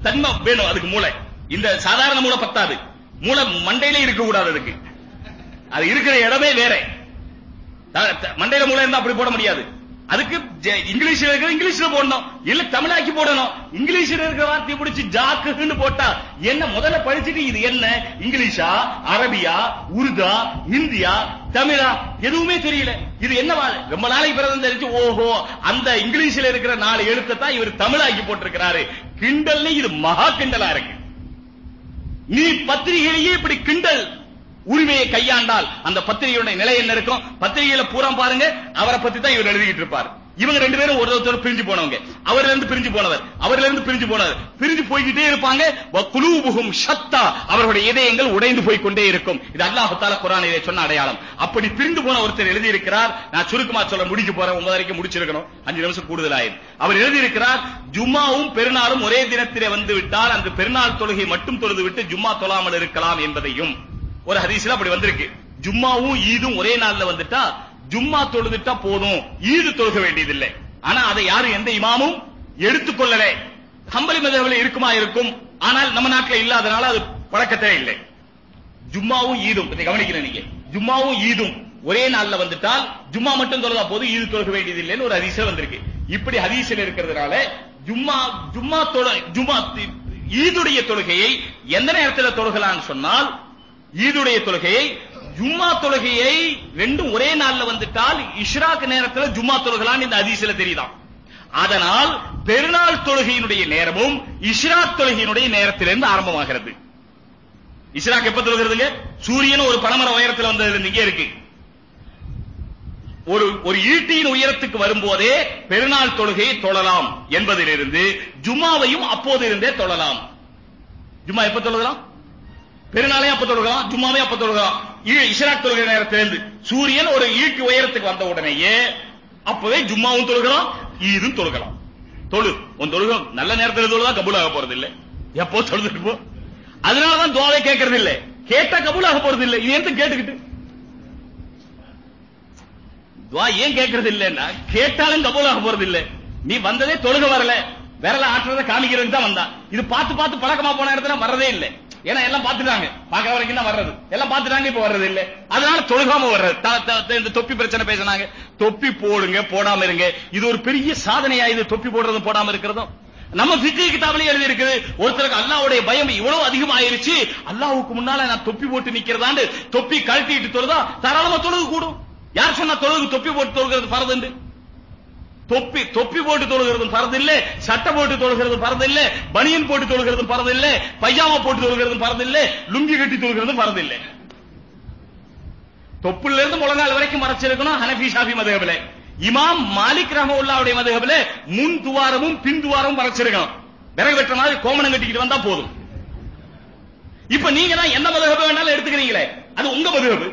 தன்மை வேணும் அதுக்கு மூளை. இந்த சாதாரண மூளை பத்தாது. மூளை மண்டையிலே இருக்க கூடாது அதுக்கு. அது இருக்கிற இடமே வேற. மண்டையில மூளை இருந்தா அப்படி போட முடியாது. அதுக்கு இங்கிலீஷ்ல இருக்கிற இங்கிலீஷ்ல போடணும். இல்ல தமிழாக்கி போடணும். இங்கிலீஷ்ல இருக்கிற வார்த்தையை பிடிச்சி ஜாக்குன்னு போட்டா என்ன முதல்ல படிச்சுட்டு இது என்ன? இங்கிலீஷா அரபியா உருதா இந்தியா தமிழா? எதுவுமே தெரியல. இது என்ன ரொம்ப நாளைக்கு பிறகு தெரிஞ்சு ஓஹோ அந்த இங்கிலீஷ்ல இருக்கிற நாலு எழுத்தை தான் இவர் தமிழாக்கி போட்டிருக்கிறாரு. கிண்டல்ல இது மகா கிண்டலா இருக்கு. நீ பத்திரிகையிலேயே இப்படி கிண்டல் உரிமையை கையாண்டால் அந்த பத்திரிகையுடைய நிலை என்ன இருக்கும்? பத்திரிகையில பூரா பாருங்க அவரை பத்தி தான் இவர் எழுதிட்டு இருப்பார். இவங்க ரெண்டு பேரும் ஒரு ஒருத்தர் பிரிஞ்சு போனவங்க. அவர்ல இருந்து பிரிஞ்சு போனவர். அவர்ல இருந்து பிரிஞ்சு போனவர். பிரிஞ்சு போய்கிட்டே இருப்பாங்க. வ குலூபுஹும் ஷத்தா. அவர்களுடைய இதயங்கள் உடைந்து போய் கொண்டே இருக்கும். இது அல்லாஹ் குரான் இதை சொன்ன அடையாளம். அப்படி பிரிந்து போன ஒருத்தர் எழுதி இருக்கிறார் நான் சுருக்கமா சொல்ல முடிக்க போறேன். ஒன்பது வரைக்கும் முடிச்சிருக்கணும். அஞ்சு நிமிஷம் கூடுதலாயிரும். அவர் எழுதி இருக்கிறார் ஜும்மாவும் பெருநாளும் ஒரே தினத்திலே வந்து விட்டால் அந்த பெருநாள் தொழுகை மட்டும் தொழுது விட்டு ஜும்மா தொழாமல் இருக்கலாம் என்பதையும் ஒரு ஹதீஸ்ல அப்படி வந்திருக்கு. ஜும்மாவும் ஈதும் ஒரே நாள்ல வந்துட்டா ஜும்மா தொழுதுட்டா போதும். ஈது தொழுக வேண்டியதில்லை. ஆனா அதை யாரும் எந்த இமாமும் எடுத்துக்கொள்ளல ஹம்பலி மதவில் இருக்குமா? இருக்கும். ஆனால் நம்ம நாட்டுல இல்லாதனால அது பழக்கத்தே இல்லை. ஜும்மாவும் ஈதும். இதை கவனிக்கிறேன் நீங்க. ஜும்மாவும் ஈதும். ஒரே நாள்ல வந்துட்டால் ஜும்மா மட்டும் தொழுதா போது ஈது தொழுக வேண்டியதில்லைன்னு ஒரு ஹதீஸ்ல வந்திருக்கு. இப்படி ஹதீஸ்ல இருக்கிறதுனால ஜும்மா ஜும்மா தொழ ஜும்மா ஈதுடைய தொழுகையை எந்த நேரத்துல தொழுகலாம்னு சொன்னால் ஈதுடைய தொழுகையை ஜும்மா தொழுகையை ரெண்டும் ஒரே நாள்ல வந்துட்டால் இஷ்ராக் நேரத்துல ஜும்மா தொழுகலான்னு இந்த அதிசயில தெரியுதான் அதனால் பெருநாள் தொழுகையினுடைய நேரமும் இஷ்ராக் தொழுகையினுடைய நேரத்திலிருந்து ஆரம்பமாகிறது. இஸ்ராக் எப்ப தொழுகிறதுங்க? சூரியன் ஒரு பனமர உயரத்துல வந்ததுல இங்கே இருக்கு. ஒரு ஒரு ஈட்டியின் உயரத்துக்கு வரும்போதே பெருநாள் தொழுகையை தொழலாம் என்பதிலிருந்து ஜும்மாவையும் அப்போது இருந்தே தொழலாம். ஜும்மா எப்ப தொழுகலாம்? பெருநாளையும் அப்ப தொழுகலாம் ஜும்மாவையும் அப்ப தொழுகலாம். இ- தொழுகிற தொழுகை நேரத்திலிருந்து சூரியன் ஒரு ஈட்டி உயரத்துக்கு வந்த உடனேயே அப்பவே ஜும்மாவும் தொழுகலாம் ஈதும் தொழுகலாம். தொழு. உன் தொழுகம் நல்ல நேரத்தில் தொழுதா கபூலாக போறது இல்ல எப்போ தொழுதுட்டு போ. அதனாலதான் துவாவை கேட்கறது இல்ல கேட்டா கபூலாக போறது இல்ல இது எந்த கேட்டுக்கிட்டு. துவா ஏன் கேட்கறது இல்லன்னா கேட்டாலும் கபூலாக போறது இல்ல நீ வந்ததே தொழுக வரல. விரல ஆட்டுறத காமிக்கிறதுக்கு தான் வந்தான். இது பார்த்து பார்த்து பழக்கமா போன இடத்துல வர்றதே இல்ல. ஏன்னா எல்லாம் பார்த்துட்டாங்க. பார்க்கற வரைக்கும் தான் வர்றது. எல்லாம் பார்த்துட்டாங்க இப்ப வர்றது இல்ல. அதனால தொழுகாம வர்றது. இந்த தொப்பி பிரச்சனை பேசினாங்க. தொப்பி போடுங்க போடாம இருங்க. இது ஒரு பெரிய சாதனையா இது தொப்பி போடுறதும் போடாம இருக்கிறதும். நம்ம ஃபிக்ஹ் கிதாபிலே எழுதி இருக்குது ஒருத்தருக்கு அல்லாவுடைய பயம் இவ்வளவு அதிகமாயிருச்சு அல்லாவுக்கு முன்னால நான் தொப்பி போட்டு நிக்கிறதாண்டு தொப்பி கழட்டிட்டு தொழுதா தாராளமா தொழுகு கூடும். யார் சொன்னா தொழுகு தொப்பி போட்டு தொழுகிறது பரதுண்டு தொப்பி தொப்பி போட்டு தொழுகிறது பரது இல்ல சட்டை போட்டு தொழுகிறதும் பரது இல்ல பனியன் போட்டு தொழுகிறதும் பரது இல்ல போட்டு தொழுகிறதும் பரது இல்ல லுங்கி கட்டி தொழுகிறது பரது இல்ல தொப்புல இருந்து முழங்கால் வரைக்கும் மறைச்சிருக்கணும் ஹனஃபி ஷாஃபி மதகபில இமாம் மாலிக் ரஹமுல்லாவுடைய மதகபில முன் துவாரமும் பின் துவாரமும் மறைச்சிருக்கணும். விறகு வெட்ட மாதிரி கோமணம் கட்டிக்கிட்டு வந்தா போதும். இப்ப நீங்க தான் என்ன மதுஹப வேணாலும் எடுத்துக்கிறீங்களே அது உங்க மதகபு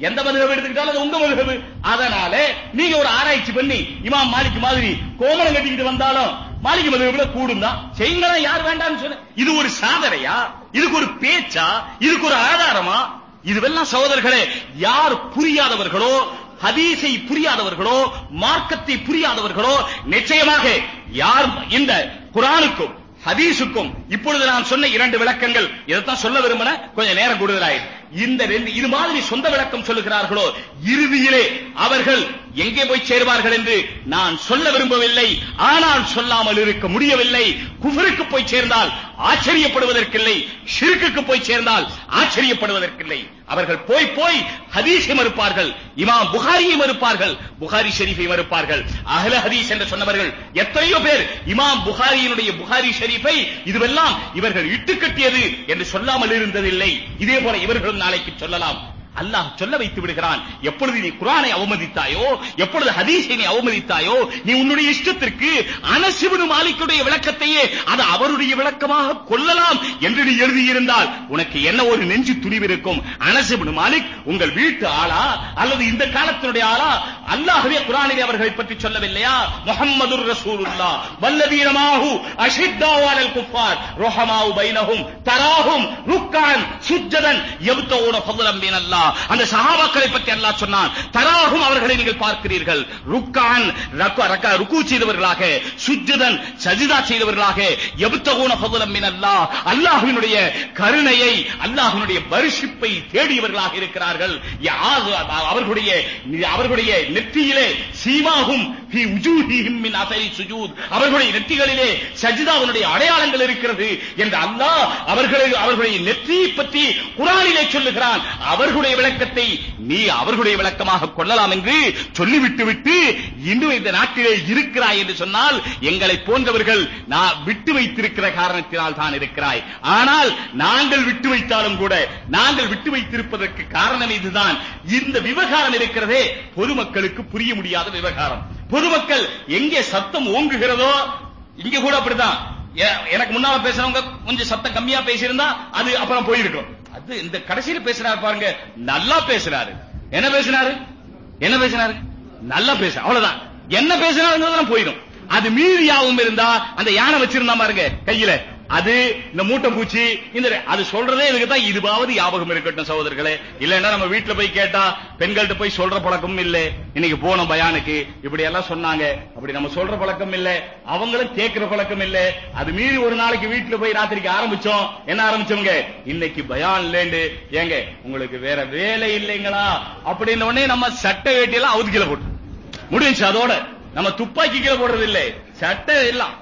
எந்த மதுஹப எடுத்துக்கிட்டாலும் அது உங்க மதுஹபு அதனால நீங்க ஒரு ஆராய்ச்சி பண்ணி இமாம் மாலிக் மாதிரி கோமணம் கட்டிக்கிட்டு வந்தாலும் மாலிக் மதுஹபுல கூடும் தான் செய்யுங்களா யார் வேண்டாம்னு சொன்ன? இது ஒரு சாதனையா? இதுக்கு ஒரு பேச்சா? இதுக்கு ஒரு ஆதாரமா? இதுவெல்லாம் சகோதரர்களே யார் புரியாதவர்களோ ஹதீஸை புரியாதவர்களோ மார்க்கத்தை புரியாதவர்களோ நிச்சயமாக யார் இந்த குரானுக்கும் ஹதீஸுக்கும் இப்பொழுது நான் சொன்ன இரண்டு விளக்கங்கள் இதைத்தான் சொல்ல விரும்பின கொஞ்சம் நேரம் கூடுதலாயிருக்கு இந்த ரெண்டு இது மாதிரி சொந்த விளக்கம் சொல்லுகிறார்களோ இறுதியிலே அவர்கள் எங்கே போய் சேருவார்கள் என்று நான் சொல்ல விரும்பவில்லை ஆனால் சொல்லாமல் இருக்க முடியவில்லை. குஃபருக்கு போய் சேர்ந்தால் ஆச்சரியப்படுவதற்கில்லை ஷிர்க்குக்கு போய் சேர்ந்தால் ஆச்சரியப்படுவதற்கில்லை. அவர்கள் போய் போய் ஹதீஸை மறுப்பார்கள் இமாம் புகாரியை மறுப்பார்கள் புகாரி ஷெரீஃபை மறுப்பார்கள். அகல ஹதீஸ் என்று சொன்னவர்கள் எத்தனையோ பேர் இமாம் புகாரியினுடைய புகாரி ஷெரீஃபை இதுவெல்லாம் இவர்கள் இட்டுக்கட்டியது என்று சொல்லாமல் இருந்ததில்லை. இதே போல இவர்களும் நாளைக்கு சொல்லலாம். அல்லாஹ் சொல்ல வைத்து விடுகிறான் எப்பொழுது நீ குரானை அவமதித்தாயோ எப்பொழுது ஹதீஸை நீ அவமதித்தாயோ நீ உன்னுடைய இஷ்டத்திற்கு அனசிபனு மாலிக்குடைய விளக்கத்தையே அது அவருடைய விளக்கமாக கொள்ளலாம் என்று நீ எழுதியிருந்தால் உனக்கு என்ன ஒரு நெஞ்சு துணிவு இருக்கும்? அனசிபனு மாலிக் உங்கள் வீட்டு ஆளா? அல்லது இந்த காலத்தினுடைய ஆளா? அல்லாஹ்வே குரானிலே அவர்களை பற்றி சொல்லவில்லையா? முஹம்மதுர் ரசூலுல்லா வல்லவீனமாஹு அஷித்தாவு அலல் குஃபார். ரோஹமாவு பைனஹும் தராஹும் ருக்கான் சுஜ்ஜதன் எவ்தவுன ஃபضلا من الله அந்த சஹாபாக்களை பற்றி அல்லாஹ் சொன்னான். தராகும் அவர்களை நீங்கள் பார்க்கிறீர்கள். ருக்கான் ருக்கு செய்தவர்களாக சுஜுதன் சஜிதா செய்தவர்களாக எபுத்தகூன பகுலம் மின் அல்லாஹ் அல்லாஹ்வினுடைய கருணையை அல்லாஹ்வினுடைய பரிசுப்பை தேடியவர்களாக இருக்கிறார்கள். அவர்களுடைய அவர்களுடைய நெற்றியிலே சீமாகும் ஹி உஜூஹிஹிம் மின் அசரி சுஜூத். அவர்களுடைய நெற்றிகளிலே சஜிதாவினுடைய அடையாளங்கள் இருக்கிறது என்று அல்லாஹ் அவர்களை அவர்களுடைய நெற்றியை பற்றி குரானிலே சொல்லுகிறான். அவர்களுடைய விளக்கத்தை நீ அவர்களுடைய விளக்கமாக கொள்ளலாம் என்று சொல்லிவிட்டு விட்டு இன்னும் இந்த நாட்டிலே இருக்கிறாய் என்று சொன்னால் எங்களை போன்றவர்கள் நான் விட்டு வைத்திருக்கிற காரணத்தினால் தான் இருக்கிறாய். ஆனால் நாங்கள் விட்டு வைத்தாலும் கூட நாங்கள் விட்டு வைத்திருப்பதற்கு காரணம் இதுதான். இந்த விவகாரம் இருக்கிறதே பொதுமக்களுக்கு புரிய முடியாத விவகாரம். பொதுமக்கள் எங்கே சத்தம் ஓங்குகிறதோ இங்க கூட அப்படிதான் எனக்கு முன்னால பேசுறவங்க கொஞ்சம் சத்தம் கம்மியா பேசியிருந்தா அது அப்புறம் போயிருக்கும். அது இந்த கடைசியில பேசுறாரு பாருங்க நல்லா பேசுறாரு. என்ன பேசுறாரு? என்ன பேசுறாரு? நல்லா பேச அவ்வளவுதான். என்ன பேசுறாருங்கிறது போயிடும். அது மீதியாவும் இருந்தா அந்த யானை வச்சிருந்தா பாருங்க கையில. அது இந்த மூட்டை பூச்சி இந்த அது சொல்றதே இதுக்கு தான் இதுவாவது ஞாபகம் இருக்கட்டும் சகோதரர்களே. இல்லைன்னா நம்ம வீட்டுல போய் கேட்டா பெண்கள்கிட்ட போய் சொல்ற பழக்கமும் இல்லை. இன்னைக்கு போன பயானுக்கு இப்படி எல்லாம் சொன்னாங்க. அப்படி நம்ம சொல்ற பழக்கம் இல்லை. அவங்களும் கேட்கிற பழக்கம் இல்லை. அது மீறி ஒரு நாளைக்கு வீட்டுல போய் ராத்திரிக்கு ஆரம்பிச்சோம். என்ன ஆரம்பிச்சவங்க இன்னைக்கு பயான் இல்லேண்டு. ஏங்க உங்களுக்கு வேற வேலை இல்லைங்களா? அப்படின்னு உடனே நம்ம சட்டை வேட்டியெல்லாம் அவுதுக்கில போட்டு. முடிஞ்சு அதோட. நம்ம துப்பாக்கி கீழே போடுறது இல்லை. சட்டை எல்லாம்.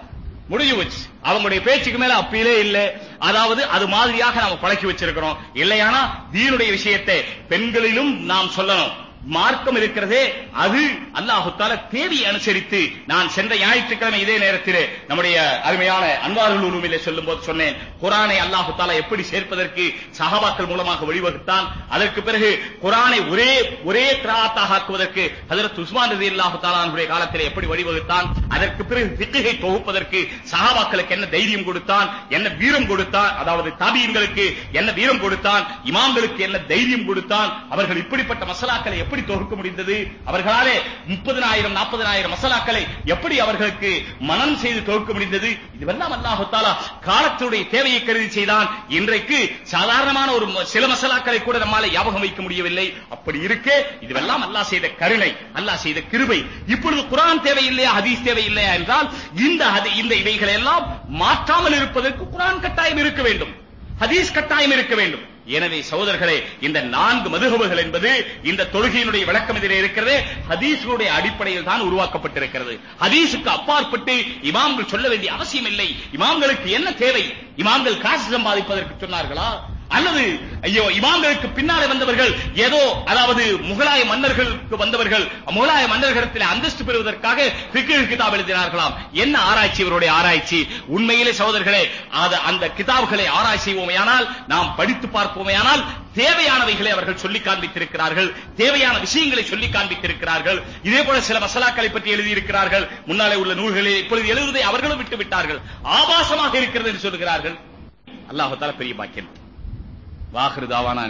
முடிஞ்சு போச்சு. அவங்களுடைய பேச்சுக்கு மேல அப்பீலே இல்ல. அதாவது அது மாதிரியாக நாம பழக்கி வச்சிருக்கிறோம். இல்லையானா தீனுடைய விஷயத்தை பெண்களிலும் நாம் சொல்லணும். மார்க்கம் இருக்கிறதே அது அல்லாஹு தால தேவையை அனுசரித்து நான் சென்ற ஞாயிற்றுக்கிழமை இதே நேரத்தில் நம்முடைய அருமையான அன்வாருல் உலுமிலே சொல்லும் போது சொன்னேன் குரானை அல்லாஹு தாலா எப்படி சேர்ப்பதற்கு சஹாபாக்கள் மூலமாக வழிவகுத்தான்? அதற்கு பிறகு குரானை ஒரே ஒரே கிராத்தாக ஆக்குவதற்கு ஹஜரத் உஸ்மான் ரதி அல்லாஹு தாலானுடைய காலத்தில் எப்படி வழிவகுத்தான்? அதற்கு பிறகு பிக்குகை தொகுப்பதற்கு சஹாபாக்களுக்கு என்ன தைரியம் கொடுத்தான்? என்ன வீரம் கொடுத்தான்? அதாவது தாபியங்களுக்கு என்ன வீரம் கொடுத்தான்? இமாம்களுக்கு என்ன தைரியம் கொடுத்தான்? அவர்கள் இப்படிப்பட்ட மசாலாக்களை எப்படி தொகுக்க முடிந்தது? அவர்களாலே முப்பதினாயிரம் நாற்பதினாயிரம் மசாலாக்களை எப்படி அவர்களுக்கு மனம் செய்து தொகுக்க முடிந்தது? இதுவெல்லாம் அல்லாஹு தாலா காலத்துடைய தேவையை கருதி செய்தான். இன்றைக்கு சாதாரணமான ஒரு சில மசாலாக்களை கூட நம்மால ஞாபகம் வைக்க முடியவில்லை. அப்படி இருக்கே இதுவெல்லாம் அல்லாஹ் செய்த கருணை அல்லாஹ் செய்த கிருபை. இப்பொழுது குரான் தேவையில்லையா ஹதீஸ் தேவையில்லையா என்றால் இந்த இந்த இவைகளை எல்லாம் மாற்றாமல் இருப்பதற்கு குரான் கட்டாயம் இருக்க வேண்டும். ஹதீஸ் கட்டாயம் இருக்க வேண்டும். எனவே சகோதரர்களே இந்த நான்கு மதுகபுகள் என்பது இந்த தொழுகையினுடைய விளக்கம் இதில் இருக்கிறது. ஹதீஸ்களுடைய அடிப்படையில் தான் உருவாக்கப்பட்டிருக்கிறது. ஹதீஸுக்கு அப்பாற்பட்டு இமாம்கள் சொல்ல வேண்டிய அவசியம் இல்லை இமாம்களுக்கு என்ன தேவை? இமாம்கள் காசு சம்பாதிப்பதற்கு சொன்னார்களா? அல்லது ஐயோ இமாம்களுக்கு பின்னாலே வந்தவர்கள் ஏதோ அதாவது முகலாய மன்னர்களுக்கு வந்தவர்கள் முகலாய மன்னர்களிடத்தில் அந்தஸ்து பெறுவதற்காக பிக்கிழ் கிதாப் எழுதினார்களாம். என்ன ஆராய்ச்சி இவருடைய ஆராய்ச்சி? உண்மையிலே சகோதரர்களே அது அந்த கிதாப்களை ஆராய்ச்சி செய்வோமையானால் நாம் படித்து பார்ப்போமையானால் தேவையானவைகளை அவர்கள் சொல்லி காண்பித்திருக்கிறார்கள் தேவையான விஷயங்களை சொல்லி காண்பித்திருக்கிறார்கள் இதே போல சில மசாலாக்களை பற்றி எழுதியிருக்கிறார்கள் முன்னாலே உள்ள நூல்களில் இப்பொழுது எழுதுவதை அவர்களும் விட்டு விட்டார்கள் ஆபாசமாக இருக்கிறது என்று சொல்லுகிறார்கள். அல்லாஹால பெரிய பாக்கியம். வாஹிரு தாவானா